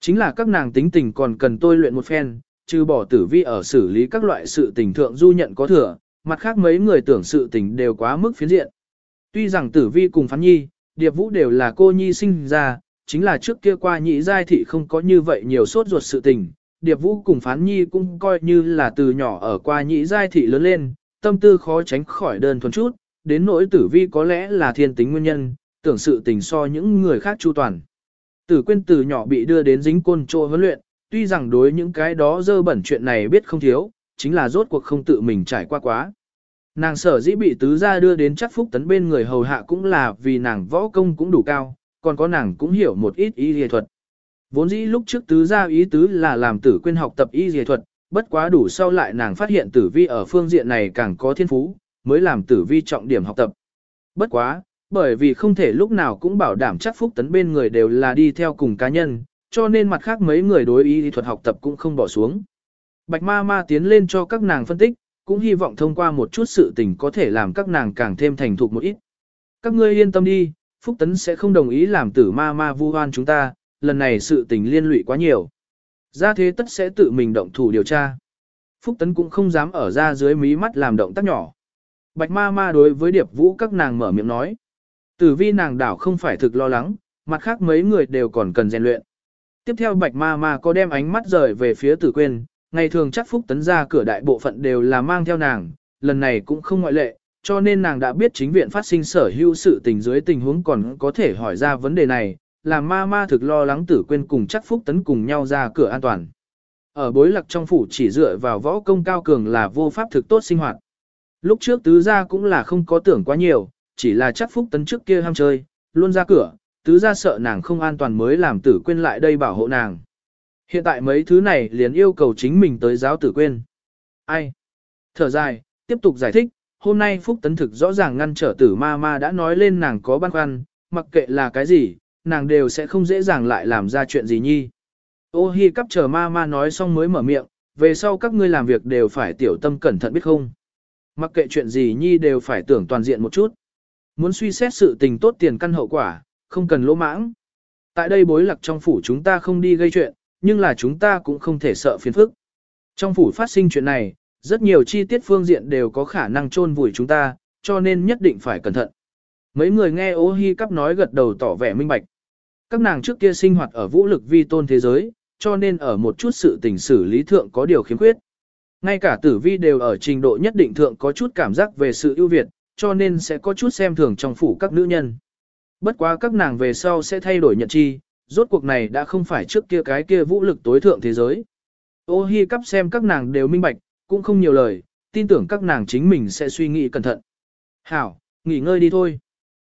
Chính là các nàng tính tình còn cần tôi luyện một phen, trừ bỏ tử vi ở xử lý các loại sự tình thượng du nhận có thừa, mặt khác mấy người tưởng sự tình đều quá mức phiến diện. Tuy rằng tử vi cùng phán nhi, điệp vũ đều là cô nhi sinh ra, chính là trước kia qua nhị giai thị không có như vậy nhiều sốt ruột sự tình, Điệp Vũ cùng Phán Nhi cũng coi như là từ nhỏ ở qua nhị giai thị lớn lên, tâm tư khó tránh khỏi đơn thuần chút, đến nỗi tử vi có lẽ là thiên tính nguyên nhân, tưởng sự tình so những người khác chu toàn. Tử quên từ nhỏ bị đưa đến dính côn trô huấn luyện, tuy rằng đối những cái đó dơ bẩn chuyện này biết không thiếu, chính là rốt cuộc không tự mình trải qua quá. Nàng sở dĩ bị tứ gia đưa đến chắc phúc tấn bên người hầu hạ cũng là vì nàng võ công cũng đủ cao, còn có nàng cũng hiểu một ít y dề thuật. Vốn dĩ lúc trước tứ gia ý tứ là làm tử quên học tập y dề thuật, bất quá đủ sau lại nàng phát hiện tử vi ở phương diện này càng có thiên phú, mới làm tử vi trọng điểm học tập. Bất quá, bởi vì không thể lúc nào cũng bảo đảm chắc phúc tấn bên người đều là đi theo cùng cá nhân, cho nên mặt khác mấy người đối y thuật học tập cũng không bỏ xuống. Bạch ma ma tiến lên cho các nàng phân tích, cũng hy vọng thông qua một chút sự tình có thể làm các nàng càng thêm thành thục một ít. Các ngươi yên tâm đi, Phúc Tấn sẽ không đồng ý làm tử ma ma vu hoan chúng ta, lần này sự tình liên lụy quá nhiều. Ra thế tất sẽ tự mình động thủ điều tra. Phúc Tấn cũng không dám ở ra dưới mí mắt làm động tác nhỏ. Bạch ma ma đối với điệp vũ các nàng mở miệng nói. Tử vi nàng đảo không phải thực lo lắng, mặt khác mấy người đều còn cần rèn luyện. Tiếp theo bạch ma ma có đem ánh mắt rời về phía tử quên, ngày thường chắc Phúc Tấn ra cửa đại bộ phận đều là mang theo nàng, lần này cũng không ngoại lệ, cho nên nàng đã biết chính viện phát sinh sở hữu sự tình dưới tình huống còn có thể hỏi ra vấn đề này, làm ma ma thực lo lắng tử quên cùng chắc Phúc Tấn cùng nhau ra cửa an toàn. Ở bối lạc trong phủ chỉ dựa vào võ công cao cường là vô pháp thực tốt sinh hoạt. Lúc trước tứ gia cũng là không có tưởng quá nhiều, chỉ là chắc Phúc Tấn trước kia ham chơi, luôn ra cửa, tứ gia sợ nàng không an toàn mới làm tử quên lại đây bảo hộ nàng. Hiện tại mấy thứ này liền yêu cầu chính mình tới giáo tử quên. Ai? Thở dài, tiếp tục giải thích, hôm nay Phúc Tấn thực rõ ràng ngăn trở tử ma ma đã nói lên nàng có băn khoăn, mặc kệ là cái gì, nàng đều sẽ không dễ dàng lại làm ra chuyện gì nhi. Ô hi cắp chờ ma ma nói xong mới mở miệng, về sau các ngươi làm việc đều phải tiểu tâm cẩn thận biết không. Mặc kệ chuyện gì nhi đều phải tưởng toàn diện một chút. Muốn suy xét sự tình tốt tiền căn hậu quả, không cần lỗ mãng. Tại đây bối lạc trong phủ chúng ta không đi gây chuyện, nhưng là chúng ta cũng không thể sợ phiền phức. Trong phủ phát sinh chuyện này, rất nhiều chi tiết phương diện đều có khả năng chôn vùi chúng ta, cho nên nhất định phải cẩn thận. Mấy người nghe ô hi cắp nói gật đầu tỏ vẻ minh bạch. Các nàng trước kia sinh hoạt ở vũ lực vi tôn thế giới, cho nên ở một chút sự tình xử lý thượng có điều khiếm khuyết. Ngay cả tử vi đều ở trình độ nhất định thượng có chút cảm giác về sự ưu việt, cho nên sẽ có chút xem thường trong phủ các nữ nhân. Bất quá các nàng về sau sẽ thay đổi nhận chi, rốt cuộc này đã không phải trước kia cái kia vũ lực tối thượng thế giới. Ô hi cắp xem các nàng đều minh bạch, cũng không nhiều lời, tin tưởng các nàng chính mình sẽ suy nghĩ cẩn thận. Hảo, nghỉ ngơi đi thôi.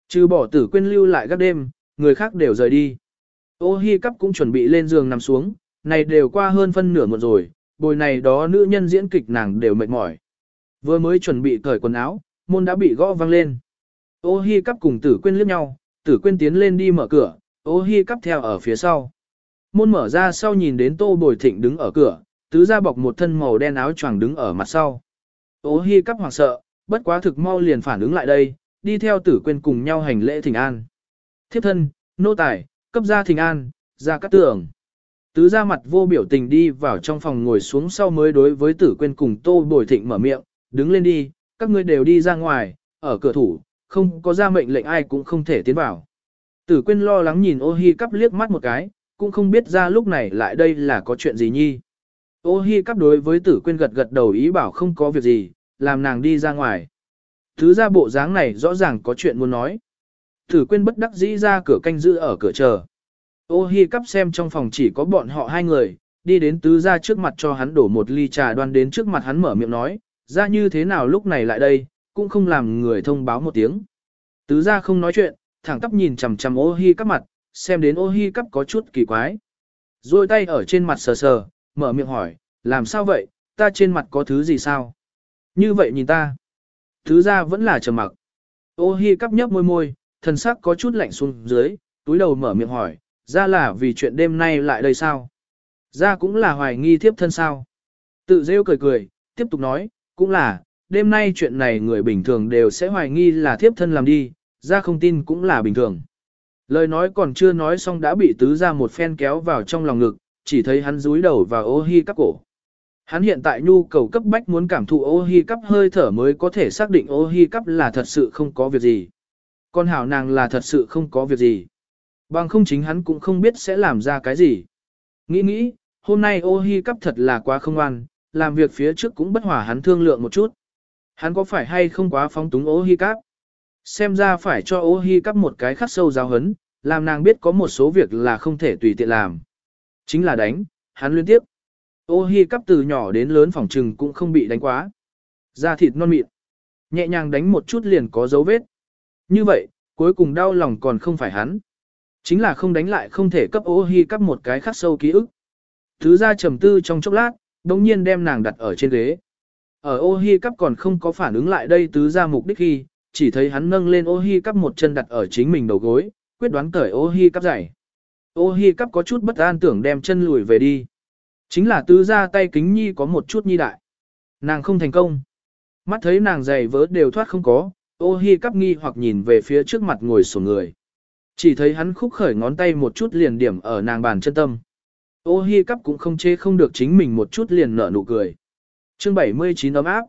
Trừ bỏ tử quên lưu lại các đêm, người khác đều rời đi. Ô hi cắp cũng chuẩn bị lên giường nằm xuống, này đều qua hơn phân nửa một rồi, bồi này đó nữ nhân diễn kịch nàng đều mệt mỏi. Vừa mới chuẩn bị cởi quần áo, môn đã bị gõ vang lên. Ô hi cắp cùng tử quên liếc nhau, tử quên tiến lên đi mở cửa, ô hi cắp theo ở phía sau. Môn mở ra sau nhìn đến tô bồi thịnh đứng ở cửa, tứ ra bọc một thân màu đen áo choàng đứng ở mặt sau. Ô hi cắp hoảng sợ, bất quá thực mau liền phản ứng lại đây, đi theo tử quên cùng nhau hành lễ thỉnh an. Thiếp thân, nô tài, cấp gia thỉnh an, ra cắt tưởng. Tứ ra mặt vô biểu tình đi vào trong phòng ngồi xuống sau mới đối với tử quên cùng tô bồi thịnh mở miệng, đứng lên đi, các ngươi đều đi ra ngoài, ở cửa thủ, không có ra mệnh lệnh ai cũng không thể tiến vào. Tử quên lo lắng nhìn ô hi cắp liếc mắt một cái, cũng không biết ra lúc này lại đây là có chuyện gì nhi. Ô hi cắp đối với tử quên gật gật đầu ý bảo không có việc gì, làm nàng đi ra ngoài. Thứ ra bộ dáng này rõ ràng có chuyện muốn nói. Tử quên bất đắc dĩ ra cửa canh giữ ở cửa chờ. Ô hi cắp xem trong phòng chỉ có bọn họ hai người, đi đến tứ ra trước mặt cho hắn đổ một ly trà đoan đến trước mặt hắn mở miệng nói, ra như thế nào lúc này lại đây, cũng không làm người thông báo một tiếng. Tứ ra không nói chuyện, thẳng tắp nhìn chằm chằm ô hi cắp mặt, xem đến ô hi cắp có chút kỳ quái. Rồi tay ở trên mặt sờ sờ, mở miệng hỏi, làm sao vậy, ta trên mặt có thứ gì sao? Như vậy nhìn ta. tứ ra vẫn là trầm mặc. Ô hi cắp nhấp môi môi, thần sắc có chút lạnh xuống dưới, túi đầu mở miệng hỏi, ra là vì chuyện đêm nay lại đây sao? Ra cũng là hoài nghi thiếp thân sao? Tự rêu cười cười, tiếp tục nói, cũng là, đêm nay chuyện này người bình thường đều sẽ hoài nghi là thiếp thân làm đi, ra không tin cũng là bình thường. Lời nói còn chưa nói xong đã bị tứ ra một phen kéo vào trong lòng ngực, chỉ thấy hắn rúi đầu và ô hi cắp cổ. Hắn hiện tại nhu cầu cấp bách muốn cảm thụ ô hi cắp hơi thở mới có thể xác định ô hi cắp là thật sự không có việc gì. Con hảo nàng là thật sự không có việc gì. Bằng không chính hắn cũng không biết sẽ làm ra cái gì. Nghĩ nghĩ, hôm nay ô hi cắp thật là quá không ngoan, làm việc phía trước cũng bất hòa hắn thương lượng một chút. Hắn có phải hay không quá phóng túng ô hi cáp? Xem ra phải cho ô hi cáp một cái khắc sâu giáo hấn, làm nàng biết có một số việc là không thể tùy tiện làm. Chính là đánh, hắn liên tiếp. Ô hi cắp từ nhỏ đến lớn phòng trừng cũng không bị đánh quá. Da thịt non mịn. Nhẹ nhàng đánh một chút liền có dấu vết. Như vậy, cuối cùng đau lòng còn không phải hắn. Chính là không đánh lại không thể cấp ô hi cắp một cái khắc sâu ký ức. Thứ ra trầm tư trong chốc lát, đồng nhiên đem nàng đặt ở trên ghế. Ở ô hi cắp còn không có phản ứng lại đây tứ ra mục đích khi, chỉ thấy hắn nâng lên ô hi cắp một chân đặt ở chính mình đầu gối, quyết đoán cởi ô hi cắp giày. Ô hi cắp có chút bất an tưởng đem chân lùi về đi. Chính là tứ ra tay kính nhi có một chút nhi đại. Nàng không thành công. Mắt thấy nàng giày vớ đều thoát không có, ô hi cắp nghi hoặc nhìn về phía trước mặt ngồi sổ người. Chỉ thấy hắn khúc khởi ngón tay một chút liền điểm ở nàng bàn chân tâm. Ô hi cắp cũng không chê không được chính mình một chút liền nở nụ cười. Chương 79 ấm áp.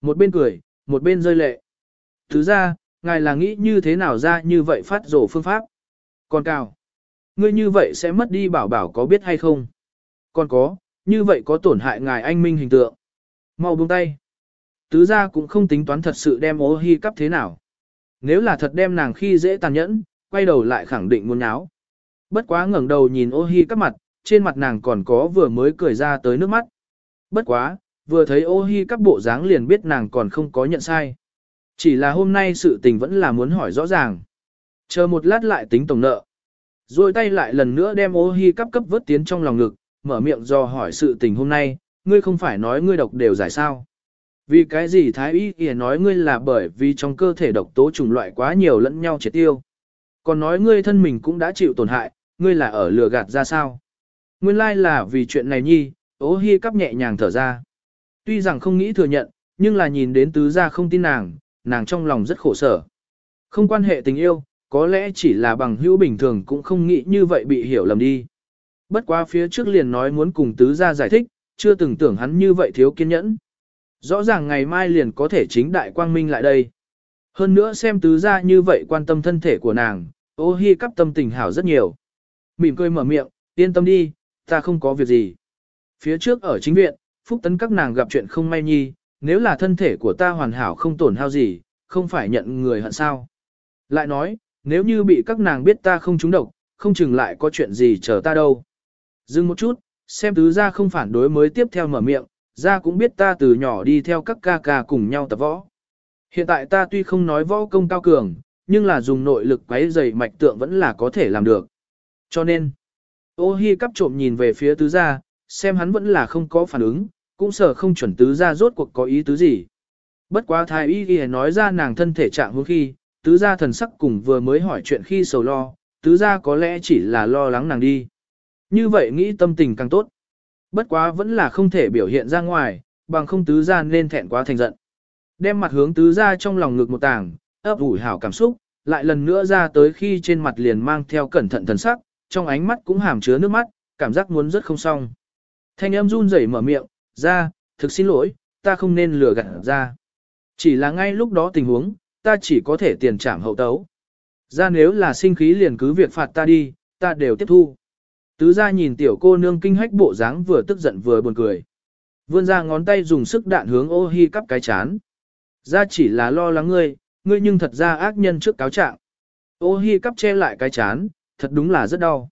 Một bên cười, một bên rơi lệ. Thứ ra, ngài là nghĩ như thế nào ra như vậy phát rổ phương pháp. Còn cao. Ngươi như vậy sẽ mất đi bảo bảo có biết hay không? Còn có, như vậy có tổn hại ngài anh minh hình tượng. Mau buông tay. Tứ ra cũng không tính toán thật sự đem ô hi cắp thế nào. Nếu là thật đem nàng khi dễ tàn nhẫn, quay đầu lại khẳng định muốn nháo. Bất quá ngẩng đầu nhìn ô hi cắp mặt, trên mặt nàng còn có vừa mới cười ra tới nước mắt. Bất quá, vừa thấy ô hi cắp bộ dáng liền biết nàng còn không có nhận sai. Chỉ là hôm nay sự tình vẫn là muốn hỏi rõ ràng. Chờ một lát lại tính tổng nợ. Rồi tay lại lần nữa đem ô hi cắp cấp vớt tiến trong lòng ngực, mở miệng do hỏi sự tình hôm nay, ngươi không phải nói ngươi độc đều giải sao. Vì cái gì thái y kìa nói ngươi là bởi vì trong cơ thể độc tố chủng loại quá nhiều lẫn nhau triệt tiêu. Còn nói ngươi thân mình cũng đã chịu tổn hại, ngươi là ở lừa gạt ra sao. Nguyên lai là vì chuyện này nhi, ô hi cắp nhẹ nhàng thở ra. Tuy rằng không nghĩ thừa nhận, nhưng là nhìn đến tứ gia không tin nàng, nàng trong lòng rất khổ sở. Không quan hệ tình yêu, có lẽ chỉ là bằng hữu bình thường cũng không nghĩ như vậy bị hiểu lầm đi. Bất quá phía trước liền nói muốn cùng tứ gia giải thích, chưa từng tưởng hắn như vậy thiếu kiên nhẫn. Rõ ràng ngày mai liền có thể chính đại quang minh lại đây. Hơn nữa xem tứ gia như vậy quan tâm thân thể của nàng, ô hi cắp tâm tình hảo rất nhiều. Mỉm cười mở miệng, yên tâm đi, ta không có việc gì. Phía trước ở chính viện, phúc tấn các nàng gặp chuyện không may nhi, nếu là thân thể của ta hoàn hảo không tổn hao gì, không phải nhận người hận sao. Lại nói, nếu như bị các nàng biết ta không trúng độc, không chừng lại có chuyện gì chờ ta đâu. Dừng một chút, xem tứ gia không phản đối mới tiếp theo mở miệng, gia cũng biết ta từ nhỏ đi theo các ca ca cùng nhau tập võ. Hiện tại ta tuy không nói võ công cao cường, nhưng là dùng nội lực quấy dày mạch tượng vẫn là có thể làm được. Cho nên, ô hi cắp trộm nhìn về phía tứ gia, xem hắn vẫn là không có phản ứng, cũng sợ không chuẩn tứ gia rốt cuộc có ý tứ gì. Bất quá thái y ghi nói ra nàng thân thể trạng hướng khi, tứ gia thần sắc cùng vừa mới hỏi chuyện khi sầu lo, tứ gia có lẽ chỉ là lo lắng nàng đi. Như vậy nghĩ tâm tình càng tốt. Bất quá vẫn là không thể biểu hiện ra ngoài, bằng không tứ gia nên thẹn quá thành giận. Đem mặt hướng tứ gia trong lòng ngực một tảng, ấp ủi hảo cảm xúc, lại lần nữa ra tới khi trên mặt liền mang theo cẩn thận thần sắc, trong ánh mắt cũng hàm chứa nước mắt, cảm giác muốn rất không xong. Thanh âm run rẩy mở miệng, ra, thực xin lỗi, ta không nên lừa gạt ra. Chỉ là ngay lúc đó tình huống, ta chỉ có thể tiền trảm hậu tấu. Ra nếu là sinh khí liền cứ việc phạt ta đi, ta đều tiếp thu. Tứ ra nhìn tiểu cô nương kinh hách bộ dáng vừa tức giận vừa buồn cười. Vươn ra ngón tay dùng sức đạn hướng ô hi cắp cái chán. Ra chỉ là lo lắng ngươi, ngươi nhưng thật ra ác nhân trước cáo trạng. Ô hi cắp che lại cái chán, thật đúng là rất đau.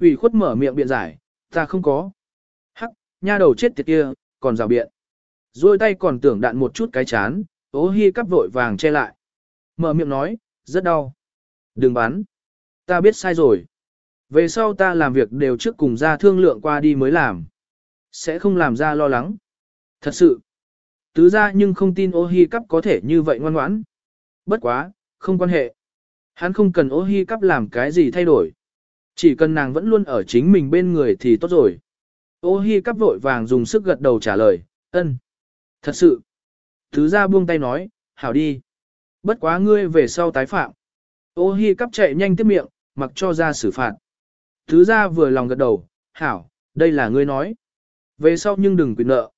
ủy khuất mở miệng biện giải, ta không có. Nha đầu chết tiệt kia, còn rào biện. Rồi tay còn tưởng đạn một chút cái chán, ố hi cắp vội vàng che lại. Mở miệng nói, rất đau. Đừng bắn. Ta biết sai rồi. Về sau ta làm việc đều trước cùng ra thương lượng qua đi mới làm. Sẽ không làm ra lo lắng. Thật sự. Tứ ra nhưng không tin ô hi cắp có thể như vậy ngoan ngoãn. Bất quá, không quan hệ. Hắn không cần ô hi cắp làm cái gì thay đổi. Chỉ cần nàng vẫn luôn ở chính mình bên người thì tốt rồi. Ô hi cắp vội vàng dùng sức gật đầu trả lời, ân. Thật sự. Thứ ra buông tay nói, hảo đi. Bất quá ngươi về sau tái phạm. Ô hi cắp chạy nhanh tiếp miệng, mặc cho ra xử phạt. Thứ ra vừa lòng gật đầu, hảo, đây là ngươi nói. Về sau nhưng đừng quyền nợ.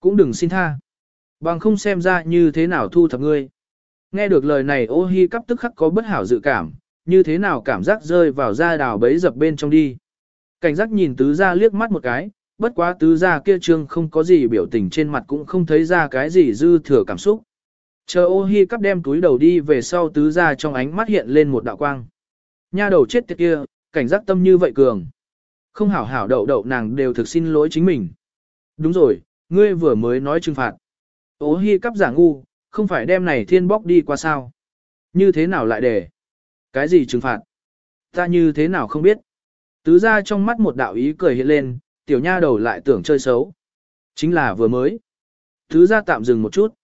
Cũng đừng xin tha. Bằng không xem ra như thế nào thu thập ngươi. Nghe được lời này ô hi cắp tức khắc có bất hảo dự cảm, như thế nào cảm giác rơi vào da đào bấy dập bên trong đi. Cảnh giác nhìn tứ gia liếc mắt một cái, bất quá tứ gia kia trương không có gì biểu tình trên mặt cũng không thấy ra cái gì dư thừa cảm xúc. Chờ ô hi cắp đem túi đầu đi về sau tứ gia trong ánh mắt hiện lên một đạo quang. Nha đầu chết tiệt kia, cảnh giác tâm như vậy cường. Không hảo hảo đậu đậu nàng đều thực xin lỗi chính mình. Đúng rồi, ngươi vừa mới nói trừng phạt. Ô hi cắp giả ngu, không phải đem này thiên bóc đi qua sao. Như thế nào lại để? Cái gì trừng phạt? Ta như thế nào không biết? Tứ ra trong mắt một đạo ý cười hiện lên, tiểu nha đầu lại tưởng chơi xấu. Chính là vừa mới. Tứ ra tạm dừng một chút.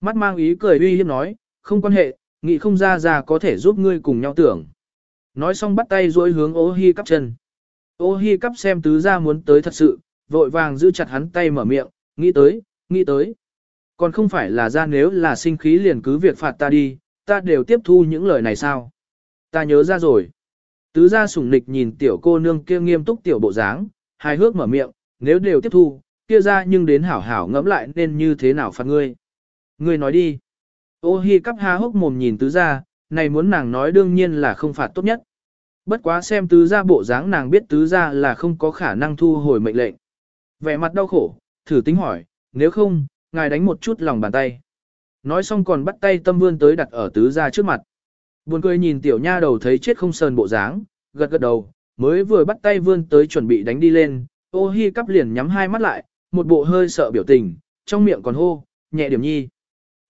Mắt mang ý cười uy hiếp nói, không quan hệ, nghĩ không ra ra có thể giúp ngươi cùng nhau tưởng. Nói xong bắt tay duỗi hướng ô hi cắp chân. Ô hi cắp xem tứ ra muốn tới thật sự, vội vàng giữ chặt hắn tay mở miệng, nghĩ tới, nghĩ tới. Còn không phải là ra nếu là sinh khí liền cứ việc phạt ta đi, ta đều tiếp thu những lời này sao. Ta nhớ ra rồi. Tứ gia sủng nịch nhìn tiểu cô nương kia nghiêm túc tiểu bộ dáng, hài hước mở miệng, nếu đều tiếp thu, kia ra nhưng đến hảo hảo ngẫm lại nên như thế nào phạt ngươi. Ngươi nói đi. Ô hi cắp há hốc mồm nhìn tứ gia, này muốn nàng nói đương nhiên là không phạt tốt nhất. Bất quá xem tứ gia bộ dáng nàng biết tứ gia là không có khả năng thu hồi mệnh lệnh. Vẻ mặt đau khổ, thử tính hỏi, nếu không, ngài đánh một chút lòng bàn tay. Nói xong còn bắt tay tâm vươn tới đặt ở tứ gia trước mặt. Buồn cười nhìn tiểu nha đầu thấy chết không sờn bộ dáng, gật gật đầu, mới vừa bắt tay vươn tới chuẩn bị đánh đi lên, ô hi cắp liền nhắm hai mắt lại, một bộ hơi sợ biểu tình, trong miệng còn hô, nhẹ điểm nhi.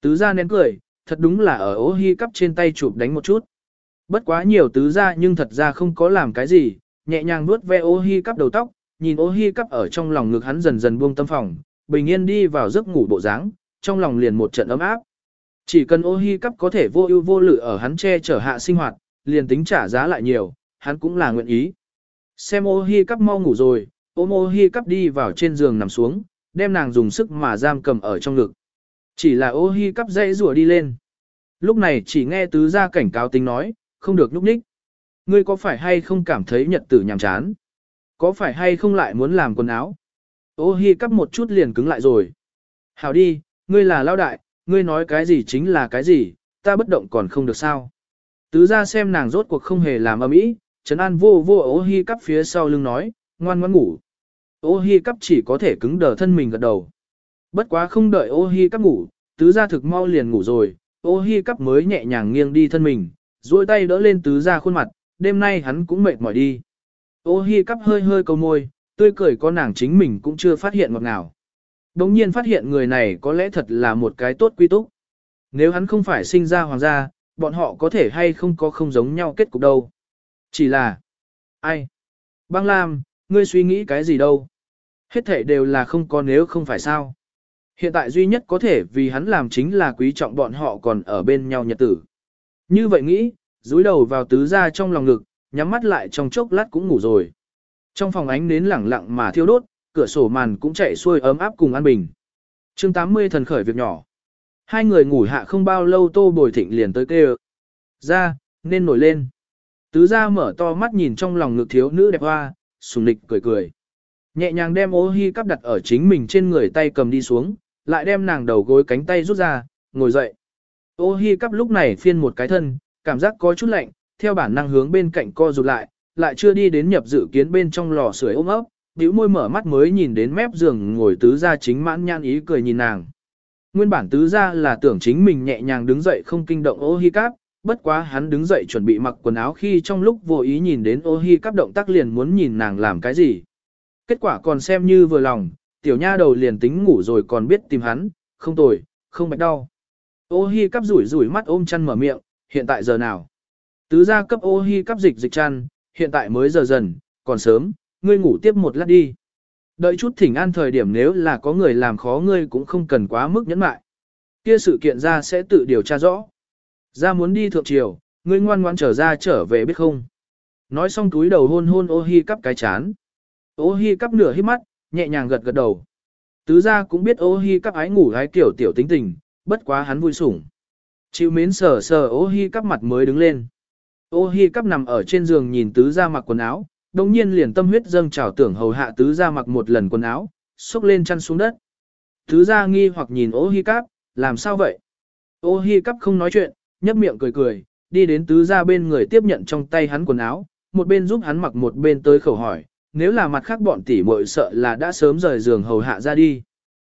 Tứ gia nén cười, thật đúng là ở ô hi cắp trên tay chụp đánh một chút. Bất quá nhiều tứ gia nhưng thật ra không có làm cái gì, nhẹ nhàng nuốt ve ô hi cắp đầu tóc, nhìn ô hi cắp ở trong lòng ngực hắn dần dần buông tâm phòng, bình yên đi vào giấc ngủ bộ dáng, trong lòng liền một trận ấm áp. Chỉ cần ô hi cắp có thể vô ưu vô lự ở hắn che chở hạ sinh hoạt, liền tính trả giá lại nhiều, hắn cũng là nguyện ý. Xem ô hi cắp mau ngủ rồi, ôm ô hi cắp đi vào trên giường nằm xuống, đem nàng dùng sức mà giam cầm ở trong ngực. Chỉ là ô hi cắp dãy rùa đi lên. Lúc này chỉ nghe tứ gia cảnh cáo tính nói, không được núp ních. Ngươi có phải hay không cảm thấy nhật tử nhàm chán? Có phải hay không lại muốn làm quần áo? Ô hi cắp một chút liền cứng lại rồi. Hảo đi, ngươi là lao đại, ngươi nói cái gì chính là cái gì, ta bất động còn không được sao. Tứ ra xem nàng rốt cuộc không hề làm âm ý, Trấn An vô vô ô hi cắp phía sau lưng nói, ngoan ngoan ngủ. Ô hi cắp chỉ có thể cứng đờ thân mình gật đầu. Bất quá không đợi ô hi cắp ngủ, tứ ra thực mau liền ngủ rồi, ô hi cắp mới nhẹ nhàng nghiêng đi thân mình, duỗi tay đỡ lên tứ ra khuôn mặt, đêm nay hắn cũng mệt mỏi đi. Ô hi cắp hơi hơi cầu môi, tươi cười có nàng chính mình cũng chưa phát hiện ngọt ngào. Đống nhiên phát hiện người này có lẽ thật là một cái tốt quy túc. Nếu hắn không phải sinh ra hoàng gia, bọn họ có thể hay không có không giống nhau kết cục đâu. Chỉ là... Ai? Băng Lam, ngươi suy nghĩ cái gì đâu? Hết thể đều là không có nếu không phải sao. Hiện tại duy nhất có thể vì hắn làm chính là quý trọng bọn họ còn ở bên nhau nhật tử. Như vậy nghĩ, dúi đầu vào tứ ra trong lòng ngực, nhắm mắt lại trong chốc lát cũng ngủ rồi. Trong phòng ánh nến lẳng lặng mà thiêu đốt, cửa sổ màn cũng chạy xuôi ấm áp cùng an bình. chương 80 thần khởi việc nhỏ. Hai người ngủ hạ không bao lâu tô bồi thịnh liền tới kêu. Ra, nên nổi lên. Tứ ra mở to mắt nhìn trong lòng ngực thiếu nữ đẹp hoa, sùng lịch cười cười. Nhẹ nhàng đem ô hi cắp đặt ở chính mình trên người tay cầm đi xuống, lại đem nàng đầu gối cánh tay rút ra, ngồi dậy. Ô hi cắp lúc này phiên một cái thân, cảm giác có chút lạnh, theo bản năng hướng bên cạnh co rụt lại, lại chưa đi đến nhập dự kiến bên trong lò sưởi ôm ấp, bĩu môi mở mắt mới nhìn đến mép giường ngồi tứ gia chính mãn nhan ý cười nhìn nàng. Nguyên bản tứ gia là tưởng chính mình nhẹ nhàng đứng dậy không kinh động ô hi cáp, bất quá hắn đứng dậy chuẩn bị mặc quần áo khi trong lúc vô ý nhìn đến ô hi cáp động tác liền muốn nhìn nàng làm cái gì. Kết quả còn xem như vừa lòng, tiểu nha đầu liền tính ngủ rồi còn biết tìm hắn, không tồi, không bạch đau. Ô hi cắp rủi rủi mắt ôm chăn mở miệng, hiện tại giờ nào? Tứ gia cấp ô hi cắp dịch dịch chăn, hiện tại mới giờ dần, còn sớm, ngươi ngủ tiếp một lát đi. Đợi chút thỉnh an thời điểm nếu là có người làm khó ngươi cũng không cần quá mức nhẫn mại. Kia sự kiện ra sẽ tự điều tra rõ. Ra muốn đi thượng triều, ngươi ngoan ngoan trở ra trở về biết không. Nói xong túi đầu hôn hôn ô hi cắp cái chán. Ô hi cắp nửa hít mắt, nhẹ nhàng gật gật đầu. Tứ gia cũng biết ô hi cắp ái ngủ ái kiểu tiểu tính tình, bất quá hắn vui sủng. Chịu mến sờ sờ ô hi cắp mặt mới đứng lên. Ô hi cắp nằm ở trên giường nhìn tứ gia mặc quần áo, đồng nhiên liền tâm huyết dâng trào tưởng hầu hạ tứ gia mặc một lần quần áo, xúc lên chăn xuống đất. Tứ gia nghi hoặc nhìn ô hi cắp, làm sao vậy? Ô hi cắp không nói chuyện, nhấp miệng cười cười, đi đến tứ gia bên người tiếp nhận trong tay hắn quần áo, một bên giúp hắn mặc một bên tới khẩu hỏi, nếu là mặt khác bọn tỷ muội sợ là đã sớm rời giường hầu hạ ra đi.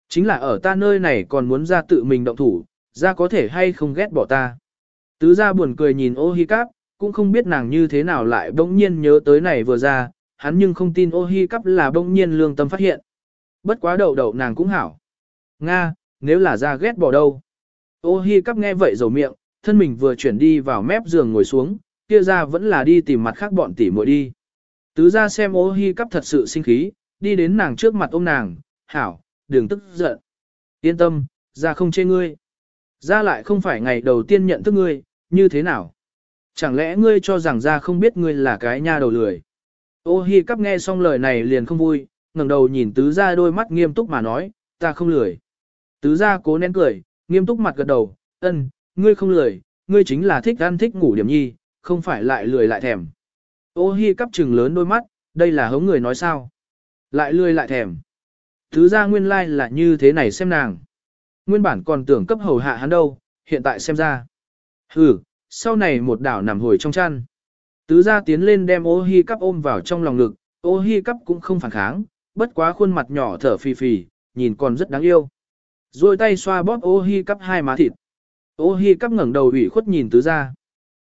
Chính là ở ta nơi này còn muốn ra tự mình động thủ, ra có thể hay không ghét bỏ ta. Tứ ra buồn cười nhìn ô hi cắp, cũng không biết nàng như thế nào lại bỗng nhiên nhớ tới này vừa ra, hắn nhưng không tin ô hi cắp là bỗng nhiên lương tâm phát hiện. Bất quá đậu đậu nàng cũng hảo. Nga, nếu là ra ghét bỏ đâu. Ô hi cắp nghe vậy dầu miệng, thân mình vừa chuyển đi vào mép giường ngồi xuống, kia ra vẫn là đi tìm mặt khác bọn tỉ muội đi. Tứ ra xem ô hi cắp thật sự sinh khí, đi đến nàng trước mặt ôm nàng, hảo, đừng tức giận. Yên tâm, ra không chê ngươi. Ra lại không phải ngày đầu tiên nhận thức ngươi, như thế nào? Chẳng lẽ ngươi cho rằng ra không biết ngươi là cái nha đầu lười? Ô hi cắp nghe xong lời này liền không vui, ngẩng đầu nhìn tứ ra đôi mắt nghiêm túc mà nói, ta không lười. Tứ ra cố nén cười, nghiêm túc mặt gật đầu, ân, ngươi không lười, ngươi chính là thích ăn thích ngủ điểm nhi, không phải lại lười lại thèm. Ô hi cắp trừng lớn đôi mắt, đây là hống người nói sao? Lại lười lại thèm. Tứ ra nguyên lai like là như thế này xem nàng. Nguyên bản còn tưởng cấp hầu hạ hắn đâu, hiện tại xem ra. Hừ, sau này một đảo nằm hồi trong chăn. Tứ gia tiến lên đem ô hi cắp ôm vào trong lòng ngực, ô hi cắp cũng không phản kháng, bất quá khuôn mặt nhỏ thở phì phì, nhìn còn rất đáng yêu. Rồi tay xoa bóp ô hi cắp hai má thịt. Ô hi cắp ngẩng đầu ủy khuất nhìn tứ gia,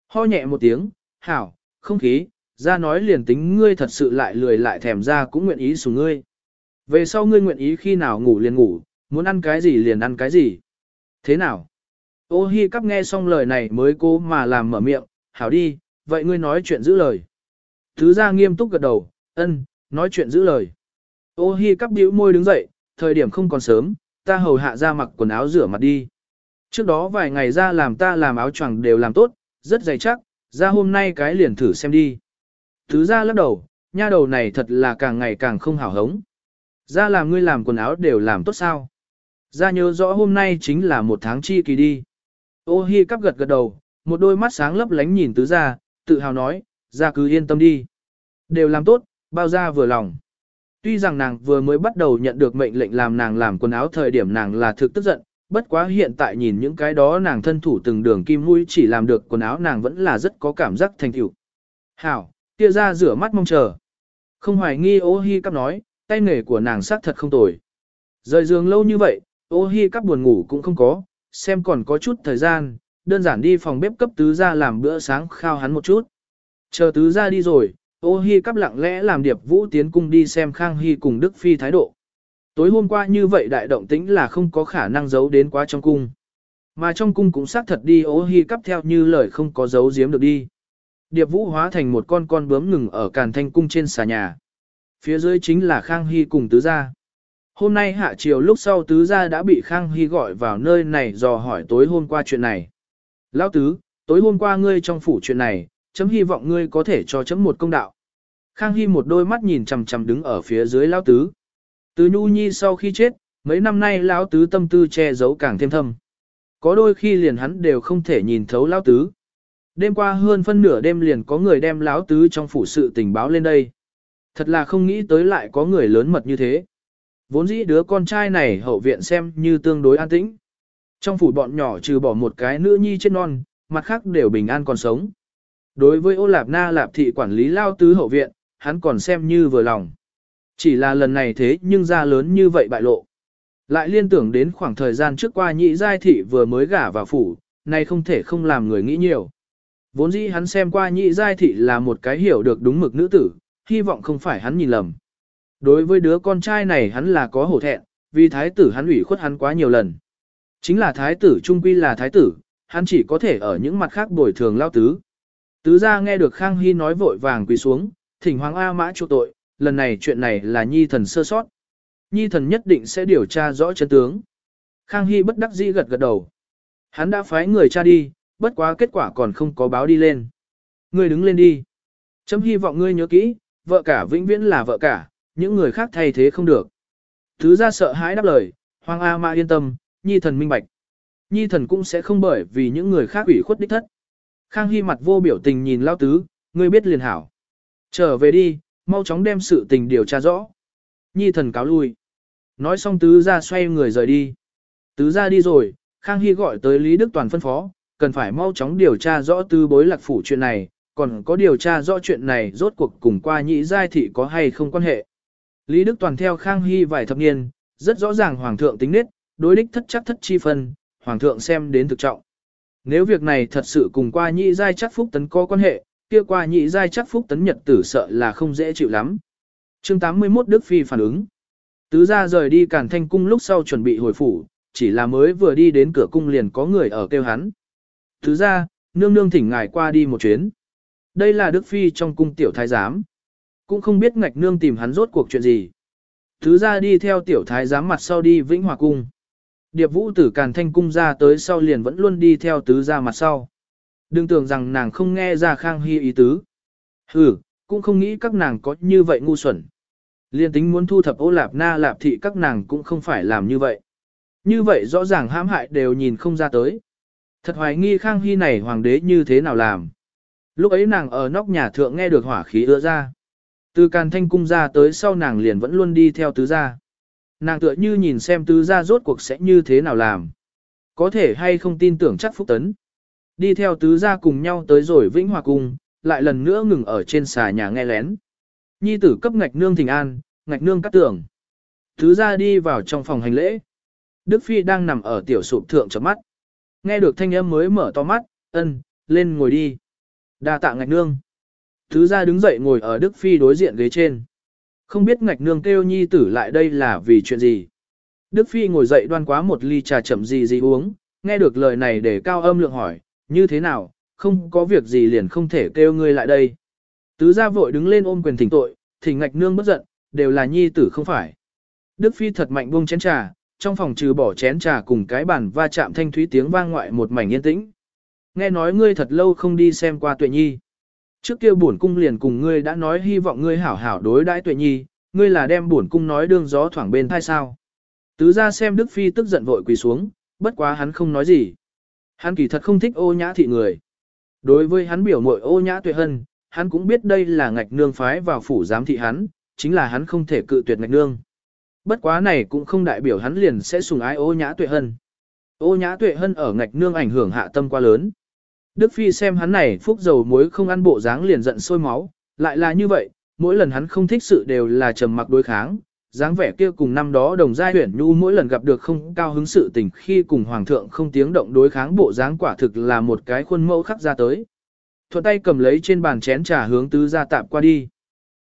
Ho nhẹ một tiếng, hảo, không khí, ra nói liền tính ngươi thật sự lại lười lại thèm ra cũng nguyện ý xuống ngươi. Về sau ngươi nguyện ý khi nào ngủ liền ngủ, muốn ăn cái gì liền ăn cái gì. Thế nào? Ô hi cắp nghe xong lời này mới cố mà làm mở miệng, hảo đi, vậy ngươi nói chuyện giữ lời. Thứ ra nghiêm túc gật đầu, ân, nói chuyện giữ lời. Ô hi cắp bĩu môi đứng dậy, thời điểm không còn sớm, ta hầu hạ ra mặc quần áo rửa mặt đi. Trước đó vài ngày ra làm ta làm áo choàng đều làm tốt, rất dày chắc, ra hôm nay cái liền thử xem đi. Thứ ra lắc đầu, nha đầu này thật là càng ngày càng không hảo hống. Ra làm ngươi làm quần áo đều làm tốt sao. Ra nhớ rõ hôm nay chính là một tháng chi kỳ đi. Ô hi cắp gật gật đầu, một đôi mắt sáng lấp lánh nhìn tứ ra, tự hào nói, ra cứ yên tâm đi. Đều làm tốt, bao ra vừa lòng. Tuy rằng nàng vừa mới bắt đầu nhận được mệnh lệnh làm nàng làm quần áo thời điểm nàng là thực tức giận, bất quá hiện tại nhìn những cái đó nàng thân thủ từng đường kim mũi chỉ làm được quần áo nàng vẫn là rất có cảm giác thành tựu. Hảo, kia ra rửa mắt mong chờ. Không hoài nghi ô hi cắp nói, tay nghề của nàng xác thật không tồi. Rời giường lâu như vậy, ô hi cắp buồn ngủ cũng không có, xem còn có chút thời gian, đơn giản đi phòng bếp cấp tứ ra làm bữa sáng khao hắn một chút. Chờ tứ ra đi rồi, ô hi cắp lặng lẽ làm điệp vũ tiến cung đi xem Khang Hy cùng Đức Phi thái độ. Tối hôm qua như vậy đại động tĩnh là không có khả năng giấu đến quá trong cung. Mà trong cung cũng xác thật đi ô hi cắp theo như lời không có giấu giếm được đi. Điệp vũ hóa thành một con con bướm ngừng ở càn thanh cung trên xà nhà. Phía dưới chính là Khang Hy cùng tứ gia. Hôm nay hạ chiều lúc sau tứ gia đã bị Khang Hy gọi vào nơi này dò hỏi tối hôm qua chuyện này. Lão tứ, tối hôm qua ngươi trong phủ chuyện này, chấm hy vọng ngươi có thể cho chấm một công đạo. Khang Hy một đôi mắt nhìn chằm chằm đứng ở phía dưới lão tứ. Từ Nhu Nhi sau khi chết, mấy năm nay lão tứ tâm tư che giấu càng thêm thâm. Có đôi khi liền hắn đều không thể nhìn thấu lão tứ. Đêm qua hơn phân nửa đêm liền có người đem lão tứ trong phủ sự tình báo lên đây. Thật là không nghĩ tới lại có người lớn mật như thế. Vốn dĩ đứa con trai này hậu viện xem như tương đối an tĩnh. Trong phủ bọn nhỏ trừ bỏ một cái nữ nhi chết non, mặt khác đều bình an còn sống. Đối với ô lạp na lạp thị quản lý lao tứ hậu viện, hắn còn xem như vừa lòng. Chỉ là lần này thế nhưng ra lớn như vậy bại lộ. Lại liên tưởng đến khoảng thời gian trước qua nhị giai thị vừa mới gả vào phủ, nay không thể không làm người nghĩ nhiều. Vốn dĩ hắn xem qua nhị giai thị là một cái hiểu được đúng mực nữ tử, hy vọng không phải hắn nhìn lầm. Đối với đứa con trai này hắn là có hổ thẹn, vì thái tử hắn ủy khuất hắn quá nhiều lần. Chính là thái tử trung quy là thái tử, hắn chỉ có thể ở những mặt khác bồi thường lao tứ. Tứ ra nghe được Khang Hy nói vội vàng quỳ xuống, thỉnh Hoàng A Mã chu tội, lần này chuyện này là nhi thần sơ sót. Nhi thần nhất định sẽ điều tra rõ chân tướng. Khang Hy bất đắc dĩ gật gật đầu. Hắn đã phái người tra đi, bất quá kết quả còn không có báo đi lên. Ngươi đứng lên đi. Chấm hy vọng ngươi nhớ kỹ, vợ cả vĩnh viễn là vợ cả, những người khác thay thế không được. Thứ ra sợ hãi đáp lời, Hoàng A Ma yên tâm, nhi thần minh bạch. Nhi thần cũng sẽ không bởi vì những người khác ủy khuất đích thất. Khang Hy mặt vô biểu tình nhìn Lao Tứ, ngươi biết liền hảo. Trở về đi, mau chóng đem sự tình điều tra rõ. Nhi thần cáo lui. Nói xong Tứ ra xoay người rời đi. Tứ ra đi rồi, Khang Hy gọi tới Lý Đức Toàn phân phó, cần phải mau chóng điều tra rõ tư bối lạc phủ chuyện này, còn có điều tra rõ chuyện này rốt cuộc cùng qua nhị giai thị có hay không quan hệ. Lý Đức Toàn theo Khang Hy vài thập niên, rất rõ ràng Hoàng thượng tính nết, đối đích thất chắc thất chi phân, Hoàng thượng xem đến thực trọng. Nếu việc này thật sự cùng qua nhị giai chắc phúc tấn có quan hệ, kia qua nhị giai chắc phúc tấn nhật tử sợ là không dễ chịu lắm. chương 81 Đức Phi phản ứng. Tứ gia rời đi cản thanh cung lúc sau chuẩn bị hồi phủ, chỉ là mới vừa đi đến cửa cung liền có người ở kêu hắn. Tứ gia, nương nương thỉnh ngài qua đi một chuyến. Đây là Đức Phi trong cung tiểu thái giám. Cũng không biết ngạch nương tìm hắn rốt cuộc chuyện gì. thứ gia đi theo tiểu thái giám mặt sau đi vĩnh hòa cung. Điệp vũ tử càn thanh cung ra tới sau liền vẫn luôn đi theo tứ gia mặt sau. Đừng tưởng rằng nàng không nghe ra khang hy ý tứ. Ừ, cũng không nghĩ các nàng có như vậy ngu xuẩn. Liên tính muốn thu thập ô lạp na lạp thị các nàng cũng không phải làm như vậy. Như vậy rõ ràng hãm hại đều nhìn không ra tới. Thật hoài nghi khang hy này hoàng đế như thế nào làm. Lúc ấy nàng ở nóc nhà thượng nghe được hỏa khí ưa ra. Từ càn thanh cung ra tới sau nàng liền vẫn luôn đi theo tứ gia. Nàng tựa như nhìn xem tứ gia rốt cuộc sẽ như thế nào làm. Có thể hay không tin tưởng chắc phúc tấn. Đi theo tứ gia cùng nhau tới rồi vĩnh hòa cung, lại lần nữa ngừng ở trên xà nhà nghe lén. Nhi tử cấp ngạch nương thỉnh an, ngạch nương cắt tưởng. Tứ gia đi vào trong phòng hành lễ. Đức Phi đang nằm ở tiểu sụp thượng chấm mắt. Nghe được thanh âm mới mở to mắt, ân, lên ngồi đi. đa tạ ngạch nương. Tứ gia đứng dậy ngồi ở Đức Phi đối diện ghế trên. Không biết ngạch nương kêu nhi tử lại đây là vì chuyện gì. Đức Phi ngồi dậy đoan quá một ly trà chậm gì gì uống, nghe được lời này để cao âm lượng hỏi, như thế nào, không có việc gì liền không thể kêu ngươi lại đây. Tứ gia vội đứng lên ôm quyền thỉnh tội, thỉnh ngạch nương bất giận, đều là nhi tử không phải. Đức Phi thật mạnh buông chén trà, trong phòng trừ bỏ chén trà cùng cái bàn va chạm thanh thúy tiếng vang ngoại một mảnh yên tĩnh. Nghe nói ngươi thật lâu không đi xem qua tuệ nhi. Trước kia bổn cung liền cùng ngươi đã nói hy vọng ngươi hảo hảo đối đãi tuệ nhi, ngươi là đem bổn cung nói đương gió thoảng bên thai sao. Tứ ra xem Đức Phi tức giận vội quỳ xuống, bất quá hắn không nói gì. Hắn kỳ thật không thích ô nhã thị người. Đối với hắn biểu mội ô nhã tuệ hân, hắn cũng biết đây là ngạch nương phái vào phủ giám thị hắn, chính là hắn không thể cự tuyệt ngạch nương. Bất quá này cũng không đại biểu hắn liền sẽ sùng ái ô nhã tuệ hân. Ô nhã tuệ hân ở ngạch nương ảnh hưởng hạ tâm quá lớn. Đức Phi xem hắn này phúc dầu muối không ăn bộ dáng liền giận sôi máu, lại là như vậy, mỗi lần hắn không thích sự đều là trầm mặc đối kháng, dáng vẻ kia cùng năm đó đồng giai huyển nhu mỗi lần gặp được không cao hứng sự tình khi cùng hoàng thượng không tiếng động đối kháng bộ dáng quả thực là một cái khuôn mẫu khắc ra tới. Thuận tay cầm lấy trên bàn chén trà hướng tứ gia tạm qua đi.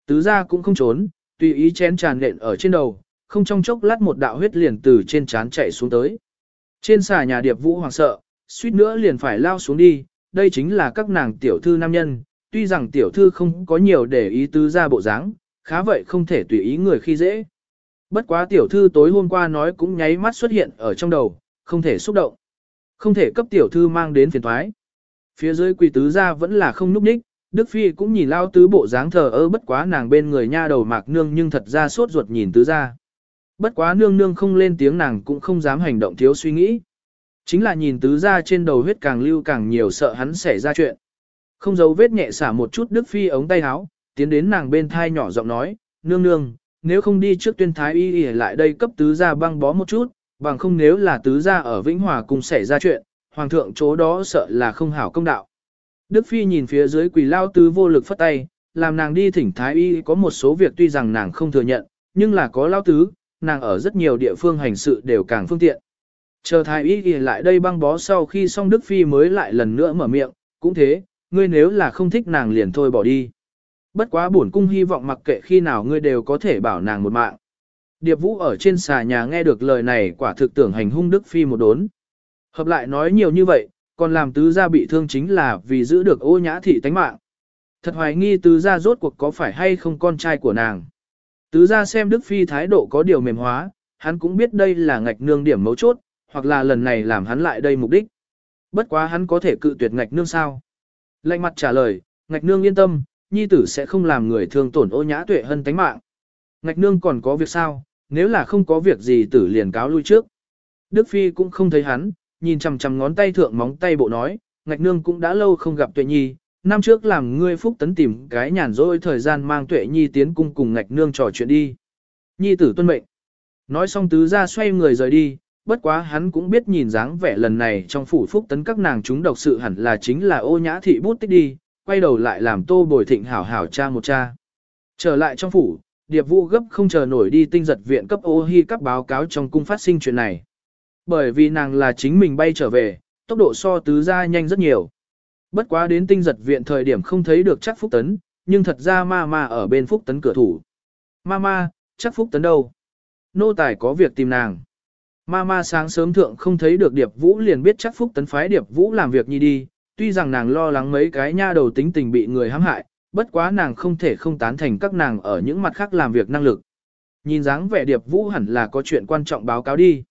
Tứ gia cũng không trốn, tùy ý chén trà nện ở trên đầu, không trong chốc lát một đạo huyết liền từ trên trán chạy xuống tới. Trên xà nhà điệp vũ hoàng sợ, suýt nữa liền phải lao xuống đi, đây chính là các nàng tiểu thư nam nhân, tuy rằng tiểu thư không có nhiều để ý tứ ra bộ dáng, khá vậy không thể tùy ý người khi dễ. Bất quá tiểu thư tối hôm qua nói cũng nháy mắt xuất hiện ở trong đầu, không thể xúc động. Không thể cấp tiểu thư mang đến phiền thoái. Phía dưới quỳ tứ ra vẫn là không núp ních, Đức Phi cũng nhìn lao tứ bộ dáng thờ ơ bất quá nàng bên người nha đầu mạc nương nhưng thật ra sốt ruột nhìn tứ ra. Bất quá nương nương không lên tiếng nàng cũng không dám hành động thiếu suy nghĩ. Chính là nhìn tứ ra trên đầu huyết càng lưu càng nhiều sợ hắn xảy ra chuyện. Không giấu vết nhẹ xả một chút Đức Phi ống tay áo, tiến đến nàng bên thai nhỏ giọng nói, nương nương, nếu không đi trước tuyên thái y y lại đây cấp tứ ra băng bó một chút, bằng không nếu là tứ ra ở Vĩnh Hòa cùng xảy ra chuyện, hoàng thượng chỗ đó sợ là không hảo công đạo. Đức Phi nhìn phía dưới quỳ lao tứ vô lực phất tay, làm nàng đi thỉnh thái y có một số việc tuy rằng nàng không thừa nhận, nhưng là có lao tứ, nàng ở rất nhiều địa phương hành sự đều càng phương tiện. Chờ thái y ghi lại đây băng bó sau khi xong Đức Phi mới lại lần nữa mở miệng, cũng thế, ngươi nếu là không thích nàng liền thôi bỏ đi. Bất quá bổn cung hy vọng mặc kệ khi nào ngươi đều có thể bảo nàng một mạng. Điệp Vũ ở trên xà nhà nghe được lời này quả thực tưởng hành hung Đức Phi một đốn. Hợp lại nói nhiều như vậy, còn làm tứ gia bị thương chính là vì giữ được ô nhã thị tánh mạng. Thật hoài nghi tứ gia rốt cuộc có phải hay không con trai của nàng. Tứ gia xem Đức Phi thái độ có điều mềm hóa, hắn cũng biết đây là ngạch nương điểm mấu chốt, hoặc là lần này làm hắn lại đây mục đích. Bất quá hắn có thể cự tuyệt ngạch nương sao? Lạnh mặt trả lời, ngạch nương yên tâm, nhi tử sẽ không làm người thương tổn ô nhã tuệ hơn tánh mạng. Ngạch nương còn có việc sao, nếu là không có việc gì tử liền cáo lui trước. Đức Phi cũng không thấy hắn, nhìn chằm chằm ngón tay thượng móng tay bộ nói, ngạch nương cũng đã lâu không gặp tuệ nhi, năm trước làm ngươi phúc tấn tìm cái nhàn rỗi thời gian mang tuệ nhi tiến cung cùng ngạch nương trò chuyện đi. Nhi tử tuân mệnh. Nói xong tứ ra xoay người rời đi, bất quá hắn cũng biết nhìn dáng vẻ lần này trong phủ phúc tấn các nàng chúng độc sự hẳn là chính là ô nhã thị bút tích đi, quay đầu lại làm tô bồi thịnh hảo hảo cha một cha. Trở lại trong phủ, Điệp Vũ gấp không chờ nổi đi tinh giật viện cấp ô hi các báo cáo trong cung phát sinh chuyện này. Bởi vì nàng là chính mình bay trở về, tốc độ so tứ ra nhanh rất nhiều. Bất quá đến tinh giật viện thời điểm không thấy được chắc Phúc Tấn, nhưng thật ra ma ma ở bên Phúc Tấn cửa thủ. Ma ma, chắc Phúc Tấn đâu? Nô tài có việc tìm nàng. Ma ma sáng sớm thượng không thấy được Điệp Vũ liền biết chắc Phúc Tấn phái Điệp Vũ làm việc nhi đi, tuy rằng nàng lo lắng mấy cái nha đầu tính tình bị người hãm hại, bất quá nàng không thể không tán thành các nàng ở những mặt khác làm việc năng lực. Nhìn dáng vẻ Điệp Vũ hẳn là có chuyện quan trọng báo cáo đi.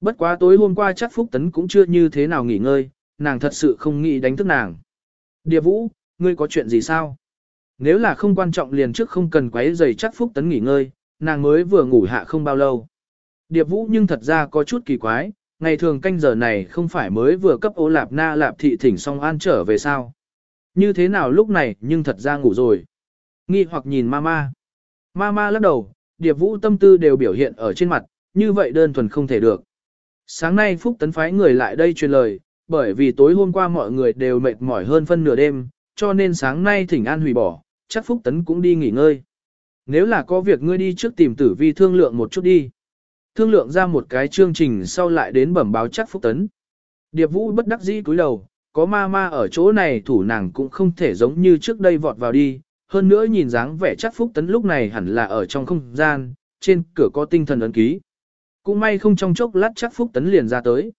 Bất quá tối hôm qua chắc Phúc Tấn cũng chưa như thế nào nghỉ ngơi, nàng thật sự không nghĩ đánh thức nàng. Điệp Vũ, ngươi có chuyện gì sao? Nếu là không quan trọng liền trước không cần quấy giày chắc Phúc Tấn nghỉ ngơi, nàng mới vừa ngủ hạ không bao lâu. Điệp Vũ nhưng thật ra có chút kỳ quái, ngày thường canh giờ này không phải mới vừa cấp ô lạp na lạp thị thỉnh xong an trở về sao. Như thế nào lúc này nhưng thật ra ngủ rồi. Nghi hoặc nhìn mama. Mama lắc đầu, Điệp Vũ tâm tư đều biểu hiện ở trên mặt, như vậy đơn thuần không thể được. Sáng nay Phúc Tấn phái người lại đây truyền lời, bởi vì tối hôm qua mọi người đều mệt mỏi hơn phân nửa đêm, cho nên sáng nay thỉnh an hủy bỏ, chắc Phúc Tấn cũng đi nghỉ ngơi. Nếu là có việc ngươi đi trước tìm tử vi thương lượng một chút đi. Thương lượng ra một cái chương trình sau lại đến bẩm báo chắc Phúc Tấn. Điệp Vũ bất đắc dĩ cúi đầu, có ma ma ở chỗ này thủ nàng cũng không thể giống như trước đây vọt vào đi, hơn nữa nhìn dáng vẻ chắc Phúc Tấn lúc này hẳn là ở trong không gian, trên cửa có tinh thần ấn ký. Cũng may không trong chốc lát chắc Phúc Tấn liền ra tới.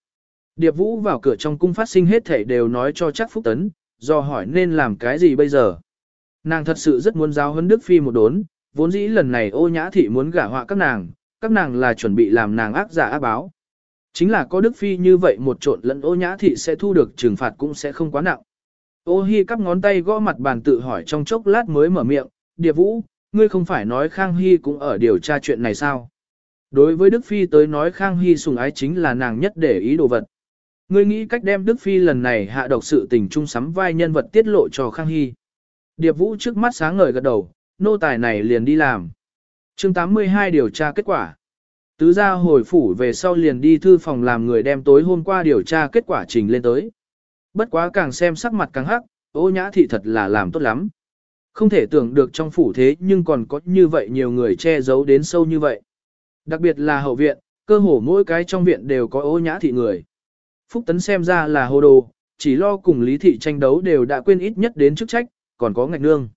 Điệp Vũ vào cửa trong cung phát sinh hết thể đều nói cho chắc Phúc Tấn, do hỏi nên làm cái gì bây giờ. Nàng thật sự rất muốn giáo huấn Đức Phi một đốn, vốn dĩ lần này ô nhã thị muốn gả họa các nàng, các nàng là chuẩn bị làm nàng ác giả ác báo. Chính là có Đức Phi như vậy một trộn lẫn ô nhã thị sẽ thu được trừng phạt cũng sẽ không quá nặng. Ô hi cắp ngón tay gõ mặt bàn tự hỏi trong chốc lát mới mở miệng, Điệp Vũ, ngươi không phải nói Khang Hy cũng ở điều tra chuyện này sao? Đối với Đức Phi tới nói Khang Hy sùng ái chính là nàng nhất để ý đồ vật. Ngươi nghĩ cách đem Đức Phi lần này hạ độc sự tình trung sắm vai nhân vật tiết lộ cho Khang Hy. Điệp Vũ trước mắt sáng ngời gật đầu, nô tài này liền đi làm chương 82 điều tra kết quả. Tứ gia hồi phủ về sau liền đi thư phòng làm người đem tối hôm qua điều tra kết quả trình lên tới. Bất quá càng xem sắc mặt càng hắc, ô nhã thị thật là làm tốt lắm. Không thể tưởng được trong phủ thế nhưng còn có như vậy nhiều người che giấu đến sâu như vậy. Đặc biệt là hậu viện, cơ hồ mỗi cái trong viện đều có ô nhã thị người. Phúc Tấn xem ra là hồ đồ, chỉ lo cùng Lý Thị tranh đấu đều đã quên ít nhất đến chức trách, còn có ngạch nương.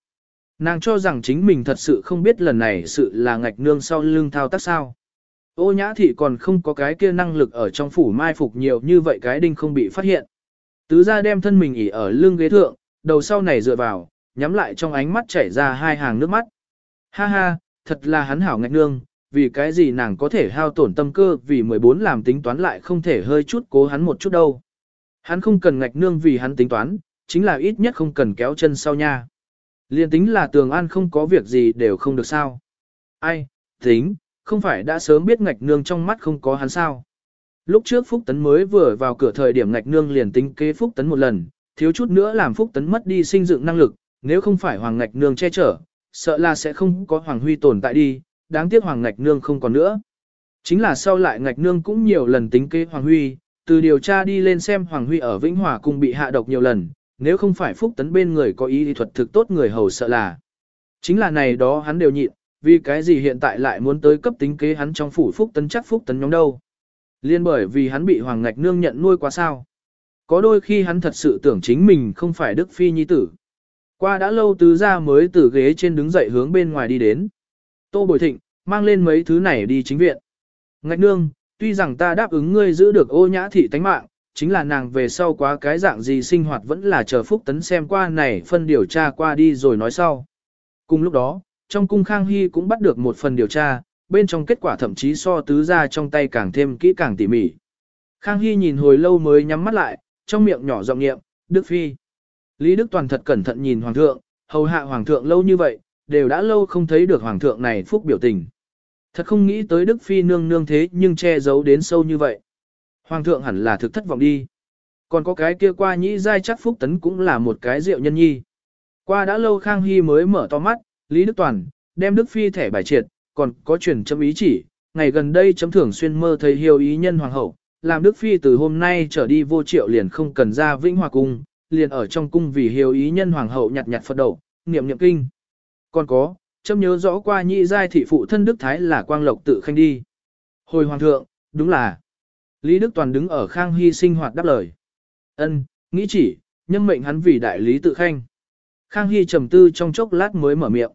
Nàng cho rằng chính mình thật sự không biết lần này sự là ngạch nương sau lưng thao tác sao. Ô nhã thị còn không có cái kia năng lực ở trong phủ mai phục nhiều như vậy cái đinh không bị phát hiện. Tứ ra đem thân mình ỉ ở lưng ghế thượng, đầu sau này dựa vào, nhắm lại trong ánh mắt chảy ra hai hàng nước mắt. Ha ha, thật là hắn hảo ngạch nương, vì cái gì nàng có thể hao tổn tâm cơ vì 14 làm tính toán lại không thể hơi chút cố hắn một chút đâu. Hắn không cần ngạch nương vì hắn tính toán, chính là ít nhất không cần kéo chân sau nha. Liên tính là tường an không có việc gì đều không được sao. Ai, tính, không phải đã sớm biết ngạch nương trong mắt không có hắn sao. Lúc trước Phúc Tấn mới vừa vào cửa thời điểm ngạch nương liền tính kế Phúc Tấn một lần, thiếu chút nữa làm Phúc Tấn mất đi sinh dựng năng lực, nếu không phải Hoàng ngạch nương che chở, sợ là sẽ không có Hoàng Huy tồn tại đi, đáng tiếc Hoàng ngạch nương không còn nữa. Chính là sau lại ngạch nương cũng nhiều lần tính kế Hoàng Huy, từ điều tra đi lên xem Hoàng Huy ở Vĩnh Hòa cùng bị hạ độc nhiều lần, nếu không phải Phúc Tấn bên người có ý thuật thực tốt người hầu sợ là. Chính là này đó hắn đều nhịn, vì cái gì hiện tại lại muốn tới cấp tính kế hắn trong phủ Phúc Tấn chắc Phúc Tấn nhóm đâu. Liên bởi vì hắn bị Hoàng Ngạch Nương nhận nuôi quá sao. Có đôi khi hắn thật sự tưởng chính mình không phải Đức Phi Nhi tử. Qua đã lâu tứ ra mới từ ghế trên đứng dậy hướng bên ngoài đi đến. Tô Bồi Thịnh, mang lên mấy thứ này đi chính viện. Ngạch Nương, tuy rằng ta đáp ứng ngươi giữ được ô nhã thị tánh mạng, chính là nàng về sau quá cái dạng gì sinh hoạt vẫn là chờ Phúc Tấn xem qua này phân điều tra qua đi rồi nói sau. Cùng lúc đó, trong cung Khang Hy cũng bắt được một phần điều tra, bên trong kết quả thậm chí so tứ ra trong tay càng thêm kỹ càng tỉ mỉ. Khang Hy nhìn hồi lâu mới nhắm mắt lại, trong miệng nhỏ giọng niệm, Đức Phi. Lý Đức Toàn thật cẩn thận nhìn Hoàng thượng, hầu hạ Hoàng thượng lâu như vậy, đều đã lâu không thấy được Hoàng thượng này phúc biểu tình. Thật không nghĩ tới Đức Phi nương nương thế nhưng che giấu đến sâu như vậy. Hoàng thượng hẳn là thực thất vọng đi. Còn có cái kia qua nhĩ giai chắc phúc tấn cũng là một cái rượu nhân nhi. Qua đã lâu Khang Hy mới mở to mắt, Lý Đức Toàn, đem Đức Phi thẻ bài triệt, còn có truyền chấm ý chỉ, ngày gần đây chấm thường xuyên mơ thấy hiếu ý nhân hoàng hậu, làm Đức Phi từ hôm nay trở đi vô triệu liền không cần ra Vĩnh Hòa Cung, liền ở trong cung vì hiếu ý nhân hoàng hậu nhặt nhặt Phật đầu, niệm niệm kinh. Còn có, châm nhớ rõ qua nhị giai thị phụ thân Đức Thái là quang lộc tự khanh đi. Hồi hoàng thượng, đúng là. Lý Đức Toàn đứng ở Khang Hy sinh hoạt đáp lời. Ân, nghĩ chỉ, nhân mệnh hắn vì đại lý tự khanh. Khang Hy trầm tư trong chốc lát mới mở miệng.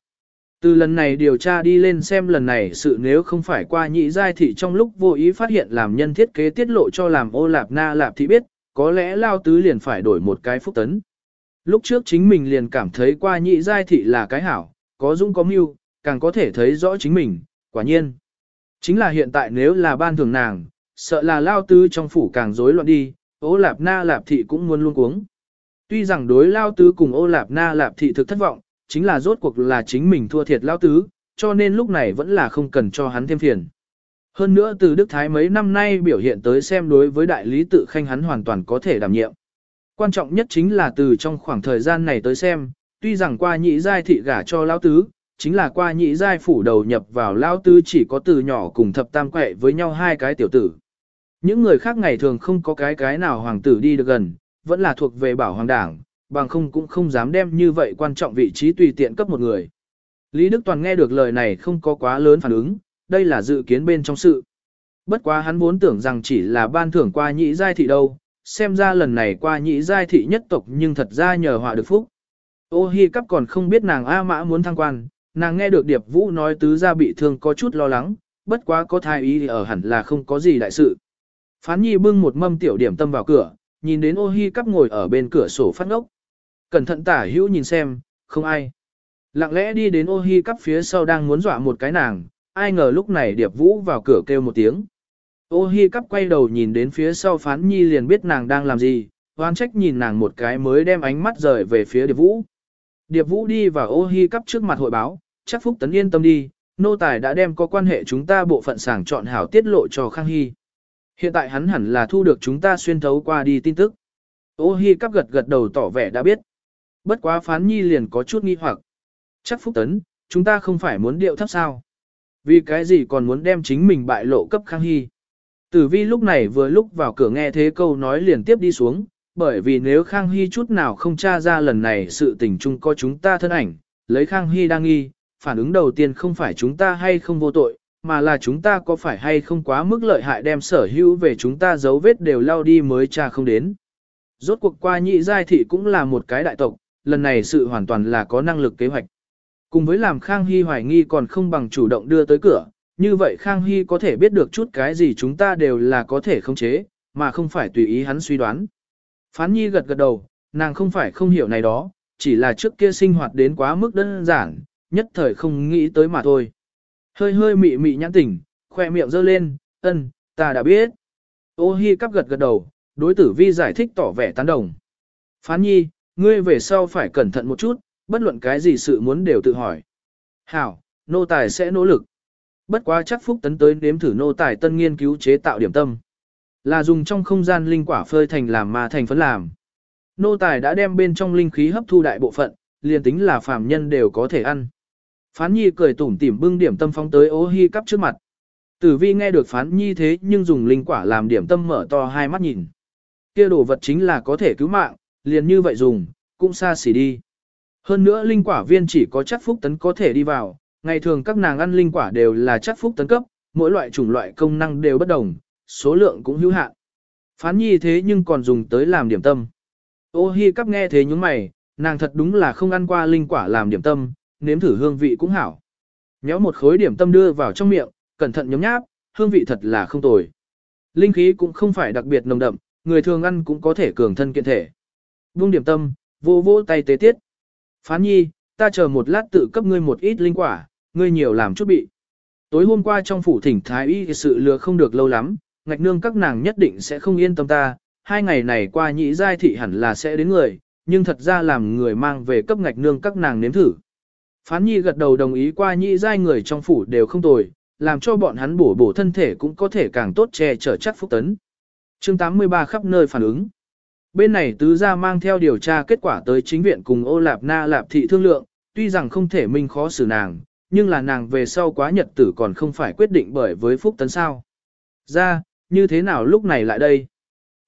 Từ lần này điều tra đi lên xem lần này sự nếu không phải qua nhị giai thị trong lúc vô ý phát hiện làm nhân thiết kế tiết lộ cho làm ô lạp na lạp thị biết, có lẽ lao tứ liền phải đổi một cái phúc tấn. Lúc trước chính mình liền cảm thấy qua nhị giai thị là cái hảo, có dũng có mưu, càng có thể thấy rõ chính mình, quả nhiên. Chính là hiện tại nếu là ban thường nàng, sợ là lao tứ trong phủ càng rối loạn đi, ô lạp na lạp thị cũng muốn luôn cuống. Tuy rằng đối lao tứ cùng ô lạp na lạp thị thực thất vọng, chính là rốt cuộc là chính mình thua thiệt lao tứ, cho nên lúc này vẫn là không cần cho hắn thêm phiền. Hơn nữa từ Đức Thái mấy năm nay biểu hiện tới xem đối với đại lý tự khanh hắn hoàn toàn có thể đảm nhiệm. Quan trọng nhất chính là từ trong khoảng thời gian này tới xem, tuy rằng qua nhị giai thị gả cho lao tứ, chính là qua nhị giai phủ đầu nhập vào lao tứ chỉ có từ nhỏ cùng thập tam quệ với nhau hai cái tiểu tử. Những người khác ngày thường không có cái cái nào hoàng tử đi được gần, vẫn là thuộc về bảo hoàng đảng, bằng không cũng không dám đem như vậy quan trọng vị trí tùy tiện cấp một người. Lý Đức Toàn nghe được lời này không có quá lớn phản ứng, đây là dự kiến bên trong sự. Bất quá hắn vốn tưởng rằng chỉ là ban thưởng qua nhị giai thị đâu, xem ra lần này qua nhị giai thị nhất tộc nhưng thật ra nhờ họa được phúc. Ô hi cắp còn không biết nàng A mã muốn thăng quan, nàng nghe được Điệp Vũ nói tứ gia bị thương có chút lo lắng, bất quá có thai ý thì ở hẳn là không có gì đại sự. Phán nhi bưng một mâm tiểu điểm tâm vào cửa, nhìn đến ô hi cắp ngồi ở bên cửa sổ phát ngốc. Cẩn thận tả hữu nhìn xem, không ai. Lặng lẽ đi đến ô hi cắp phía sau đang muốn dọa một cái nàng, ai ngờ lúc này Điệp Vũ vào cửa kêu một tiếng. Ô hi cắp quay đầu nhìn đến phía sau phán nhi liền biết nàng đang làm gì, hoan trách nhìn nàng một cái mới đem ánh mắt rời về phía Điệp Vũ. Điệp Vũ đi vào ô hi cắp trước mặt hội báo, chắc Phúc Tấn yên tâm đi, nô tài đã đem có quan hệ chúng ta bộ phận sàng chọn hảo tiết lộ cho Khang Hy. Hiện tại hắn hẳn là thu được chúng ta xuyên thấu qua đi tin tức. Ô hi cắp gật gật đầu tỏ vẻ đã biết. Bất quá phán nhi liền có chút nghi hoặc. Chắc Phúc Tấn, chúng ta không phải muốn điệu thấp sao. Vì cái gì còn muốn đem chính mình bại lộ cấp Khang Hy. Tử vi lúc này vừa lúc vào cửa nghe thế câu nói liền tiếp đi xuống, bởi vì nếu Khang Hy chút nào không tra ra lần này sự tình chung có chúng ta thân ảnh, lấy Khang Hy đang nghi, phản ứng đầu tiên không phải chúng ta hay không vô tội, mà là chúng ta có phải hay không quá mức lợi hại đem sở hữu về chúng ta dấu vết đều lao đi mới cha không đến. Rốt cuộc qua nhị giai thị cũng là một cái đại tộc, lần này sự hoàn toàn là có năng lực kế hoạch. Cùng với làm Khang Hy hoài nghi còn không bằng chủ động đưa tới cửa, như vậy Khang Hy có thể biết được chút cái gì chúng ta đều là có thể khống chế, mà không phải tùy ý hắn suy đoán. Phán Nhi gật gật đầu, nàng không phải không hiểu này đó, chỉ là trước kia sinh hoạt đến quá mức đơn giản, nhất thời không nghĩ tới mà thôi. Hơi hơi mị mị nhãn tỉnh, khoe miệng giơ lên, ân, ta đã biết. Ô hi cắp gật gật đầu, đối tử vi giải thích tỏ vẻ tán đồng. Phán Nhi, ngươi về sau phải cẩn thận một chút, bất luận cái gì sự muốn đều tự hỏi. Hảo, nô tài sẽ nỗ lực. Bất quá chắc phúc tấn tới nếm thử nô tài tân nghiên cứu chế tạo điểm tâm. Là dùng trong không gian linh quả phơi thành làm mà thành phấn làm. Nô tài đã đem bên trong linh khí hấp thu đại bộ phận, liền tính là phàm nhân đều có thể ăn. Phán nhi cười tủm tỉm bưng điểm tâm phóng tới ô hi cắp trước mặt. Tử vi nghe được phán nhi thế nhưng dùng linh quả làm điểm tâm mở to hai mắt nhìn. Kia đồ vật chính là có thể cứu mạng, liền như vậy dùng, cũng xa xỉ đi. Hơn nữa linh quả viên chỉ có chắc phúc tấn có thể đi vào, ngày thường các nàng ăn linh quả đều là chắc phúc tấn cấp, mỗi loại chủng loại công năng đều bất đồng, số lượng cũng hữu hạn. Phán nhi thế nhưng còn dùng tới làm điểm tâm. Ô hi cắp nghe thế những mày, nàng thật đúng là không ăn qua linh quả làm điểm tâm, nếm thử hương vị cũng hảo. Nhéo một khối điểm tâm đưa vào trong miệng, cẩn thận nhấm nháp, hương vị thật là không tồi. Linh khí cũng không phải đặc biệt nồng đậm, người thường ăn cũng có thể cường thân kiện thể. Buông điểm tâm, vô vô tay tế tiết. Phán nhi, ta chờ một lát tự cấp ngươi một ít linh quả, ngươi nhiều làm chút bị. Tối hôm qua trong phủ thỉnh thái y sự lừa không được lâu lắm, ngạch nương các nàng nhất định sẽ không yên tâm ta, hai ngày này qua nhị giai thị hẳn là sẽ đến người, nhưng thật ra làm người mang về cấp ngạch nương các nàng nếm thử. Phán nhi gật đầu đồng ý qua nhị giai người trong phủ đều không tồi, làm cho bọn hắn bổ bổ thân thể cũng có thể càng tốt che chở chắc phúc tấn. chương 83 khắp nơi phản ứng. Bên này tứ gia mang theo điều tra kết quả tới chính viện cùng ô lạp na lạp thị thương lượng, tuy rằng không thể minh khó xử nàng, nhưng là nàng về sau quá nhật tử còn không phải quyết định bởi với phúc tấn sao. Ra, như thế nào lúc này lại đây?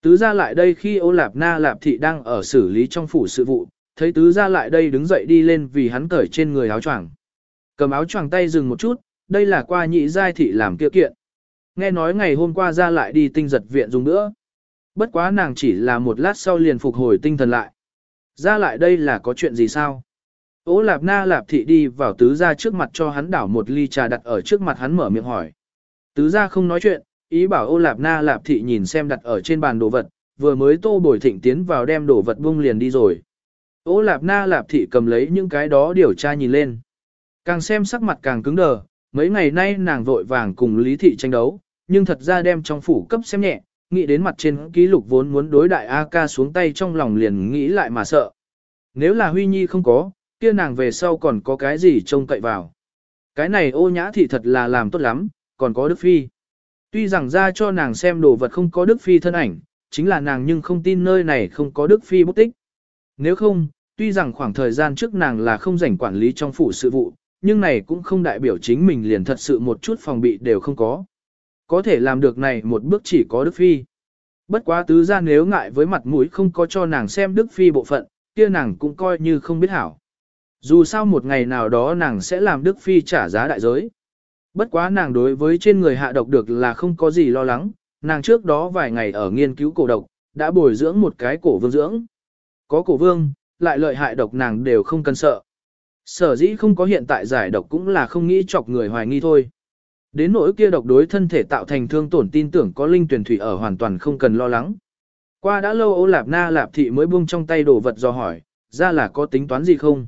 Tứ ra lại đây khi ô lạp na lạp thị đang ở xử lý trong phủ sự vụ, thấy tứ ra lại đây đứng dậy đi lên vì hắn cởi trên người áo choàng. Cầm áo choàng tay dừng một chút, đây là qua nhị giai thị làm kia kiện. Nghe nói ngày hôm qua ra lại đi tinh giật viện dùng nữa. Bất quá nàng chỉ là một lát sau liền phục hồi tinh thần lại. Ra lại đây là có chuyện gì sao? Ô lạp na lạp thị đi vào tứ ra trước mặt cho hắn đảo một ly trà đặt ở trước mặt hắn mở miệng hỏi. Tứ ra không nói chuyện, ý bảo ô lạp na lạp thị nhìn xem đặt ở trên bàn đồ vật, vừa mới tô bồi thịnh tiến vào đem đồ vật bung liền đi rồi. Ô lạp na lạp thị cầm lấy những cái đó điều tra nhìn lên. Càng xem sắc mặt càng cứng đờ, mấy ngày nay nàng vội vàng cùng lý thị tranh đấu, nhưng thật ra đem trong phủ cấp xem nhẹ, nghĩ đến mặt trên ký lục vốn muốn đối đại A ca xuống tay trong lòng liền nghĩ lại mà sợ. Nếu là Huy Nhi không có, kia nàng về sau còn có cái gì trông cậy vào. Cái này ô nhã thị thật là làm tốt lắm, còn có Đức Phi. Tuy rằng ra cho nàng xem đồ vật không có Đức Phi thân ảnh, chính là nàng nhưng không tin nơi này không có Đức Phi bút tích. Nếu không, tuy rằng khoảng thời gian trước nàng là không rảnh quản lý trong phủ sự vụ, nhưng này cũng không đại biểu chính mình liền thật sự một chút phòng bị đều không có. Có thể làm được này một bước chỉ có Đức Phi. Bất quá tứ ra nếu ngại với mặt mũi không có cho nàng xem Đức Phi bộ phận, kia nàng cũng coi như không biết hảo. Dù sao một ngày nào đó nàng sẽ làm Đức Phi trả giá đại giới. Bất quá nàng đối với trên người hạ độc được là không có gì lo lắng, nàng trước đó vài ngày ở nghiên cứu cổ độc, đã bồi dưỡng một cái cổ vương dưỡng. Có cổ vương, lại lợi hại độc nàng đều không cần sợ. Sở dĩ không có hiện tại giải độc cũng là không nghĩ chọc người hoài nghi thôi. Đến nỗi kia độc đối thân thể tạo thành thương tổn tin tưởng có linh tuyển thủy ở hoàn toàn không cần lo lắng. Qua đã lâu ô lạp na lạp thị mới buông trong tay đồ vật do hỏi, ra là có tính toán gì không?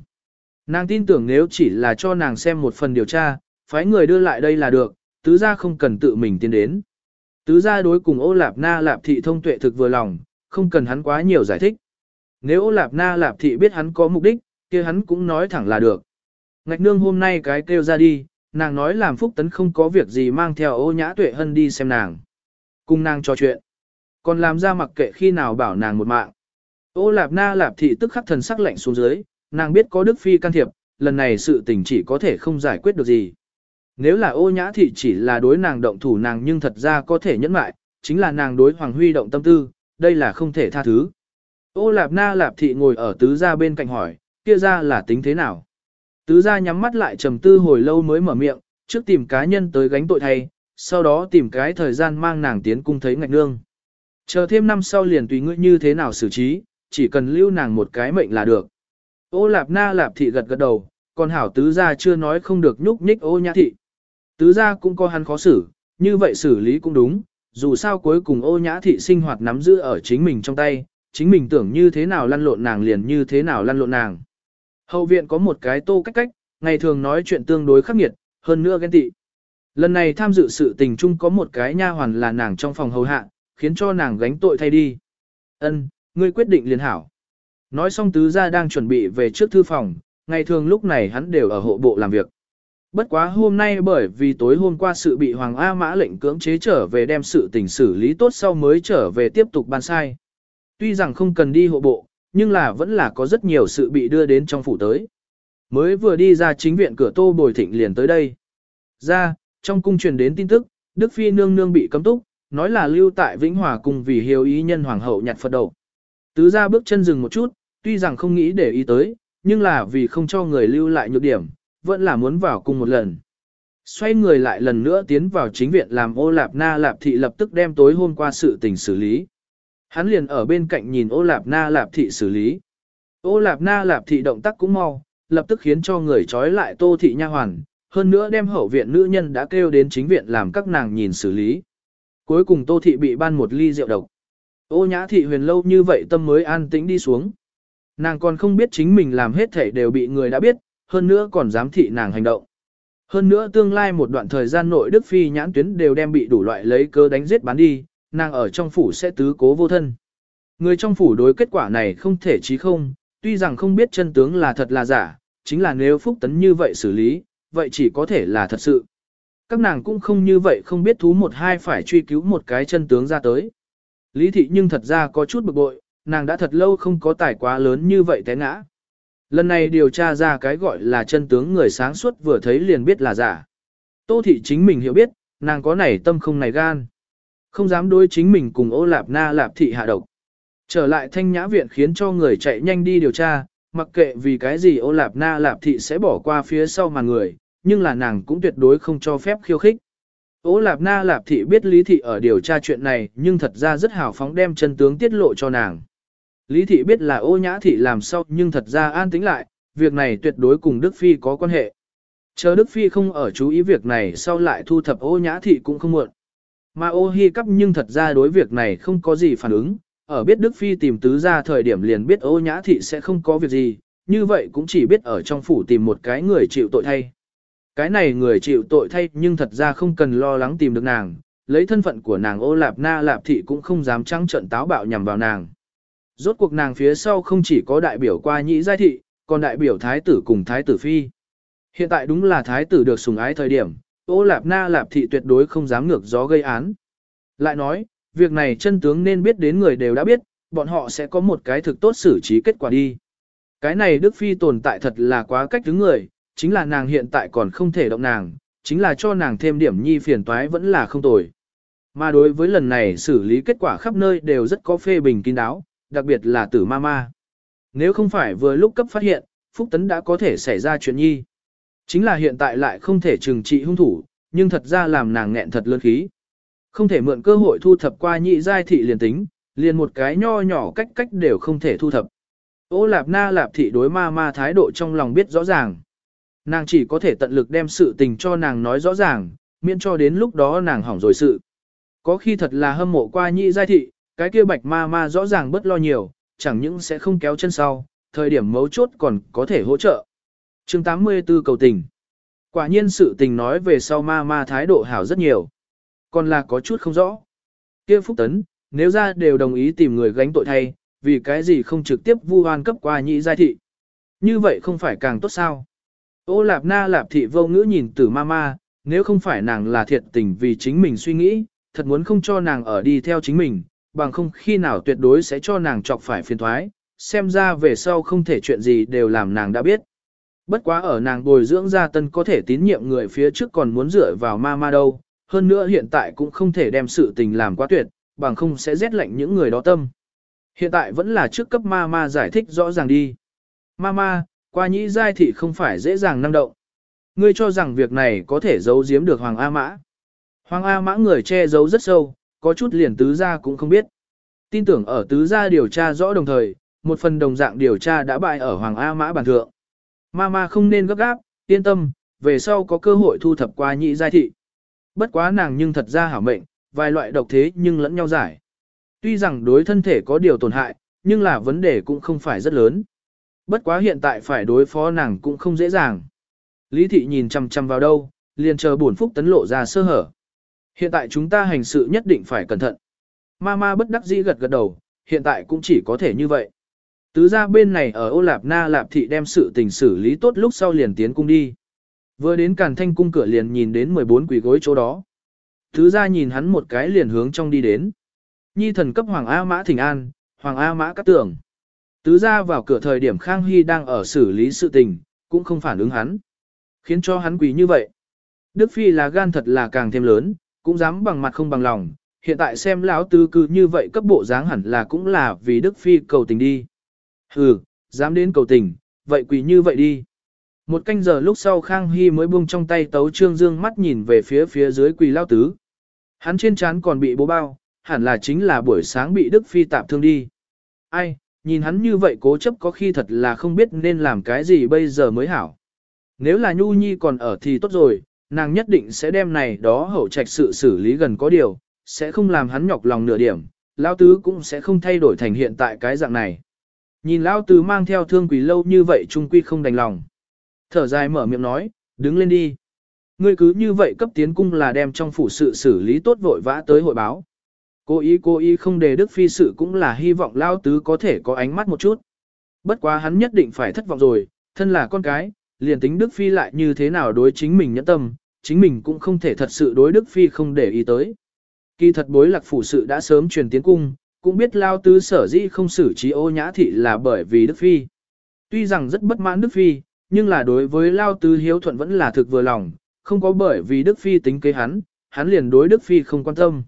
Nàng tin tưởng nếu chỉ là cho nàng xem một phần điều tra, phái người đưa lại đây là được, tứ gia không cần tự mình tiến đến. Tứ gia đối cùng ô lạp na lạp thị thông tuệ thực vừa lòng, không cần hắn quá nhiều giải thích. Nếu ô lạp na lạp thị biết hắn có mục đích, kia hắn cũng nói thẳng là được. Ngạch nương hôm nay cái kêu ra đi, nàng nói làm phúc tấn không có việc gì mang theo ô nhã tuệ hân đi xem nàng. Cùng nàng trò chuyện. Còn làm ra mặc kệ khi nào bảo nàng một mạng. Ô lạp na lạp thị tức khắc thần sắc lạnh xuống dưới, nàng biết có Đức Phi can thiệp, lần này sự tình chỉ có thể không giải quyết được gì. Nếu là ô nhã thị chỉ là đối nàng động thủ nàng nhưng thật ra có thể nhẫn mại, chính là nàng đối Hoàng Huy động tâm tư, đây là không thể tha thứ. Ô lạp na lạp thị ngồi ở tứ gia bên cạnh hỏi, kia ra là tính thế nào? Tứ gia nhắm mắt lại trầm tư hồi lâu mới mở miệng, trước tìm cá nhân tới gánh tội thay, sau đó tìm cái thời gian mang nàng tiến cung thấy ngạch nương. Chờ thêm năm sau liền tùy ngươi như thế nào xử trí, chỉ cần lưu nàng một cái mệnh là được. Ô lạp na lạp thị gật gật đầu, còn hảo tứ gia chưa nói không được nhúc nhích ô nhã thị. Tứ gia cũng có hắn khó xử, như vậy xử lý cũng đúng, dù sao cuối cùng ô nhã thị sinh hoạt nắm giữ ở chính mình trong tay, chính mình tưởng như thế nào lăn lộn nàng liền như thế nào lăn lộn nàng. Hậu viện có một cái tô cách cách, ngày thường nói chuyện tương đối khắc nghiệt, hơn nữa ghen tị. Lần này tham dự sự tình chung có một cái nha hoàn là nàng trong phòng hầu hạ, khiến cho nàng gánh tội thay đi. Ân, ngươi quyết định liền hảo. Nói xong tứ gia đang chuẩn bị về trước thư phòng, ngày thường lúc này hắn đều ở hộ bộ làm việc. Bất quá hôm nay bởi vì tối hôm qua sự bị Hoàng A Mã lệnh cưỡng chế trở về đem sự tình xử lý tốt sau mới trở về tiếp tục ban sai. Tuy rằng không cần đi hộ bộ, nhưng là vẫn là có rất nhiều sự bị đưa đến trong phủ tới. Mới vừa đi ra chính viện cửa tô bồi thịnh liền tới đây. Ra, trong cung truyền đến tin tức, Đức Phi nương nương bị cấm túc, nói là lưu tại Vĩnh Hòa cùng vì hiếu ý nhân hoàng hậu nhặt Phật đầu. Tứ ra bước chân dừng một chút, tuy rằng không nghĩ để ý tới, nhưng là vì không cho người lưu lại nhược điểm, vẫn là muốn vào cung một lần. Xoay người lại lần nữa tiến vào chính viện làm ô lạp na lạp thị lập tức đem tối hôm qua sự tình xử lý. Hắn liền ở bên cạnh nhìn ô lạp na lạp thị xử lý. Ô lạp na lạp thị động tác cũng mau, lập tức khiến cho người trói lại tô thị nha hoàn, hơn nữa đem hậu viện nữ nhân đã kêu đến chính viện làm các nàng nhìn xử lý. Cuối cùng tô thị bị ban một ly rượu độc. Ô nhã thị huyền lâu như vậy tâm mới an tĩnh đi xuống. Nàng còn không biết chính mình làm hết thể đều bị người đã biết, hơn nữa còn dám thị nàng hành động. Hơn nữa tương lai một đoạn thời gian nội Đức Phi nhãn tuyến đều đem bị đủ loại lấy cơ đánh giết bán đi, nàng ở trong phủ sẽ tứ cố vô thân. Người trong phủ đối kết quả này không thể chí không, tuy rằng không biết chân tướng là thật là giả, chính là nếu Phúc Tấn như vậy xử lý, vậy chỉ có thể là thật sự. Các nàng cũng không như vậy không biết thú một hai phải truy cứu một cái chân tướng ra tới. Lý thị nhưng thật ra có chút bực bội, nàng đã thật lâu không có tài quá lớn như vậy té ngã. Lần này điều tra ra cái gọi là chân tướng người sáng suốt vừa thấy liền biết là giả. Tô thị chính mình hiểu biết, nàng có nảy tâm không này gan. Không dám đối chính mình cùng ô lạp na lạp thị hạ độc. Trở lại thanh nhã viện khiến cho người chạy nhanh đi điều tra, mặc kệ vì cái gì ô lạp na lạp thị sẽ bỏ qua phía sau mà người, nhưng là nàng cũng tuyệt đối không cho phép khiêu khích. Ô lạp na lạp thị biết lý thị ở điều tra chuyện này nhưng thật ra rất hào phóng đem chân tướng tiết lộ cho nàng. Lý thị biết là ô nhã thị làm sao nhưng thật ra an tính lại, việc này tuyệt đối cùng Đức Phi có quan hệ. Chờ Đức Phi không ở chú ý việc này sau lại thu thập ô nhã thị cũng không muộn. Mà ô hi cắp nhưng thật ra đối việc này không có gì phản ứng, ở biết Đức Phi tìm tứ ra thời điểm liền biết ô nhã thị sẽ không có việc gì, như vậy cũng chỉ biết ở trong phủ tìm một cái người chịu tội thay. Cái này người chịu tội thay nhưng thật ra không cần lo lắng tìm được nàng, lấy thân phận của nàng ô lạp na lạp thị cũng không dám trắng trận táo bạo nhằm vào nàng. Rốt cuộc nàng phía sau không chỉ có đại biểu qua Nhĩ giai thị, còn đại biểu thái tử cùng thái tử phi. Hiện tại đúng là thái tử được sùng ái thời điểm, ô lạp na lạp thị tuyệt đối không dám ngược gió gây án. Lại nói, việc này chân tướng nên biết đến người đều đã biết, bọn họ sẽ có một cái thực tốt xử trí kết quả đi. Cái này Đức Phi tồn tại thật là quá cách đứng người, chính là nàng hiện tại còn không thể động nàng, chính là cho nàng thêm điểm nhi phiền toái vẫn là không tồi. Mà đối với lần này xử lý kết quả khắp nơi đều rất có phê bình kín đáo, đặc biệt là tử ma ma. Nếu không phải vừa lúc cấp phát hiện, Phúc Tấn đã có thể xảy ra chuyện nhi. Chính là hiện tại lại không thể trừng trị hung thủ, nhưng thật ra làm nàng nghẹn thật lớn khí. Không thể mượn cơ hội thu thập qua nhị giai thị liền tính, liền một cái nho nhỏ cách cách đều không thể thu thập. Ô lạp na lạp thị đối ma ma thái độ trong lòng biết rõ ràng. Nàng chỉ có thể tận lực đem sự tình cho nàng nói rõ ràng, miễn cho đến lúc đó nàng hỏng rồi sự. Có khi thật là hâm mộ qua nhị giai thị, cái kia bạch ma ma rõ ràng bất lo nhiều, chẳng những sẽ không kéo chân sau, thời điểm mấu chốt còn có thể hỗ trợ chương 84 cầu tình. Quả nhiên sự tình nói về sau ma ma thái độ hảo rất nhiều. Còn là có chút không rõ. Kia Phúc Tấn, nếu ra đều đồng ý tìm người gánh tội thay, vì cái gì không trực tiếp vu oan cấp qua nhị giai thị. Như vậy không phải càng tốt sao? Ô lạp na lạp thị vô ngữ nhìn tử ma ma, nếu không phải nàng là thiệt tình vì chính mình suy nghĩ, thật muốn không cho nàng ở đi theo chính mình, bằng không khi nào tuyệt đối sẽ cho nàng chọc phải phiền thoái, xem ra về sau không thể chuyện gì đều làm nàng đã biết. Bất quá ở nàng bồi dưỡng ra tân có thể tín nhiệm người phía trước còn muốn dựa vào ma ma đâu, hơn nữa hiện tại cũng không thể đem sự tình làm quá tuyệt, bằng không sẽ rét lạnh những người đó tâm. Hiện tại vẫn là trước cấp ma ma giải thích rõ ràng đi. Ma ma, qua nhĩ giai thị không phải dễ dàng năng động. Ngươi cho rằng việc này có thể giấu giếm được Hoàng A Mã. Hoàng A Mã người che giấu rất sâu, có chút liền tứ gia cũng không biết. Tin tưởng ở tứ gia điều tra rõ đồng thời, một phần đồng dạng điều tra đã bại ở Hoàng A Mã bản thượng. Ma ma không nên gấp gáp, yên tâm, về sau có cơ hội thu thập qua nhị giai thị. Bất quá nàng nhưng thật ra hảo mệnh, vài loại độc thế nhưng lẫn nhau giải. Tuy rằng đối thân thể có điều tổn hại, nhưng là vấn đề cũng không phải rất lớn. Bất quá hiện tại phải đối phó nàng cũng không dễ dàng. Lý thị nhìn chăm chăm vào đâu, liền chờ bổn phúc tấn lộ ra sơ hở. Hiện tại chúng ta hành sự nhất định phải cẩn thận. Ma ma bất đắc dĩ gật gật đầu, hiện tại cũng chỉ có thể như vậy. Tứ ra bên này ở ô lạp na lạp thị đem sự tình xử lý tốt lúc sau liền tiến cung đi. Vừa đến càn thanh cung cửa liền nhìn đến 14 quỷ gối chỗ đó. Tứ ra nhìn hắn một cái liền hướng trong đi đến. Nhi thần cấp Hoàng A Mã Thỉnh An, Hoàng A Mã Cát Tường. Tứ ra vào cửa thời điểm Khang Hy đang ở xử lý sự tình, cũng không phản ứng hắn. Khiến cho hắn quỳ như vậy. Đức Phi là gan thật là càng thêm lớn, cũng dám bằng mặt không bằng lòng. Hiện tại xem lão tứ cứ như vậy cấp bộ dáng hẳn là cũng là vì Đức Phi cầu tình đi. Hừ, dám đến cầu tình, vậy quỳ như vậy đi. Một canh giờ lúc sau Khang Hy mới buông trong tay tấu trương dương mắt nhìn về phía phía dưới quỳ lao tứ. Hắn trên trán còn bị bố bao, hẳn là chính là buổi sáng bị Đức Phi tạm thương đi. Ai, nhìn hắn như vậy cố chấp có khi thật là không biết nên làm cái gì bây giờ mới hảo. Nếu là Nhu Nhi còn ở thì tốt rồi, nàng nhất định sẽ đem này đó hậu trạch sự xử lý gần có điều, sẽ không làm hắn nhọc lòng nửa điểm, lao Tứ cũng sẽ không thay đổi thành hiện tại cái dạng này. Nhìn Lão Tứ mang theo thương quỷ lâu như vậy trung quy không đành lòng. Thở dài mở miệng nói, đứng lên đi. Ngươi cứ như vậy cấp tiến cung là đem trong phủ sự xử lý tốt vội vã tới hội báo. Cố ý cố ý không đề Đức Phi sự cũng là hy vọng Lao Tứ có thể có ánh mắt một chút. Bất quá hắn nhất định phải thất vọng rồi, thân là con cái, liền tính Đức Phi lại như thế nào đối chính mình nhẫn tâm, chính mình cũng không thể thật sự đối Đức Phi không để ý tới. Kỳ thật bối lạc phủ sự đã sớm truyền tiến cung, cũng biết Lao Tứ sở dĩ không xử trí ô nhã thị là bởi vì Đức Phi. Tuy rằng rất bất mãn Đức Phi, nhưng là đối với Lao Tứ hiếu thuận vẫn là thực vừa lòng, không có bởi vì Đức Phi tính kế hắn, hắn liền đối Đức Phi không quan tâm.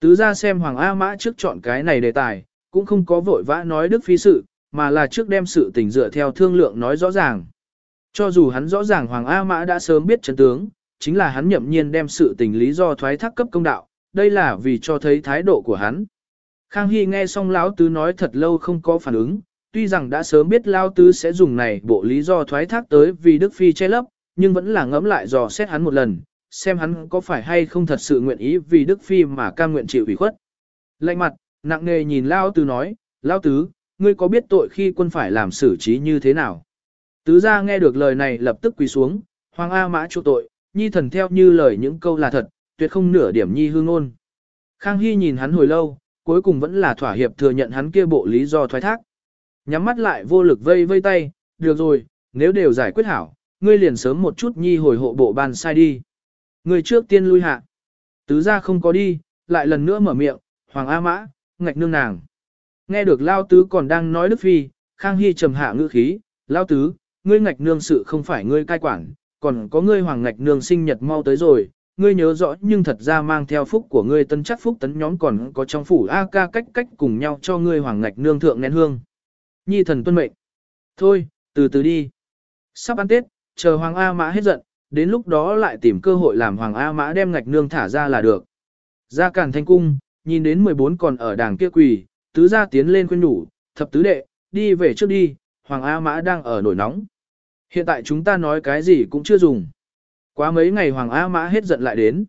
Tứ ra xem Hoàng A Mã trước chọn cái này đề tài, cũng không có vội vã nói Đức Phi sự, mà là trước đem sự tình dựa theo thương lượng nói rõ ràng. Cho dù hắn rõ ràng Hoàng A Mã đã sớm biết chân tướng, chính là hắn nhậm nhiên đem sự tình lý do thoái thác cấp công đạo, đây là vì cho thấy thái độ của hắn. Khang Hy nghe xong Lão Tứ nói thật lâu không có phản ứng, tuy rằng đã sớm biết Lão Tứ sẽ dùng này bộ lý do thoái thác tới vì Đức Phi che lấp, nhưng vẫn là ngẫm lại dò xét hắn một lần, xem hắn có phải hay không thật sự nguyện ý vì Đức Phi mà cam nguyện chịu ủy khuất. Lạnh mặt, nặng nề nhìn Lão Tứ nói, Lão Tứ, ngươi có biết tội khi quân phải làm xử trí như thế nào? Tứ gia nghe được lời này lập tức quỳ xuống, Hoàng A Mã chu tội, nhi thần theo như lời những câu là thật, tuyệt không nửa điểm nhi hương ngôn. Khang Hy nhìn hắn hồi lâu, cuối cùng vẫn là thỏa hiệp thừa nhận hắn kia bộ lý do thoái thác. Nhắm mắt lại vô lực vây vây tay, được rồi, nếu đều giải quyết hảo, ngươi liền sớm một chút nhi hồi hộ bộ ban sai đi. Ngươi trước tiên lui hạ. Tứ gia không có đi, lại lần nữa mở miệng, Hoàng A Mã, ngạch nương nàng. Nghe được Lao Tứ còn đang nói Đức Phi, Khang Hy trầm hạ ngữ khí, Lao Tứ, ngươi ngạch nương sự không phải ngươi cai quản, còn có ngươi hoàng ngạch nương sinh nhật mau tới rồi, ngươi nhớ rõ nhưng thật ra mang theo phúc của ngươi tân chắc phúc tấn nhóm còn có trong phủ A ca cách cách cùng nhau cho ngươi hoàng ngạch nương thượng nén hương. Nhi thần tuân mệnh. Thôi, từ từ đi. Sắp ăn Tết, chờ hoàng A mã hết giận, đến lúc đó lại tìm cơ hội làm hoàng A mã đem ngạch nương thả ra là được. Ra cản thanh cung, nhìn đến 14 còn ở đàng kia quỳ, tứ gia tiến lên khuyên nhủ, thập tứ đệ, đi về trước đi, hoàng A mã đang ở nổi nóng. Hiện tại chúng ta nói cái gì cũng chưa dùng. Quá mấy ngày Hoàng A Mã hết giận lại đến.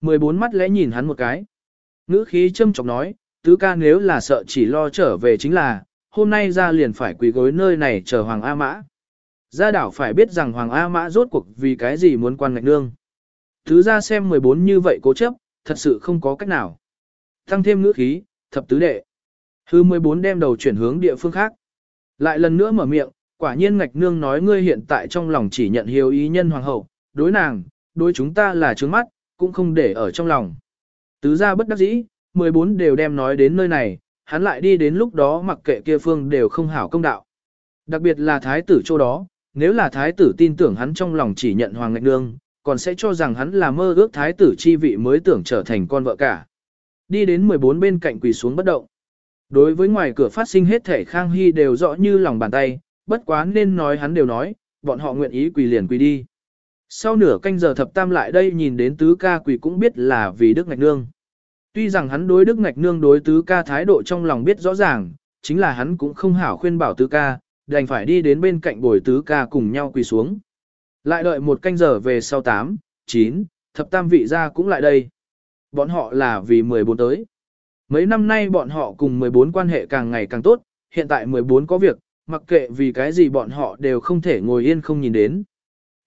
14 mắt lẽ nhìn hắn một cái. Ngữ khí châm chọc nói, tứ ca nếu là sợ chỉ lo trở về chính là, hôm nay ra liền phải quỳ gối nơi này chờ Hoàng A Mã. Gia đảo phải biết rằng Hoàng A Mã rốt cuộc vì cái gì muốn quan ngạch nương. Thứ ra xem 14 như vậy cố chấp, thật sự không có cách nào. Tăng thêm ngữ khí, thập tứ đệ. Hư 14 đem đầu chuyển hướng địa phương khác. Lại lần nữa mở miệng, Quả nhiên ngạch nương nói ngươi hiện tại trong lòng chỉ nhận hiếu ý nhân hoàng hậu, đối nàng, đối chúng ta là trướng mắt, cũng không để ở trong lòng. Tứ gia bất đắc dĩ, 14 đều đem nói đến nơi này, hắn lại đi đến lúc đó mặc kệ kia phương đều không hảo công đạo. Đặc biệt là thái tử chỗ đó, nếu là thái tử tin tưởng hắn trong lòng chỉ nhận hoàng ngạch nương, còn sẽ cho rằng hắn là mơ ước thái tử chi vị mới tưởng trở thành con vợ cả. Đi đến 14 bên cạnh quỳ xuống bất động. Đối với ngoài cửa phát sinh hết thể Khang Hy đều rõ như lòng bàn tay, bất quá nên nói hắn đều nói, bọn họ nguyện ý quỳ liền quỳ đi. Sau nửa canh giờ thập tam lại đây nhìn đến tứ ca quỳ cũng biết là vì Đức Ngạch Nương. Tuy rằng hắn đối Đức Ngạch Nương đối tứ ca thái độ trong lòng biết rõ ràng, chính là hắn cũng không hảo khuyên bảo tứ ca, đành phải đi đến bên cạnh bồi tứ ca cùng nhau quỳ xuống. Lại đợi một canh giờ về sau 8, 9, thập tam vị gia cũng lại đây. Bọn họ là vì 14 tới. Mấy năm nay bọn họ cùng 14 quan hệ càng ngày càng tốt, hiện tại 14 có việc, mặc kệ vì cái gì bọn họ đều không thể ngồi yên không nhìn đến.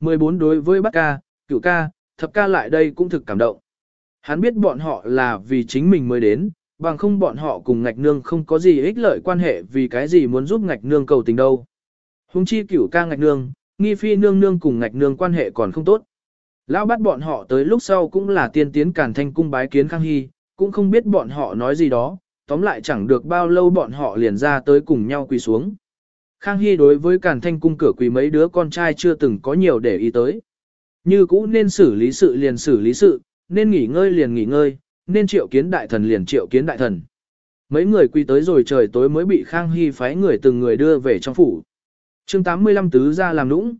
14 đối với bát ca, cửu ca, thập ca lại đây cũng thực cảm động. Hắn biết bọn họ là vì chính mình mới đến, bằng không bọn họ cùng ngạch nương không có gì ích lợi quan hệ vì cái gì muốn giúp ngạch nương cầu tình đâu. Hùng chi cửu ca ngạch nương, nghi phi nương nương cùng ngạch nương quan hệ còn không tốt. Lão bắt bọn họ tới lúc sau cũng là tiên tiến cản thanh cung bái kiến khang hy, cũng không biết bọn họ nói gì đó, tóm lại chẳng được bao lâu bọn họ liền ra tới cùng nhau quỳ xuống. Khang Hy đối với Càn Thanh cung cửa quỳ mấy đứa con trai chưa từng có nhiều để ý tới. Như cũ nên xử lý sự liền xử lý sự, nên nghỉ ngơi liền nghỉ ngơi, nên triệu kiến đại thần liền triệu kiến đại thần. Mấy người quỳ tới rồi trời tối mới bị Khang Hy phái người từng người đưa về trong phủ. chương 85 tứ gia làm nũng.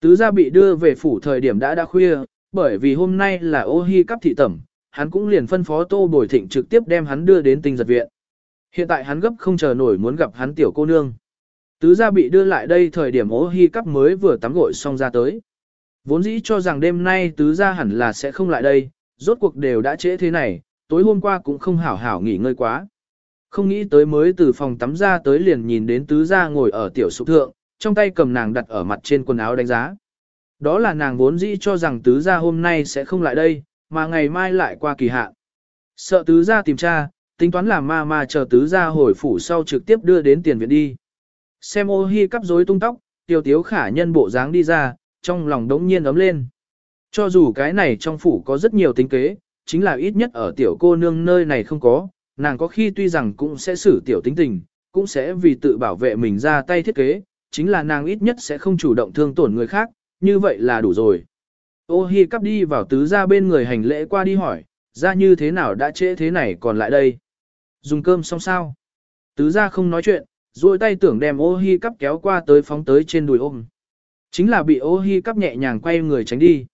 Tứ gia bị đưa về phủ thời điểm đã đã khuya, bởi vì hôm nay là ô hi cắp thị tẩm, hắn cũng liền phân phó tô bồi thịnh trực tiếp đem hắn đưa đến tinh giật viện. Hiện tại hắn gấp không chờ nổi muốn gặp hắn tiểu cô nương. Tứ gia bị đưa lại đây thời điểm ố hy cắp mới vừa tắm gội xong ra tới. Vốn dĩ cho rằng đêm nay tứ gia hẳn là sẽ không lại đây, rốt cuộc đều đã trễ thế này, tối hôm qua cũng không hảo hảo nghỉ ngơi quá. Không nghĩ tới mới từ phòng tắm ra tới liền nhìn đến tứ gia ngồi ở tiểu sụp thượng, trong tay cầm nàng đặt ở mặt trên quần áo đánh giá. Đó là nàng vốn dĩ cho rằng tứ gia hôm nay sẽ không lại đây, mà ngày mai lại qua kỳ hạn. Sợ tứ gia tìm tra, tính toán làm ma ma chờ tứ gia hồi phủ sau trực tiếp đưa đến tiền viện đi. Xem ô hi cắp rối tung tóc, tiêu tiếu khả nhân bộ dáng đi ra, trong lòng đống nhiên ấm lên. Cho dù cái này trong phủ có rất nhiều tính kế, chính là ít nhất ở tiểu cô nương nơi này không có, nàng có khi tuy rằng cũng sẽ xử tiểu tính tình, cũng sẽ vì tự bảo vệ mình ra tay thiết kế, chính là nàng ít nhất sẽ không chủ động thương tổn người khác, như vậy là đủ rồi. Ô hi cắp đi vào tứ ra bên người hành lễ qua đi hỏi, ra như thế nào đã trễ thế này còn lại đây. Dùng cơm xong sao? Tứ ra không nói chuyện, duỗi tay tưởng đem ô hi cắp kéo qua tới phóng tới trên đùi ôm. Chính là bị ô hi cắp nhẹ nhàng quay người tránh đi.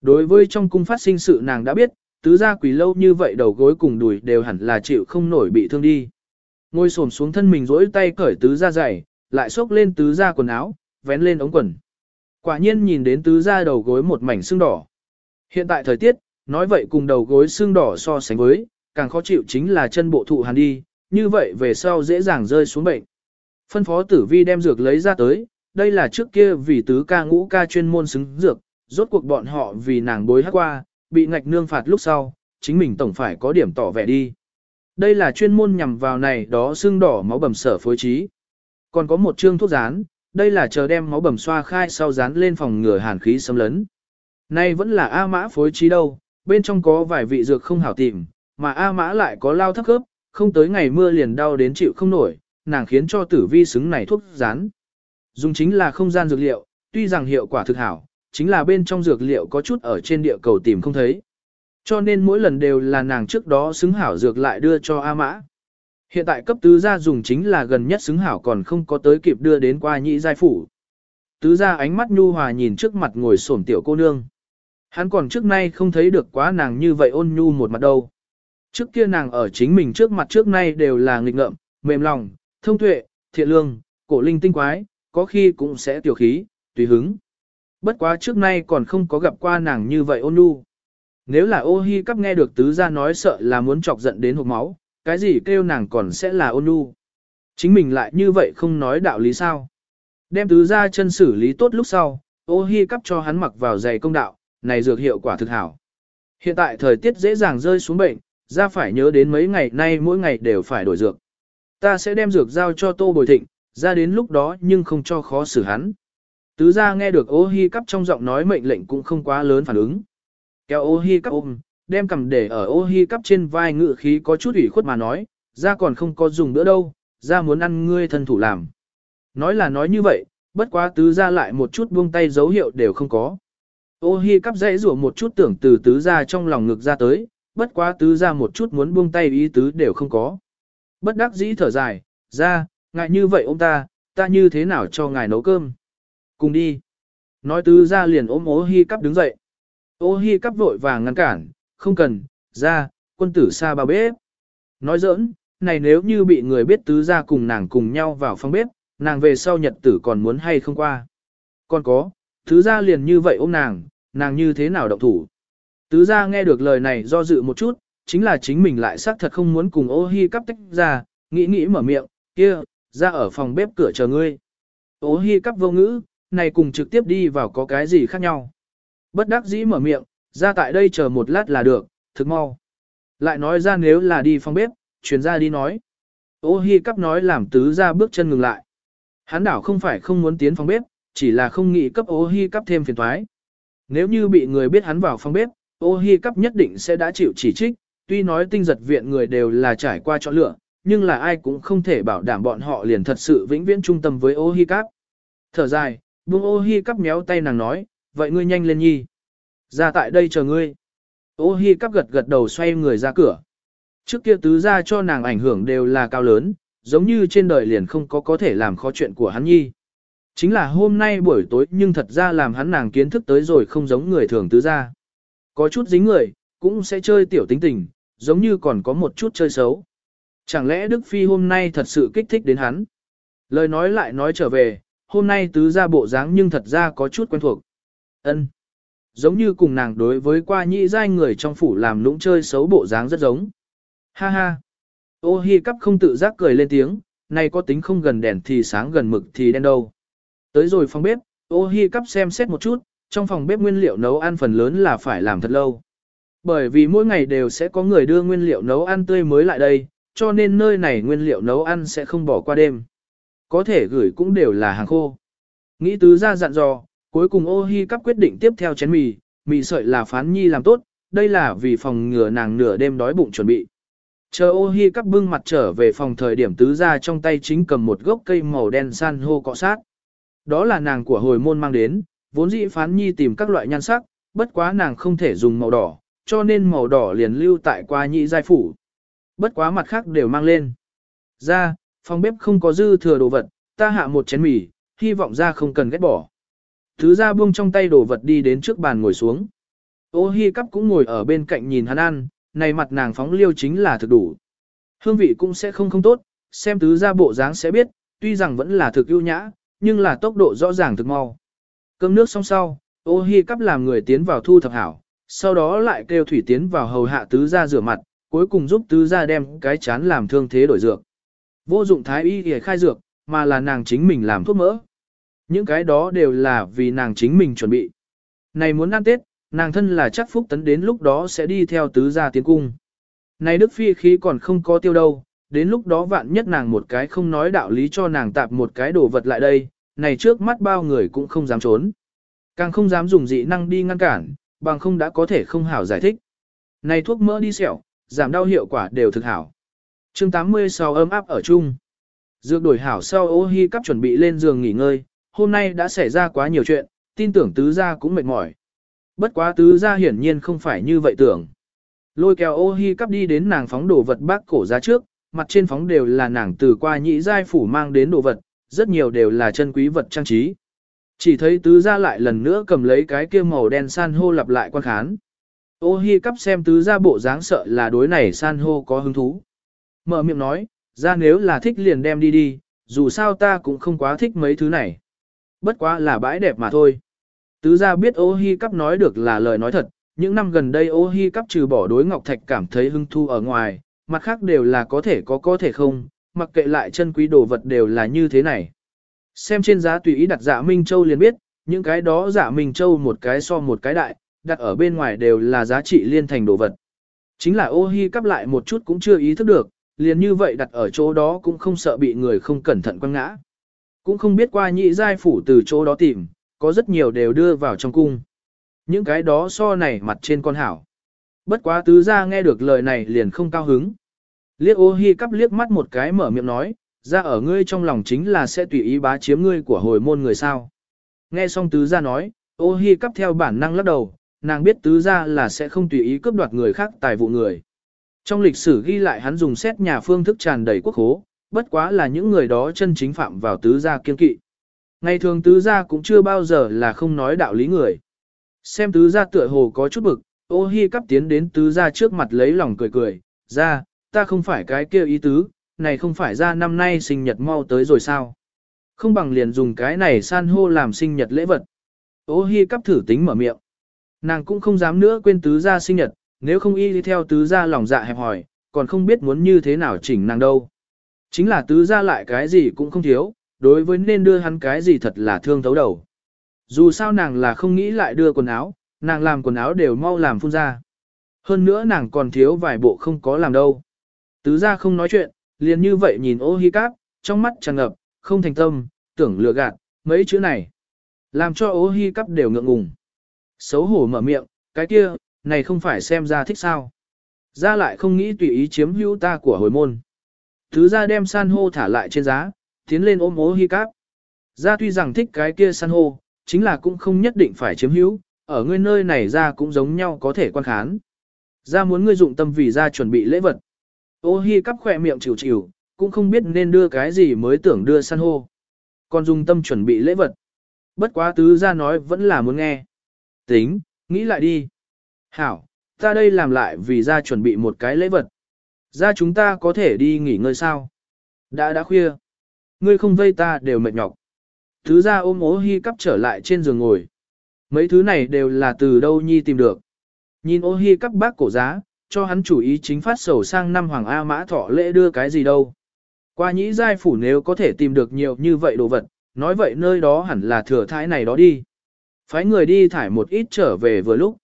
Đối với trong cung phát sinh sự nàng đã biết, tứ gia quỳ lâu như vậy đầu gối cùng đùi đều hẳn là chịu không nổi bị thương đi. Ngồi xổm xuống thân mình duỗi tay cởi tứ gia giày, lại xốc lên tứ gia quần áo, vén lên ống quần. Quả nhiên nhìn đến tứ gia đầu gối một mảnh xương đỏ. Hiện tại thời tiết, nói vậy cùng đầu gối xương đỏ so sánh với, càng khó chịu chính là chân bộ thụ hàn đi, như vậy về sau dễ dàng rơi xuống bệnh. Phân phó tử vi đem dược lấy ra tới, đây là trước kia vì tứ ca ngũ ca chuyên môn xứng dược, rốt cuộc bọn họ vì nàng bối hát qua, bị ngạch nương phạt lúc sau, chính mình tổng phải có điểm tỏ vẻ đi. Đây là chuyên môn nhằm vào này đó xương đỏ máu bầm sở phối trí. Còn có một chương thuốc rán, đây là chờ đem máu bầm xoa khai sau dán lên phòng ngừa hàn khí xâm lấn. Nay vẫn là A mã phối trí đâu, bên trong có vài vị dược không hảo tìm, mà A mã lại có lao thấp khớp, không tới ngày mưa liền đau đến chịu không nổi, nàng khiến cho tử vi xứng này thuốc rán. Dùng chính là không gian dược liệu, tuy rằng hiệu quả thực hảo, chính là bên trong dược liệu có chút ở trên địa cầu tìm không thấy. Cho nên mỗi lần đều là nàng trước đó xứng hảo dược lại đưa cho A Mã. Hiện tại cấp tứ gia dùng chính là gần nhất xứng hảo còn không có tới kịp đưa đến qua nhị giai phủ. Tứ gia ánh mắt nhu hòa nhìn trước mặt ngồi xổm tiểu cô nương. Hắn còn trước nay không thấy được quá nàng như vậy ôn nhu một mặt đâu. Trước kia nàng ở chính mình trước mặt trước nay đều là nghịch ngợm, mềm lòng, thông tuệ, thiện lương, cổ linh tinh quái, có khi cũng sẽ tiểu khí, tùy hứng. Bất quá trước nay còn không có gặp qua nàng như vậy ôn nhu. Nếu là ô hi cắp nghe được tứ gia nói sợ là muốn chọc giận đến hộp máu, cái gì kêu nàng còn sẽ là ôn nhu. Chính mình lại như vậy không nói đạo lý sao. Đem tứ gia chân xử lý tốt lúc sau, ô hi cắp cho hắn mặc vào giày công đạo, này dược hiệu quả thực hảo. Hiện tại thời tiết dễ dàng rơi xuống bệnh, ra phải nhớ đến mấy ngày nay mỗi ngày đều phải đổi dược. Ta sẽ đem dược giao cho tô bồi thịnh, ra đến lúc đó nhưng không cho khó xử hắn. Tứ gia nghe được ô hi cắp trong giọng nói mệnh lệnh cũng không quá lớn phản ứng. Kéo ô hi cắp ôm, đem cầm để ở ô hi cắp trên vai ngự khí có chút ủy khuất mà nói, ra còn không có dùng nữa đâu, ra muốn ăn ngươi thân thủ làm. Nói là nói như vậy, bất quá tứ gia lại một chút buông tay dấu hiệu đều không có. Ô hi cắp dãy rủa một chút tưởng từ tứ gia trong lòng ngực ra tới, bất quá tứ gia một chút muốn buông tay ý tứ đều không có. Bất đắc dĩ thở dài, ra, ngại như vậy ông ta, ta như thế nào cho ngài nấu cơm. Cùng đi. Nói tứ ra liền ôm ô hi cắp đứng dậy. Ô hi cắp vội vàng ngăn cản, không cần, ra, quân tử xa bao bếp. Nói giỡn, này nếu như bị người biết tứ ra cùng nàng cùng nhau vào phòng bếp, nàng về sau nhật tử còn muốn hay không qua. Còn có, tứ ra liền như vậy ôm nàng, nàng như thế nào động thủ. Tứ ra nghe được lời này do dự một chút, chính là chính mình lại xác thật không muốn cùng ô hi cắp tách ra, nghĩ nghĩ mở miệng, kia, ra ở phòng bếp cửa chờ ngươi. Ô hi cắp vô ngữ, này cùng trực tiếp đi vào có cái gì khác nhau. Bất đắc dĩ mở miệng, ra tại đây chờ một lát là được, thực mau. Lại nói ra nếu là đi phòng bếp, chuyển ra đi nói. Ô hi cắp nói làm tứ ra bước chân ngừng lại. Hắn đảo không phải không muốn tiến phòng bếp, chỉ là không nghĩ cấp ô hi cắp thêm phiền thoái. Nếu như bị người biết hắn vào phòng bếp, ô hi cắp nhất định sẽ đã chịu chỉ trích, tuy nói tinh giật viện người đều là trải qua chọn lựa, nhưng là ai cũng không thể bảo đảm bọn họ liền thật sự vĩnh viễn trung tâm với ô hi cáp. Thở dài, Buông ô hi cáp méo tay nàng nói, vậy ngươi nhanh lên nhi. Ra tại đây chờ ngươi. Ô hi cáp gật gật đầu xoay người ra cửa. Trước kia tứ ra cho nàng ảnh hưởng đều là cao lớn, giống như trên đời liền không có có thể làm khó chuyện của hắn nhi. Chính là hôm nay buổi tối nhưng thật ra làm hắn nàng kiến thức tới rồi không giống người thường tứ ra. Có chút dính người, cũng sẽ chơi tiểu tính tình, giống như còn có một chút chơi xấu. Chẳng lẽ Đức Phi hôm nay thật sự kích thích đến hắn? Lời nói lại nói trở về, hôm nay tứ ra bộ dáng nhưng thật ra có chút quen thuộc. ân Giống như cùng nàng đối với qua nhị giai người trong phủ làm lũng chơi xấu bộ dáng rất giống. Ha ha. Ô hi cắp không tự giác cười lên tiếng, này có tính không gần đèn thì sáng gần mực thì đen đâu. Tới rồi phòng bếp, ô hi cắp xem xét một chút, trong phòng bếp nguyên liệu nấu ăn phần lớn là phải làm thật lâu. Bởi vì mỗi ngày đều sẽ có người đưa nguyên liệu nấu ăn tươi mới lại đây, cho nên nơi này nguyên liệu nấu ăn sẽ không bỏ qua đêm. Có thể gửi cũng đều là hàng khô. Nghĩ tứ ra dặn dò, cuối cùng ô hi cắp quyết định tiếp theo chén mì, mì sợi là phán nhi làm tốt, đây là vì phòng ngừa nàng nửa đêm đói bụng chuẩn bị. Chờ ô hi cắp bưng mặt trở về phòng thời điểm tứ ra trong tay chính cầm một gốc cây màu đen san hô cọ sát. Đó là nàng của hồi môn mang đến, vốn dĩ phán nhi tìm các loại nhan sắc, bất quá nàng không thể dùng màu đỏ, cho nên màu đỏ liền lưu tại qua nhị giai phủ. Bất quá mặt khác đều mang lên. Ra, phòng bếp không có dư thừa đồ vật, ta hạ một chén mì, hy vọng ra không cần ghét bỏ. Thứ ra buông trong tay đồ vật đi đến trước bàn ngồi xuống. Ô hi cắp cũng ngồi ở bên cạnh nhìn hắn ăn, này mặt nàng phóng liêu chính là thực đủ. Hương vị cũng sẽ không không tốt, xem tứ ra bộ dáng sẽ biết, tuy rằng vẫn là thực ưu nhã, nhưng là tốc độ rõ ràng thực mau. Cơm nước xong sau, ô hi cắp làm người tiến vào thu thập hảo, sau đó lại kêu thủy tiến vào hầu hạ tứ gia rửa mặt, cuối cùng giúp tứ gia đem cái chán làm thương thế đổi dược. Vô dụng thái y để khai dược, mà là nàng chính mình làm thuốc mỡ. Những cái đó đều là vì nàng chính mình chuẩn bị. Này muốn ăn Tết, nàng thân là chắc phúc tấn đến lúc đó sẽ đi theo tứ gia tiến cung. Này Đức Phi khí còn không có tiêu đâu, đến lúc đó vạn nhất nàng một cái không nói đạo lý cho nàng tạp một cái đồ vật lại đây, này trước mắt bao người cũng không dám trốn. Càng không dám dùng dị năng đi ngăn cản, bằng không đã có thể không hảo giải thích. Này thuốc mỡ đi sẹo, giảm đau hiệu quả đều thực hảo. chương 86 ấm áp ở chung. Dược đổi hảo sau ô hi cắp chuẩn bị lên giường nghỉ ngơi, hôm nay đã xảy ra quá nhiều chuyện, tin tưởng tứ gia cũng mệt mỏi. Bất quá tứ gia hiển nhiên không phải như vậy tưởng. Lôi kéo ô hi cắp đi đến nàng phóng đồ vật bác cổ ra trước, mặt trên phóng đều là nàng từ qua nhị giai phủ mang đến đồ vật, rất nhiều đều là chân quý vật trang trí. Chỉ thấy tứ gia lại lần nữa cầm lấy cái kia màu đen san hô lặp lại quan khán. Ô hi cắp xem tứ gia bộ dáng sợ là đối này san hô có hứng thú. Mở miệng nói, ra nếu là thích liền đem đi đi, dù sao ta cũng không quá thích mấy thứ này. Bất quá là bãi đẹp mà thôi. Tứ gia biết ô hi cắp nói được là lời nói thật, những năm gần đây ô hi cắp trừ bỏ đối ngọc thạch cảm thấy hứng thu ở ngoài, mặt khác đều là có thể có có thể không, mặc kệ lại chân quý đồ vật đều là như thế này. Xem trên giá tùy ý đặt dạ Minh Châu liền biết, những cái đó dạ Minh Châu một cái so một cái đại, đặt ở bên ngoài đều là giá trị liên thành đồ vật. Chính là ô hi cắp lại một chút cũng chưa ý thức được, liền như vậy đặt ở chỗ đó cũng không sợ bị người không cẩn thận quăng ngã. Cũng không biết qua nhị giai phủ từ chỗ đó tìm, có rất nhiều đều đưa vào trong cung. Những cái đó so này mặt trên con hảo. Bất quá tứ gia nghe được lời này liền không cao hứng. Liếc ô hi cắp liếc mắt một cái mở miệng nói, ra ở ngươi trong lòng chính là sẽ tùy ý bá chiếm ngươi của hồi môn người sao. Nghe xong tứ gia nói, ô hi cắp theo bản năng lắc đầu, nàng biết tứ gia là sẽ không tùy ý cướp đoạt người khác tài vụ người. Trong lịch sử ghi lại hắn dùng xét nhà phương thức tràn đầy quốc hố, bất quá là những người đó chân chính phạm vào tứ gia kiên kỵ. Ngày thường tứ gia cũng chưa bao giờ là không nói đạo lý người. Xem tứ gia tựa hồ có chút bực, ô hi cắp tiến đến tứ gia trước mặt lấy lòng cười cười, ra, ta không phải cái kia ý tứ, này không phải ra năm nay sinh nhật mau tới rồi sao. Không bằng liền dùng cái này san hô làm sinh nhật lễ vật. Ô hi cắp thử tính mở miệng. Nàng cũng không dám nữa quên tứ gia sinh nhật, nếu không y đi theo tứ gia lòng dạ hẹp hỏi, còn không biết muốn như thế nào chỉnh nàng đâu. Chính là tứ gia lại cái gì cũng không thiếu, đối với nên đưa hắn cái gì thật là thương thấu đầu. Dù sao nàng là không nghĩ lại đưa quần áo, nàng làm quần áo đều mau làm phun ra. Hơn nữa nàng còn thiếu vài bộ không có làm đâu. Tứ gia không nói chuyện, liền như vậy nhìn ô hi cáp, trong mắt tràn ngập, không thành tâm, tưởng lừa gạt, mấy chữ này. Làm cho ô hi cáp đều ngượng ngùng. Xấu hổ mở miệng, cái kia, này không phải xem ra thích sao. Ra lại không nghĩ tùy ý chiếm hữu ta của hồi môn. thứ gia đem san hô thả lại trên giá, tiến lên ôm ô hi cáp. Ra tuy rằng thích cái kia san hô, chính là cũng không nhất định phải chiếm hữu, ở ngươi nơi này ra cũng giống nhau có thể quan khán. Ra muốn ngươi dụng tâm vì ra chuẩn bị lễ vật. Ô hi cắp khỏe miệng chịu chịu, cũng không biết nên đưa cái gì mới tưởng đưa san hô. Còn dùng tâm chuẩn bị lễ vật. Bất quá tứ ra nói vẫn là muốn nghe. Tính, nghĩ lại đi. Hảo, ta đây làm lại vì ra chuẩn bị một cái lễ vật. Ra chúng ta có thể đi nghỉ ngơi sao? Đã đã khuya. Ngươi không vây ta đều mệt nhọc. Tứ ra ôm ố hi cắp trở lại trên giường ngồi. Mấy thứ này đều là từ đâu nhi tìm được. Nhìn ô hi cắp bác cổ giá, cho hắn chủ ý chính phát sầu sang năm Hoàng A Mã Thọ lễ đưa cái gì đâu. Qua nhĩ giai phủ nếu có thể tìm được nhiều như vậy đồ vật, nói vậy nơi đó hẳn là thừa thái này đó đi. Phái người đi thải một ít trở về vừa lúc.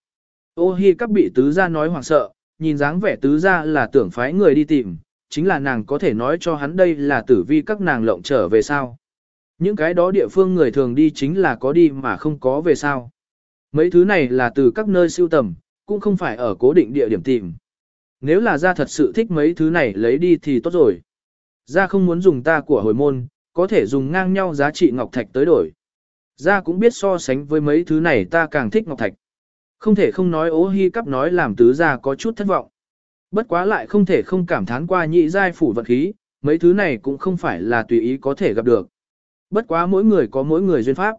Ô hi các bị tứ gia nói hoảng sợ, nhìn dáng vẻ tứ gia là tưởng phái người đi tìm, chính là nàng có thể nói cho hắn đây là tử vi các nàng lộng trở về sao. Những cái đó địa phương người thường đi chính là có đi mà không có về sao. Mấy thứ này là từ các nơi siêu tầm, cũng không phải ở cố định địa điểm tìm. Nếu là ra thật sự thích mấy thứ này lấy đi thì tốt rồi. Ra không muốn dùng ta của hồi môn, có thể dùng ngang nhau giá trị ngọc thạch tới đổi. Ra cũng biết so sánh với mấy thứ này ta càng thích ngọc thạch. Không thể không nói ố hy cắp nói làm tứ gia có chút thất vọng. Bất quá lại không thể không cảm thán qua nhị giai phủ vận khí, mấy thứ này cũng không phải là tùy ý có thể gặp được. Bất quá mỗi người có mỗi người duyên pháp.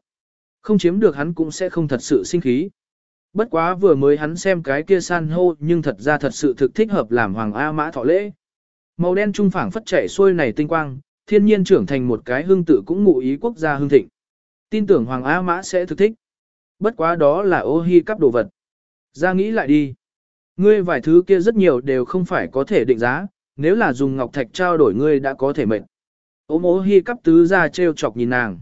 Không chiếm được hắn cũng sẽ không thật sự sinh khí. Bất quá vừa mới hắn xem cái kia san hô nhưng thật ra thật sự thực thích hợp làm hoàng A mã thọ lễ. Màu đen trung phảng phất chảy xuôi này tinh quang, thiên nhiên trưởng thành một cái hương tự cũng ngụ ý quốc gia hương thịnh. Tin tưởng hoàng A mã sẽ thực thích. Bất quá đó là ô hi cắp đồ vật. Ra nghĩ lại đi. Ngươi vài thứ kia rất nhiều đều không phải có thể định giá, nếu là dùng ngọc thạch trao đổi ngươi đã có thể mệnh. Ôm ô hi cắp tứ ra treo chọc nhìn nàng.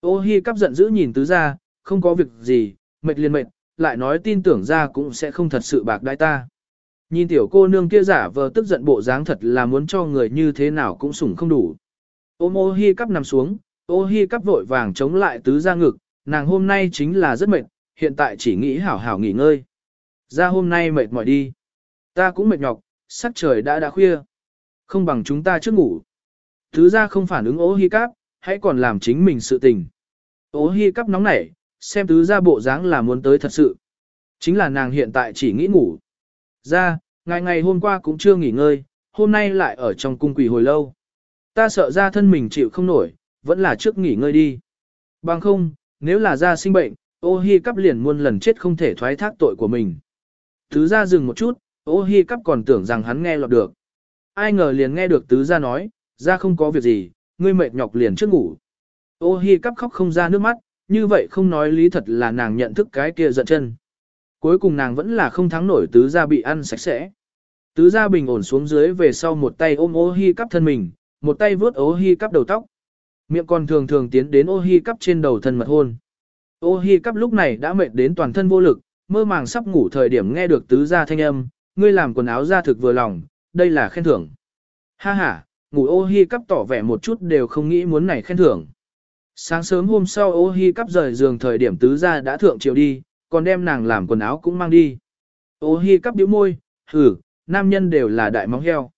Ô hi cắp giận dữ nhìn tứ ra, không có việc gì, mệt liền mệt, lại nói tin tưởng ra cũng sẽ không thật sự bạc đai ta. Nhìn tiểu cô nương kia giả vờ tức giận bộ dáng thật là muốn cho người như thế nào cũng sủng không đủ. Ôm ô hi cắp nằm xuống, ô hi cắp vội vàng chống lại tứ ra ngực, nàng hôm nay chính là rất mệt, hiện tại chỉ nghĩ hảo hảo nghỉ ngơi. Ra hôm nay mệt mỏi đi. Ta cũng mệt nhọc, sắc trời đã đã khuya. Không bằng chúng ta trước ngủ. Tứ ra không phản ứng ô hi cắp, hãy còn làm chính mình sự tình. Ô hi cắp nóng nảy, xem tứ ra bộ dáng là muốn tới thật sự. Chính là nàng hiện tại chỉ nghĩ ngủ. Ra, ngày ngày hôm qua cũng chưa nghỉ ngơi, hôm nay lại ở trong cung quỷ hồi lâu. Ta sợ ra thân mình chịu không nổi, vẫn là trước nghỉ ngơi đi. Bằng không, nếu là ra sinh bệnh, ô hi cắp liền muôn lần chết không thể thoái thác tội của mình. Tứ ra dừng một chút, ô hi cắp còn tưởng rằng hắn nghe lọt được. Ai ngờ liền nghe được tứ ra nói, ra không có việc gì, ngươi mệt nhọc liền trước ngủ. Ô hi cắp khóc không ra nước mắt, như vậy không nói lý thật là nàng nhận thức cái kia giận chân. Cuối cùng nàng vẫn là không thắng nổi tứ gia bị ăn sạch sẽ. Tứ gia bình ổn xuống dưới về sau một tay ôm ô hi cắp thân mình, một tay vướt ô hi cắp đầu tóc. Miệng còn thường thường tiến đến ô hi cắp trên đầu thân mật hôn. Ô hi cắp lúc này đã mệt đến toàn thân vô lực, mơ màng sắp ngủ thời điểm nghe được tứ gia thanh âm, ngươi làm quần áo ra thực vừa lòng, đây là khen thưởng. Ha ha, ngủ ô hi cắp tỏ vẻ một chút đều không nghĩ muốn này khen thưởng. Sáng sớm hôm sau ô hi cắp rời giường thời điểm tứ gia đã thượng triệu đi, còn đem nàng làm quần áo cũng mang đi. Ô hi cắp điếu môi, hử, nam nhân đều là đại móng heo.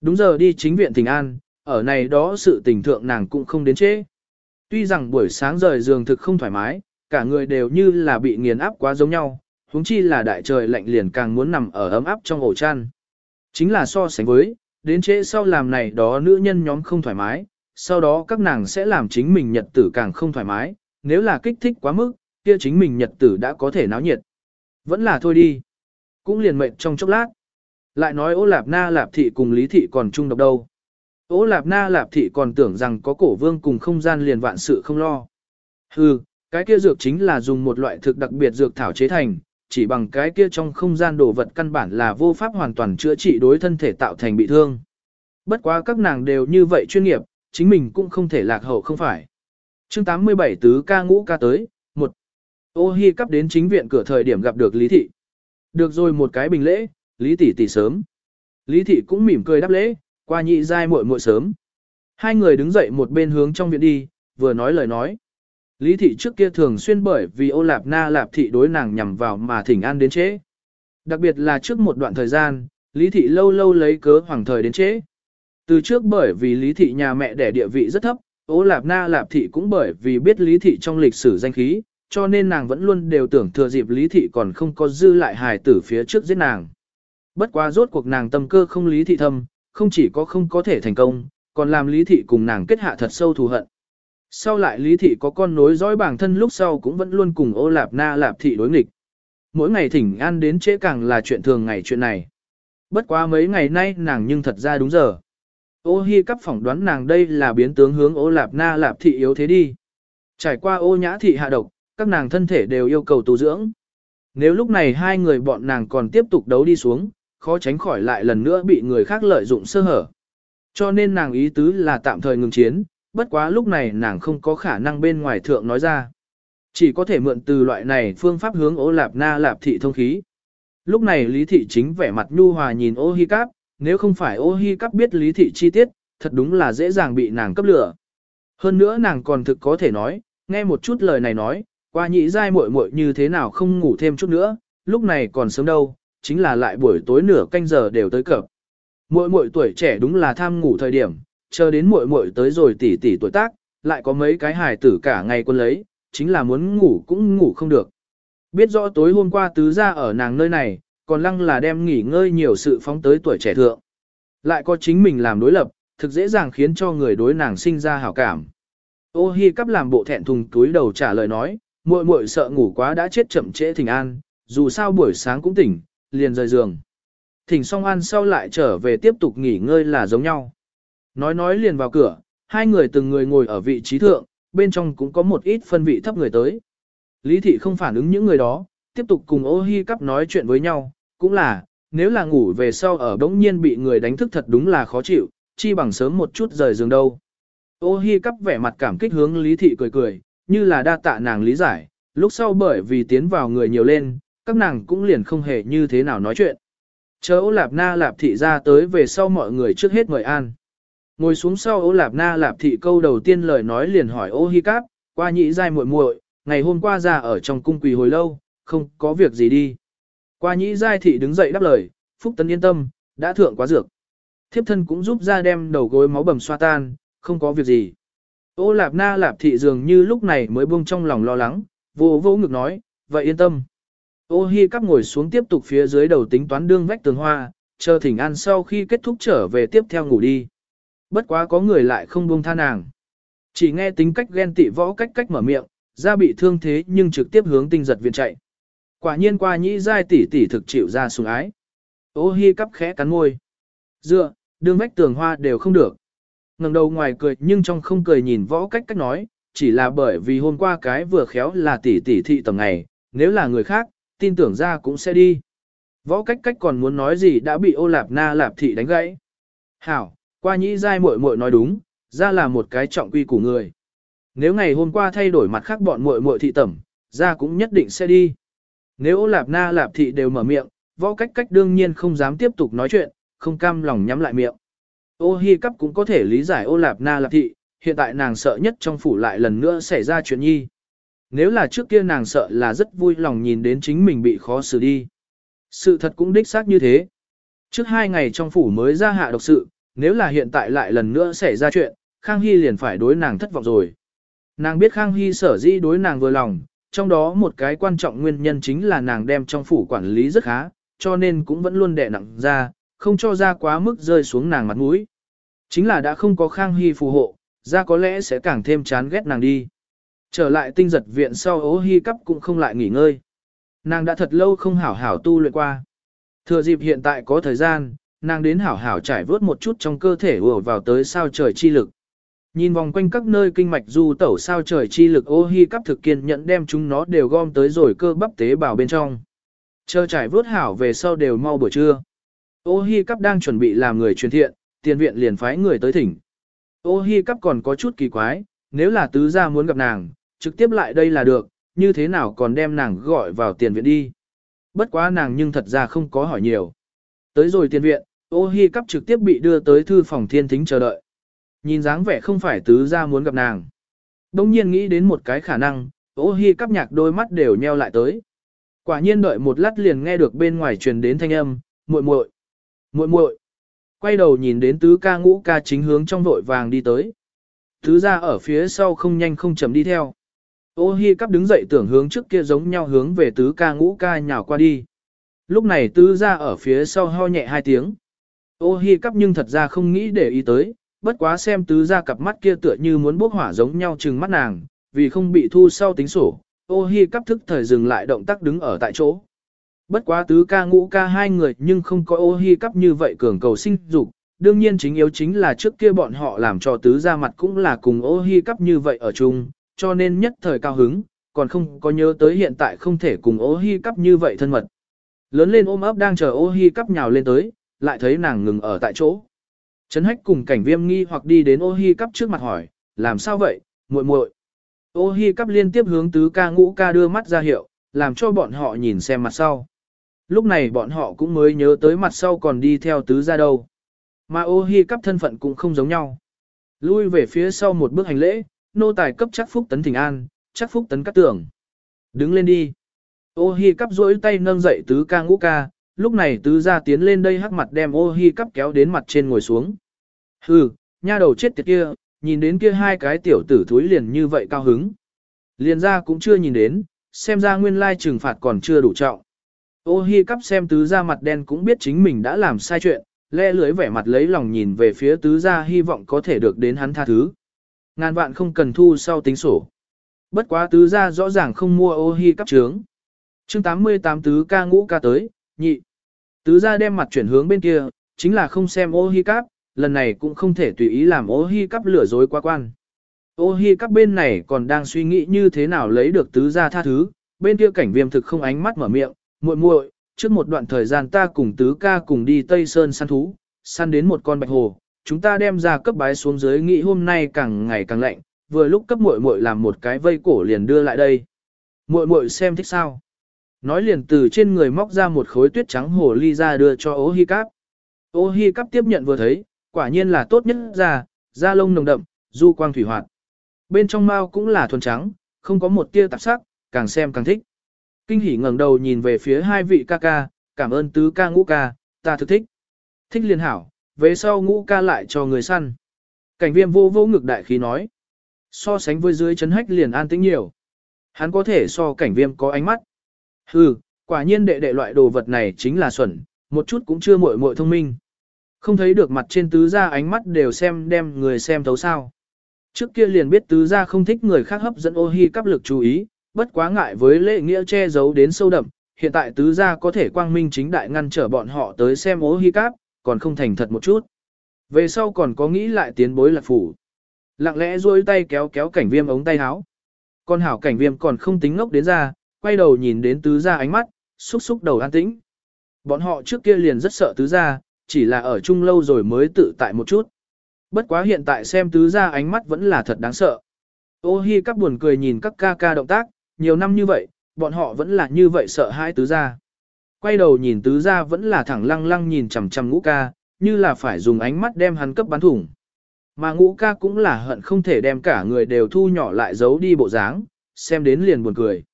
Đúng giờ đi chính viện tình an, ở này đó sự tình thượng nàng cũng không đến trễ. Tuy rằng buổi sáng rời giường thực không thoải mái, cả người đều như là bị nghiền áp quá giống nhau, huống chi là đại trời lạnh liền càng muốn nằm ở ấm áp trong ổ chăn. Chính là so sánh với, đến trễ sau làm này đó nữ nhân nhóm không thoải mái, sau đó các nàng sẽ làm chính mình nhật tử càng không thoải mái, nếu là kích thích quá mức, kia chính mình nhật tử đã có thể náo nhiệt. Vẫn là thôi đi. Cũng liền mệnh trong chốc lát. Lại nói ô lạp na lạp thị cùng lý thị còn chung độc đâu. Ô lạp na lạp thị còn tưởng rằng có cổ vương cùng không gian liền vạn sự không lo. Hừ, cái kia dược chính là dùng một loại thực đặc biệt dược thảo chế thành, chỉ bằng cái kia trong không gian đồ vật căn bản là vô pháp hoàn toàn chữa trị đối thân thể tạo thành bị thương. Bất quá các nàng đều như vậy chuyên nghiệp, chính mình cũng không thể lạc hậu không phải. chương 87 tứ ca ngũ ca tới, một Ô hi cắp đến chính viện cửa thời điểm gặp được Lý Thị. Được rồi một cái bình lễ, Lý tỷ tỷ sớm. Lý Thị cũng mỉm cười đáp lễ, qua nhị giai muội muội sớm. Hai người đứng dậy một bên hướng trong viện đi, vừa nói lời nói. Lý Thị trước kia thường xuyên bởi vì ô lạp na lạp thị đối nàng nhằm vào mà thỉnh an đến trễ. Đặc biệt là trước một đoạn thời gian, Lý Thị lâu lâu lấy cớ hoàng thời đến trễ. Từ trước bởi vì Lý Thị nhà mẹ đẻ địa vị rất thấp, Ô Lạp Na Lạp Thị cũng bởi vì biết Lý Thị trong lịch sử danh khí, cho nên nàng vẫn luôn đều tưởng thừa dịp Lý Thị còn không có dư lại hài tử phía trước giết nàng. Bất quá rốt cuộc nàng tâm cơ không Lý Thị thâm, không chỉ có không có thể thành công, còn làm Lý Thị cùng nàng kết hạ thật sâu thù hận. Sau lại Lý Thị có con nối dõi bản thân lúc sau cũng vẫn luôn cùng ô lạp na lạp thị đối nghịch. Mỗi ngày thỉnh an đến trễ càng là chuyện thường ngày chuyện này. Bất quá mấy ngày nay nàng nhưng thật ra đúng giờ. Ô hi cắp phỏng đoán nàng đây là biến tướng hướng ô lạp na lạp thị yếu thế đi. Trải qua ô nhã thị hạ độc, các nàng thân thể đều yêu cầu tu dưỡng. Nếu lúc này hai người bọn nàng còn tiếp tục đấu đi xuống, khó tránh khỏi lại lần nữa bị người khác lợi dụng sơ hở. Cho nên nàng ý tứ là tạm thời ngừng chiến, bất quá lúc này nàng không có khả năng bên ngoài thượng nói ra. Chỉ có thể mượn từ loại này phương pháp hướng ô lạp na lạp thị thông khí. Lúc này Lý Thị chính vẻ mặt nhu hòa nhìn ô hi cáp, nếu không phải ô hi cắp biết lý thị chi tiết, thật đúng là dễ dàng bị nàng cấp lửa. Hơn nữa nàng còn thực có thể nói, nghe một chút lời này nói, qua nhị dai muội muội như thế nào không ngủ thêm chút nữa, lúc này còn sớm đâu, chính là lại buổi tối nửa canh giờ đều tới cập. Muội muội tuổi trẻ đúng là tham ngủ thời điểm, chờ đến muội muội tới rồi tỷ tỷ tuổi tác, lại có mấy cái hài tử cả ngày quân lấy, chính là muốn ngủ cũng ngủ không được. Biết rõ tối hôm qua tứ gia ở nàng nơi này, còn lăng là đem nghỉ ngơi nhiều sự phóng tới tuổi trẻ thượng. Lại có chính mình làm đối lập, thực dễ dàng khiến cho người đối nàng sinh ra hảo cảm. Ô hi cắp làm bộ thẹn thùng túi đầu trả lời nói, muội muội sợ ngủ quá đã chết chậm trễ thỉnh an, dù sao buổi sáng cũng tỉnh, liền rời giường. Thỉnh xong ăn sau lại trở về tiếp tục nghỉ ngơi là giống nhau. Nói nói liền vào cửa, hai người từng người ngồi ở vị trí thượng, bên trong cũng có một ít phân vị thấp người tới. Lý thị không phản ứng những người đó, tiếp tục cùng ô hi cắp nói chuyện với nhau, cũng là, nếu là ngủ về sau ở đống nhiên bị người đánh thức thật đúng là khó chịu, chi bằng sớm một chút rời giường đâu. Ô hi cắp vẻ mặt cảm kích hướng Lý thị cười cười, như là đa tạ nàng lý giải, lúc sau bởi vì tiến vào người nhiều lên, các nàng cũng liền không hề như thế nào nói chuyện. Chờ ô lạp na lạp thị ra tới về sau mọi người trước hết mời an. Ngồi xuống sau ô lạp na lạp thị câu đầu tiên lời nói liền hỏi ô hi cáp, qua nhị dai muội muội, ngày hôm qua ra ở trong cung quỳ hồi lâu, không có việc gì đi. Qua nhị giai thị đứng dậy đáp lời, phúc tấn yên tâm, đã thượng quá dược. Thiếp thân cũng giúp ra đem đầu gối máu bầm xoa tan, không có việc gì. Ô lạp na lạp thị dường như lúc này mới buông trong lòng lo lắng, vô vô ngực nói, vậy yên tâm. Ô hi cắp ngồi xuống tiếp tục phía dưới đầu tính toán đương vách tường hoa, chờ thỉnh an sau khi kết thúc trở về tiếp theo ngủ đi. Bất quá có người lại không buông tha nàng. Chỉ nghe tính cách ghen tị võ cách cách mở miệng, ra bị thương thế nhưng trực tiếp hướng tinh giật viện chạy. Quả nhiên qua nhĩ giai tỷ tỷ thực chịu ra sùng ái. Ô hi cắp khẽ cắn môi. Dựa, đương vách tường hoa đều không được. ngẩng đầu ngoài cười nhưng trong không cười nhìn võ cách cách nói, chỉ là bởi vì hôm qua cái vừa khéo là tỷ tỷ thị tầm ngày, nếu là người khác, tin tưởng ra cũng sẽ đi. Võ cách cách còn muốn nói gì đã bị ô lạp na lạp thị đánh gãy. Hảo, qua nhĩ giai muội muội nói đúng, ra là một cái trọng quy của người. Nếu ngày hôm qua thay đổi mặt khác bọn muội muội thị tẩm, ra cũng nhất định sẽ đi. Nếu lạp na lạp thị đều mở miệng, võ cách cách đương nhiên không dám tiếp tục nói chuyện, không cam lòng nhắm lại miệng. Ô hi cắp cũng có thể lý giải ô lạp na lạp thị, hiện tại nàng sợ nhất trong phủ lại lần nữa xảy ra chuyện nhi. Nếu là trước kia nàng sợ là rất vui lòng nhìn đến chính mình bị khó xử đi. Sự thật cũng đích xác như thế. Trước hai ngày trong phủ mới ra hạ độc sự, nếu là hiện tại lại lần nữa xảy ra chuyện, Khang Hy liền phải đối nàng thất vọng rồi. Nàng biết Khang Hy sở dĩ đối nàng vừa lòng, trong đó một cái quan trọng nguyên nhân chính là nàng đem trong phủ quản lý rất khá, cho nên cũng vẫn luôn đè nặng ra, không cho ra quá mức rơi xuống nàng mặt mũi. Chính là đã không có Khang Hy phù hộ, ra có lẽ sẽ càng thêm chán ghét nàng đi. Trở lại tinh giật viện sau ố hy cắp cũng không lại nghỉ ngơi. Nàng đã thật lâu không hảo hảo tu luyện qua. Thừa dịp hiện tại có thời gian, nàng đến hảo hảo trải vớt một chút trong cơ thể vừa vào tới sao trời chi lực. Nhìn vòng quanh các nơi kinh mạch du tẩu sao trời chi lực ô hi cắp thực kiên nhận đem chúng nó đều gom tới rồi cơ bắp tế bào bên trong. Chờ trải vớt hảo về sau đều mau buổi trưa. Ô hi cắp đang chuẩn bị làm người truyền thiện, tiền viện liền phái người tới thỉnh. Ô hi cắp còn có chút kỳ quái, nếu là tứ gia muốn gặp nàng, trực tiếp lại đây là được, như thế nào còn đem nàng gọi vào tiền viện đi. Bất quá nàng nhưng thật ra không có hỏi nhiều. Tới rồi tiền viện, ô hi cắp trực tiếp bị đưa tới thư phòng thiên thính chờ đợi. Nhìn dáng vẻ không phải tứ gia muốn gặp nàng. Đông nhiên nghĩ đến một cái khả năng, ô hi cắp nhạc đôi mắt đều nheo lại tới. Quả nhiên đợi một lát liền nghe được bên ngoài truyền đến thanh âm, muội muội, muội muội. Quay đầu nhìn đến tứ ca ngũ ca chính hướng trong vội vàng đi tới. Tứ gia ở phía sau không nhanh không chậm đi theo. Ô hi cắp đứng dậy tưởng hướng trước kia giống nhau hướng về tứ ca ngũ ca nhào qua đi. Lúc này tứ gia ở phía sau ho nhẹ hai tiếng. Ô hi cắp nhưng thật ra không nghĩ để ý tới, bất quá xem tứ gia cặp mắt kia tựa như muốn bốc hỏa giống nhau chừng mắt nàng, vì không bị thu sau tính sổ. Ô hi cắp thức thời dừng lại động tác đứng ở tại chỗ. Bất quá tứ ca ngũ ca hai người nhưng không có ô hi cắp như vậy cường cầu sinh dục. Đương nhiên chính yếu chính là trước kia bọn họ làm cho tứ gia mặt cũng là cùng ô hi cắp như vậy ở chung, cho nên nhất thời cao hứng, còn không có nhớ tới hiện tại không thể cùng ô hi cắp như vậy thân mật. Lớn lên ôm ấp đang chờ ô hi cắp nhào lên tới, lại thấy nàng ngừng ở tại chỗ. Trấn hách cùng cảnh viêm nghi hoặc đi đến ô hi cắp trước mặt hỏi, làm sao vậy, muội muội. Ô hi cắp liên tiếp hướng tứ ca ngũ ca đưa mắt ra hiệu, làm cho bọn họ nhìn xem mặt sau. Lúc này bọn họ cũng mới nhớ tới mặt sau còn đi theo tứ ra đâu. Mà ô hi cắp thân phận cũng không giống nhau. Lui về phía sau một bước hành lễ, nô tài cấp chắc phúc tấn thỉnh an, chắc phúc tấn cắt tưởng. Đứng lên đi. Ô hi cắp duỗi tay nâng dậy tứ ca ngũ ca, lúc này tứ gia tiến lên đây hắc mặt đem ô hi cắp kéo đến mặt trên ngồi xuống. Hừ, nha đầu chết tiệt kia, nhìn đến kia hai cái tiểu tử thúi liền như vậy cao hứng. Liền ra cũng chưa nhìn đến, xem ra nguyên lai trừng phạt còn chưa đủ trọng. Ô hi cắp xem tứ gia mặt đen cũng biết chính mình đã làm sai chuyện, le lưới vẻ mặt lấy lòng nhìn về phía tứ gia hy vọng có thể được đến hắn tha thứ. Ngàn vạn không cần thu sau tính sổ. Bất quá tứ gia rõ ràng không mua ô hi cắp trướng. chương 88 tứ ca ngũ ca tới, nhị. Tứ gia đem mặt chuyển hướng bên kia, chính là không xem ô hi cắp, lần này cũng không thể tùy ý làm ô hi cắp lừa dối quá quan. Ô hi cắp bên này còn đang suy nghĩ như thế nào lấy được tứ gia tha thứ, bên kia cảnh viêm thực không ánh mắt mở miệng, muội muội, trước một đoạn thời gian ta cùng tứ ca cùng đi Tây Sơn săn thú, săn đến một con bạch hồ, chúng ta đem ra cấp bái xuống dưới nghĩ hôm nay càng ngày càng lạnh, vừa lúc cấp muội muội làm một cái vây cổ liền đưa lại đây. Muội muội xem thích sao? Nói liền từ trên người móc ra một khối tuyết trắng hồ ly ra đưa cho Ô Hi Cáp. Ô Hi Cáp tiếp nhận vừa thấy, quả nhiên là tốt nhất ra, da lông nồng đậm, du quang thủy hoạt. Bên trong mao cũng là thuần trắng, không có một tia tạp sắc, càng xem càng thích. Kinh hỉ ngẩng đầu nhìn về phía hai vị ca ca, cảm ơn tứ ca ngũ ca, ta thực thích. Thích liền hảo, về sau ngũ ca lại cho người săn. Cảnh viêm vô vô ngực đại khí nói. So sánh với dưới chấn hách liền an tĩnh nhiều. Hắn có thể so cảnh viêm có ánh mắt. Hừ, quả nhiên đệ đệ loại đồ vật này chính là xuẩn, một chút cũng chưa muội muội thông minh. Không thấy được mặt trên tứ gia ánh mắt đều xem đem người xem thấu sao. Trước kia liền biết tứ gia không thích người khác hấp dẫn ô hi cắp lực chú ý, bất quá ngại với lễ nghĩa che giấu đến sâu đậm, hiện tại tứ gia có thể quang minh chính đại ngăn trở bọn họ tới xem ô hi cắp, còn không thành thật một chút. Về sau còn có nghĩ lại tiến bối lạc phủ. Lặng lẽ duỗi tay kéo kéo cảnh viêm ống tay áo. Con hảo cảnh viêm còn không tính ngốc đến ra, quay đầu nhìn đến tứ gia ánh mắt, xúc xúc đầu an tĩnh. Bọn họ trước kia liền rất sợ tứ gia, chỉ là ở chung lâu rồi mới tự tại một chút. Bất quá hiện tại xem tứ gia ánh mắt vẫn là thật đáng sợ. Ô hi các buồn cười nhìn các ca ca động tác, nhiều năm như vậy, bọn họ vẫn là như vậy sợ hãi tứ gia. Quay đầu nhìn tứ gia vẫn là thẳng lăng lăng nhìn chằm chằm ngũ ca, như là phải dùng ánh mắt đem hắn cấp bắn thủng. Mà ngũ ca cũng là hận không thể đem cả người đều thu nhỏ lại giấu đi bộ dáng, xem đến liền buồn cười.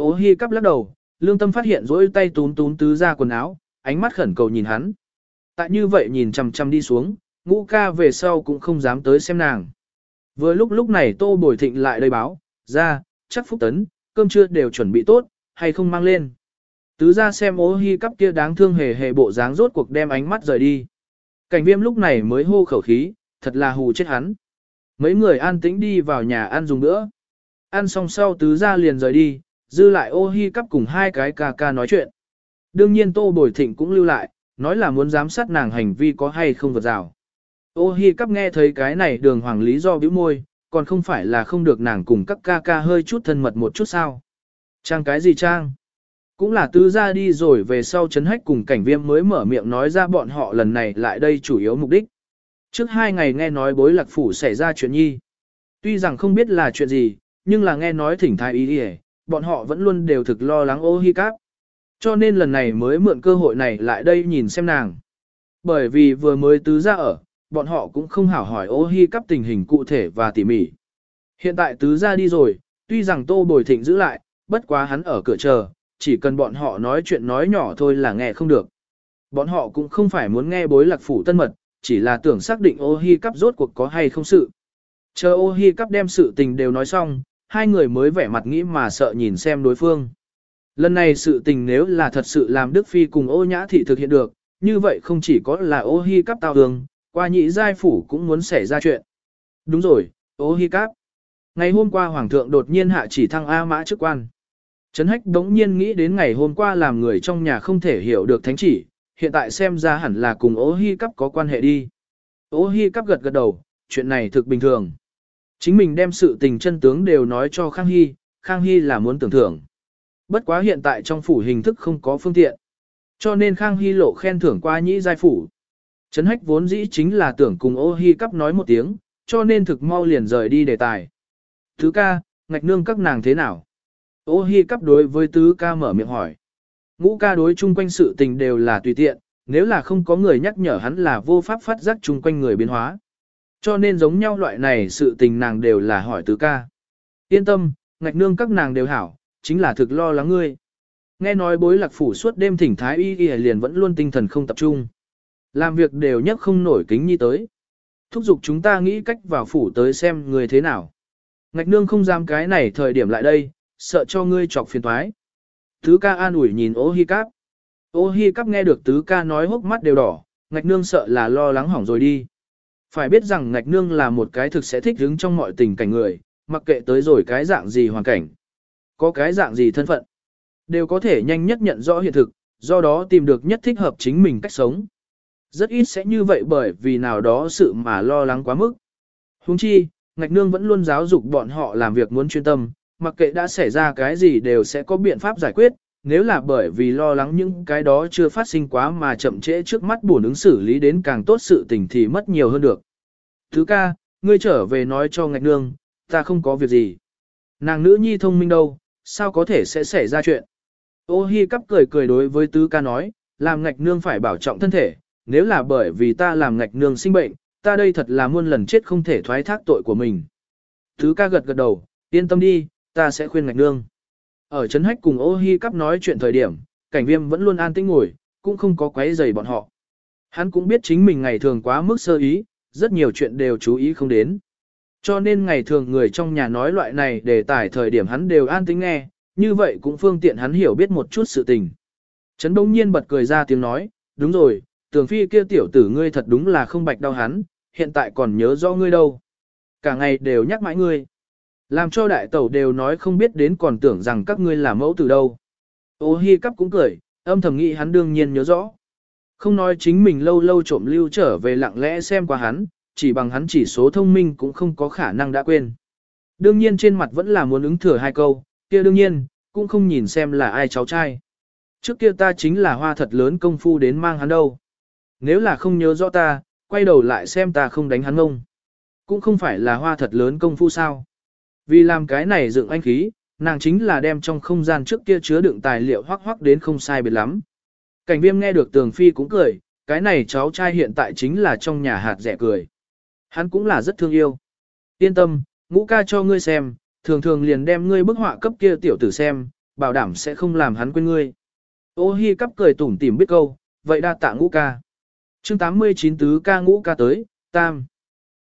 Ô hi cắp lắc đầu, lương tâm phát hiện rỗi tay tún tún tứ ra quần áo, ánh mắt khẩn cầu nhìn hắn. Tại như vậy nhìn chằm chằm đi xuống, ngũ ca về sau cũng không dám tới xem nàng. Vừa lúc lúc này tô bồi thịnh lại đây báo, ra, chắc phúc tấn, cơm trưa đều chuẩn bị tốt, hay không mang lên. Tứ ra xem ô hi cắp kia đáng thương hề hề bộ dáng rốt cuộc đem ánh mắt rời đi. Cảnh viêm lúc này mới hô khẩu khí, thật là hù chết hắn. Mấy người an tĩnh đi vào nhà ăn dùng nữa. Ăn xong sau tứ ra liền rời đi, dư lại ô hi cắp cùng hai cái ca ca nói chuyện. Đương nhiên tô bồi thịnh cũng lưu lại, nói là muốn giám sát nàng hành vi có hay không vượt rào. Ô hi cắp nghe thấy cái này đường hoàng lý do bĩu môi, còn không phải là không được nàng cùng các ca ca hơi chút thân mật một chút sao. Trang cái gì trang? Cũng là tứ ra đi rồi về sau chấn hách cùng cảnh viêm mới mở miệng nói ra bọn họ lần này lại đây chủ yếu mục đích. Trước hai ngày nghe nói bối lạc phủ xảy ra chuyện nhi. Tuy rằng không biết là chuyện gì, nhưng là nghe nói thỉnh thái ý đi bọn họ vẫn luôn đều thực lo lắng ô hi cáp. Cho nên lần này mới mượn cơ hội này lại đây nhìn xem nàng. Bởi vì vừa mới tứ ra ở, bọn họ cũng không hảo hỏi ô hi cắp tình hình cụ thể và tỉ mỉ. Hiện tại tứ ra đi rồi, tuy rằng tô bồi thịnh giữ lại, bất quá hắn ở cửa chờ, chỉ cần bọn họ nói chuyện nói nhỏ thôi là nghe không được. Bọn họ cũng không phải muốn nghe bối lạc phủ tân mật, chỉ là tưởng xác định ô hi cắp rốt cuộc có hay không sự. Chờ ô hi cắp đem sự tình đều nói xong, hai người mới vẻ mặt nghĩ mà sợ nhìn xem đối phương. Lần này sự tình nếu là thật sự làm Đức Phi cùng ô nhã thị thực hiện được, như vậy không chỉ có là ô hi cắp tao đường, qua nhị giai phủ cũng muốn xảy ra chuyện. Đúng rồi, ô hi cắp. Ngày hôm qua Hoàng thượng đột nhiên hạ chỉ thăng A mã chức quan. Trấn hách đống nhiên nghĩ đến ngày hôm qua làm người trong nhà không thể hiểu được thánh chỉ, hiện tại xem ra hẳn là cùng ô hi cắp có quan hệ đi. Ô hi cắp gật gật đầu, chuyện này thực bình thường. Chính mình đem sự tình chân tướng đều nói cho Khang Hy, Khang Hy là muốn tưởng thưởng. Bất quá hiện tại trong phủ hình thức không có phương tiện. Cho nên Khang Hy lộ khen thưởng qua nhĩ giai phủ. Trấn hách vốn dĩ chính là tưởng cùng ô hi cắp nói một tiếng, cho nên thực mau liền rời đi đề tài. Thứ ca, ngạch nương các nàng thế nào? Ô hi cắp đối với tứ ca mở miệng hỏi. Ngũ ca đối chung quanh sự tình đều là tùy tiện, nếu là không có người nhắc nhở hắn là vô pháp phát giác chung quanh người biến hóa. Cho nên giống nhau loại này sự tình nàng đều là hỏi tứ ca. Yên tâm, ngạch nương các nàng đều hảo, chính là thực lo lắng ngươi. Nghe nói bối lạc phủ suốt đêm thỉnh thái y y liền vẫn luôn tinh thần không tập trung. Làm việc đều nhất không nổi kính như tới. Thúc giục chúng ta nghĩ cách vào phủ tới xem người thế nào. Ngạch nương không dám cái này thời điểm lại đây, sợ cho ngươi chọc phiền toái. Tứ ca an ủi nhìn ô hi cáp. Ô hi cáp nghe được tứ ca nói hốc mắt đều đỏ, ngạch nương sợ là lo lắng hỏng rồi đi. Phải biết rằng ngạch nương là một cái thực sẽ thích đứng trong mọi tình cảnh người, mặc kệ tới rồi cái dạng gì hoàn cảnh. Có cái dạng gì thân phận. Đều có thể nhanh nhất nhận rõ hiện thực, do đó tìm được nhất thích hợp chính mình cách sống. Rất ít sẽ như vậy bởi vì nào đó sự mà lo lắng quá mức. Huống chi, ngạch nương vẫn luôn giáo dục bọn họ làm việc muốn chuyên tâm, mặc kệ đã xảy ra cái gì đều sẽ có biện pháp giải quyết, nếu là bởi vì lo lắng những cái đó chưa phát sinh quá mà chậm trễ trước mắt buồn ứng xử lý đến càng tốt sự tình thì mất nhiều hơn được. Thứ ca, ngươi trở về nói cho ngạch nương, ta không có việc gì. Nàng nữ nhi thông minh đâu, sao có thể sẽ xảy ra chuyện. Ô hi cắp cười cười đối với tứ ca nói, làm ngạch nương phải bảo trọng thân thể, nếu là bởi vì ta làm ngạch nương sinh bệnh, ta đây thật là muôn lần chết không thể thoái thác tội của mình. Tứ ca gật gật đầu, yên tâm đi, ta sẽ khuyên ngạch nương. Ở Trấn Hách cùng ô hi cắp nói chuyện thời điểm, cảnh viêm vẫn luôn an tĩnh ngồi, cũng không có quấy rầy bọn họ. Hắn cũng biết chính mình ngày thường quá mức sơ ý, rất nhiều chuyện đều chú ý không đến. Cho nên ngày thường người trong nhà nói loại này để tải thời điểm hắn đều an tĩnh nghe, như vậy cũng phương tiện hắn hiểu biết một chút sự tình. Trấn Đông Nhiên bật cười ra tiếng nói, đúng rồi, tường phi kia tiểu tử ngươi thật đúng là không bạch đau hắn, hiện tại còn nhớ rõ ngươi đâu. Cả ngày đều nhắc mãi ngươi. Làm cho đại tẩu đều nói không biết đến còn tưởng rằng các ngươi là mẫu từ đâu. Ô hi cắp cũng cười, âm thầm nghĩ hắn đương nhiên nhớ rõ. Không nói chính mình lâu lâu trộm lưu trở về lặng lẽ xem qua hắn, chỉ bằng hắn chỉ số thông minh cũng không có khả năng đã quên. Đương nhiên trên mặt vẫn là muốn ứng thừa hai câu, kia đương nhiên, cũng không nhìn xem là ai cháu trai. Trước kia ta chính là hoa thật lớn công phu đến mang hắn đâu. Nếu là không nhớ rõ ta, quay đầu lại xem ta không đánh hắn ngông. Cũng không phải là hoa thật lớn công phu sao. Vì làm cái này dựng anh khí, nàng chính là đem trong không gian trước kia chứa đựng tài liệu hoắc hoắc đến không sai biệt lắm. Cảnh viêm nghe được tường phi cũng cười, cái này cháu trai hiện tại chính là trong nhà hạt rẻ cười. Hắn cũng là rất thương yêu. Yên tâm, ngũ ca cho ngươi xem, thường thường liền đem ngươi bức họa cấp kia tiểu tử xem, bảo đảm sẽ không làm hắn quên ngươi. Ô hi cắp cười tủm tỉm biết câu, vậy đa tạ ngũ ca. chương 89 tứ ca ngũ ca tới, tam.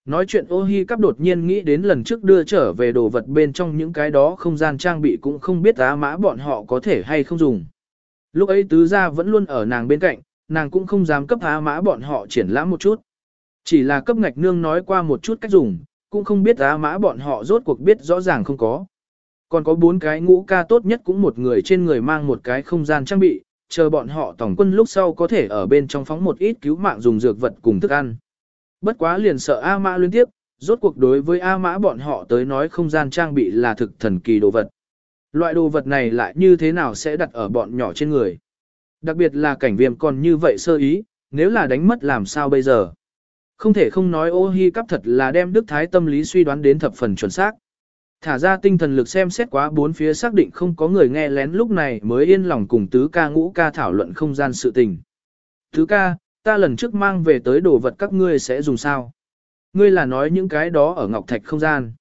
Nói chuyện ô hi cắp đột nhiên nghĩ đến lần trước đưa trở về đồ vật bên trong những cái đó không gian trang bị cũng không biết á mã bọn họ có thể hay không dùng. Lúc ấy tứ gia vẫn luôn ở nàng bên cạnh, nàng cũng không dám cấp á mã bọn họ triển lãm một chút. Chỉ là cấp ngạch nương nói qua một chút cách dùng, cũng không biết á mã bọn họ rốt cuộc biết rõ ràng không có. Còn có bốn cái ngũ ca tốt nhất cũng một người trên người mang một cái không gian trang bị, chờ bọn họ tổng quân lúc sau có thể ở bên trong phóng một ít cứu mạng dùng dược vật cùng thức ăn. Bất quá liền sợ A Mã liên tiếp, rốt cuộc đối với A Mã bọn họ tới nói không gian trang bị là thực thần kỳ đồ vật. Loại đồ vật này lại như thế nào sẽ đặt ở bọn nhỏ trên người. Đặc biệt là cảnh viêm còn như vậy sơ ý, nếu là đánh mất làm sao bây giờ. Không thể không nói ô hi cắp thật là đem Đức Thái tâm lý suy đoán đến thập phần chuẩn xác. Thả ra tinh thần lực xem xét quá bốn phía xác định không có người nghe lén lúc này mới yên lòng cùng tứ ca ngũ ca thảo luận không gian sự tình. Tứ ca, ta lần trước mang về tới đồ vật các ngươi sẽ dùng sao? Ngươi là nói những cái đó ở ngọc thạch không gian.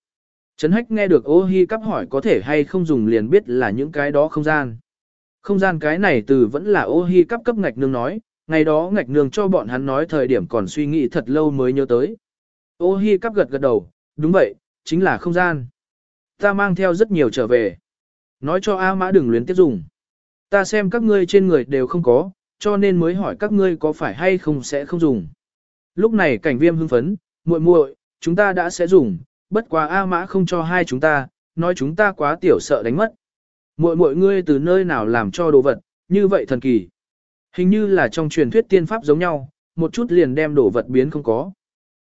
Trấn hách nghe được ô hi cắp hỏi có thể hay không dùng liền biết là những cái đó không gian. Không gian cái này từ vẫn là ô hi cắp cấp ngạch nương nói, ngày đó ngạch nương cho bọn hắn nói thời điểm còn suy nghĩ thật lâu mới nhớ tới. Ô hi cắp gật gật đầu, đúng vậy, chính là không gian. Ta mang theo rất nhiều trở về. Nói cho A mã đừng luyến tiếp dùng. Ta xem các ngươi trên người đều không có, cho nên mới hỏi các ngươi có phải hay không sẽ không dùng. Lúc này cảnh viêm hưng phấn, muội muội, chúng ta đã sẽ dùng, bất quá A mã không cho hai chúng ta, nói chúng ta quá tiểu sợ đánh mất. Muội muội ngươi từ nơi nào làm cho đồ vật, như vậy thần kỳ. Hình như là trong truyền thuyết tiên pháp giống nhau, một chút liền đem đồ vật biến không có.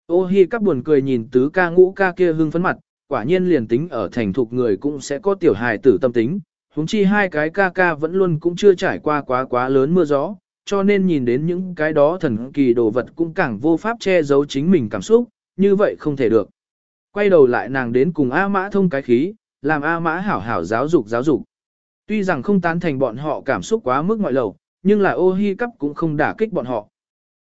Ô hi các buồn cười nhìn tứ ca ngũ ca kia hưng phấn mặt, quả nhiên liền tính ở thành thục người cũng sẽ có tiểu hài tử tâm tính. Húng chi hai cái ca ca vẫn luôn cũng chưa trải qua quá quá lớn mưa gió, cho nên nhìn đến những cái đó thần kỳ đồ vật cũng càng vô pháp che giấu chính mình cảm xúc, như vậy không thể được. Quay đầu lại nàng đến cùng A Mã thông cái khí, làm A Mã hảo hảo giáo dục giáo dục. Tuy rằng không tán thành bọn họ cảm xúc quá mức ngoại lầu, nhưng là ô hi cấp cũng không đả kích bọn họ.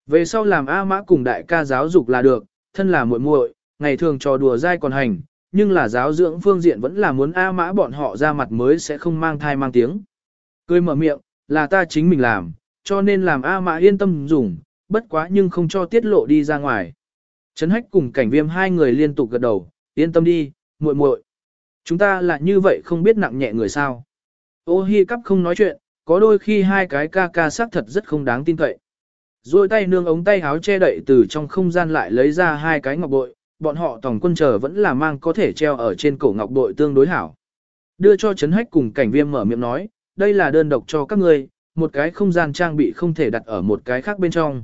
Về sau làm A Mã cùng đại ca giáo dục là được, thân là muội muội, ngày thường trò đùa dai còn hành, nhưng là giáo dưỡng phương diện vẫn là muốn A Mã bọn họ ra mặt mới sẽ không mang thai mang tiếng. Cười mở miệng, là ta chính mình làm, cho nên làm A Mã yên tâm dùng, bất quá nhưng không cho tiết lộ đi ra ngoài. Trấn Hách cùng cảnh viêm hai người liên tục gật đầu, yên tâm đi, muội muội. Chúng ta là như vậy không biết nặng nhẹ người sao. Ô hi cắp không nói chuyện, có đôi khi hai cái ca ca xác thật rất không đáng tin cậy. Rồi tay nương ống tay háo che đậy từ trong không gian lại lấy ra hai cái ngọc bội, bọn họ tổng quân chờ vẫn là mang có thể treo ở trên cổ ngọc bội tương đối hảo. Đưa cho chấn hách cùng cảnh viêm mở miệng nói, đây là đơn độc cho các ngươi, một cái không gian trang bị không thể đặt ở một cái khác bên trong.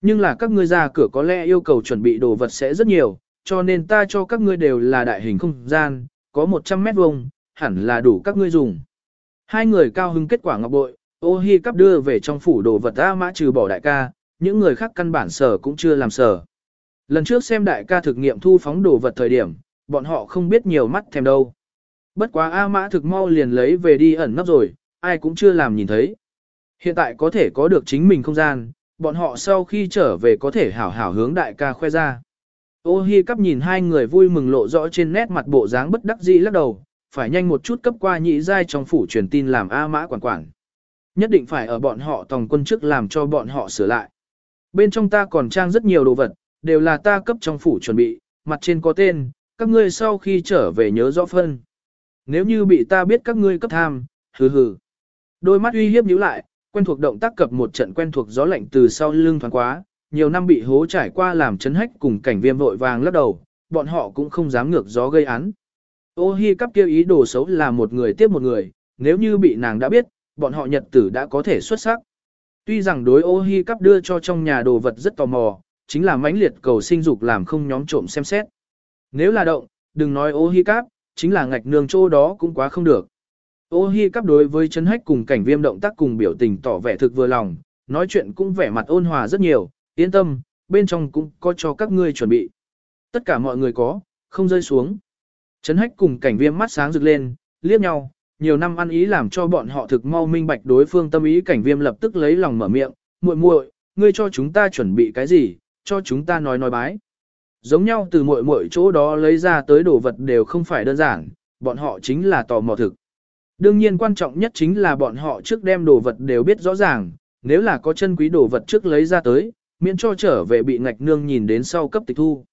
Nhưng là các ngươi ra cửa có lẽ yêu cầu chuẩn bị đồ vật sẽ rất nhiều, cho nên ta cho các ngươi đều là đại hình không gian, có 100 mét vuông, hẳn là đủ các ngươi dùng. Hai người cao hứng kết quả ngọc bội, ô hi cắp đưa về trong phủ đồ vật A mã trừ bỏ đại ca, những người khác căn bản sở cũng chưa làm sở. Lần trước xem đại ca thực nghiệm thu phóng đồ vật thời điểm, bọn họ không biết nhiều mắt thèm đâu. Bất quá A mã thực mau liền lấy về đi ẩn nấp rồi, ai cũng chưa làm nhìn thấy. Hiện tại có thể có được chính mình không gian, bọn họ sau khi trở về có thể hảo hảo hướng đại ca khoe ra. Ô hi cắp nhìn hai người vui mừng lộ rõ trên nét mặt bộ dáng bất đắc dĩ lắc đầu, phải nhanh một chút cấp qua nhị giai trong phủ truyền tin làm A mã quản quản. Nhất định phải ở bọn họ tòng quân trước làm cho bọn họ sửa lại. Bên trong ta còn trang rất nhiều đồ vật, đều là ta cấp trong phủ chuẩn bị, mặt trên có tên, các ngươi sau khi trở về nhớ rõ phân. Nếu như bị ta biết các ngươi cấp tham, hừ hừ. Đôi mắt uy hiếp nhíu lại, quen thuộc động tác cập một trận quen thuộc gió lạnh từ sau lưng thoáng quá, nhiều năm bị hố trải qua làm chấn hách cùng cảnh viêm vội vàng lắc đầu, bọn họ cũng không dám ngược gió gây án. Ô hi cắp kêu ý đồ xấu là một người tiếp một người, nếu như bị nàng đã biết, bọn họ nhật tử đã có thể xuất sắc. Tuy rằng đối ô hi cắp đưa cho trong nhà đồ vật rất tò mò, chính là mãnh liệt cầu sinh dục làm không nhóm trộm xem xét. Nếu là động, đừng nói ô hi cắp, chính là ngạch nương chỗ đó cũng quá không được. Ô hi cắp đối với chân hách cùng cảnh viêm động tác cùng biểu tình tỏ vẻ thực vừa lòng, nói chuyện cũng vẻ mặt ôn hòa rất nhiều, yên tâm, bên trong cũng có cho các ngươi chuẩn bị. Tất cả mọi người có, không rơi xuống. Trấn hách cùng cảnh viêm mắt sáng rực lên, liếc nhau, nhiều năm ăn ý làm cho bọn họ thực mau minh bạch đối phương tâm ý cảnh viêm lập tức lấy lòng mở miệng, muội muội, ngươi cho chúng ta chuẩn bị cái gì, cho chúng ta nói nói bái. Giống nhau từ muội muội chỗ đó lấy ra tới đồ vật đều không phải đơn giản, bọn họ chính là tò mò thực. Đương nhiên quan trọng nhất chính là bọn họ trước đem đồ vật đều biết rõ ràng, nếu là có chân quý đồ vật trước lấy ra tới, miễn cho trở về bị ngạch nương nhìn đến sau cấp tịch thu.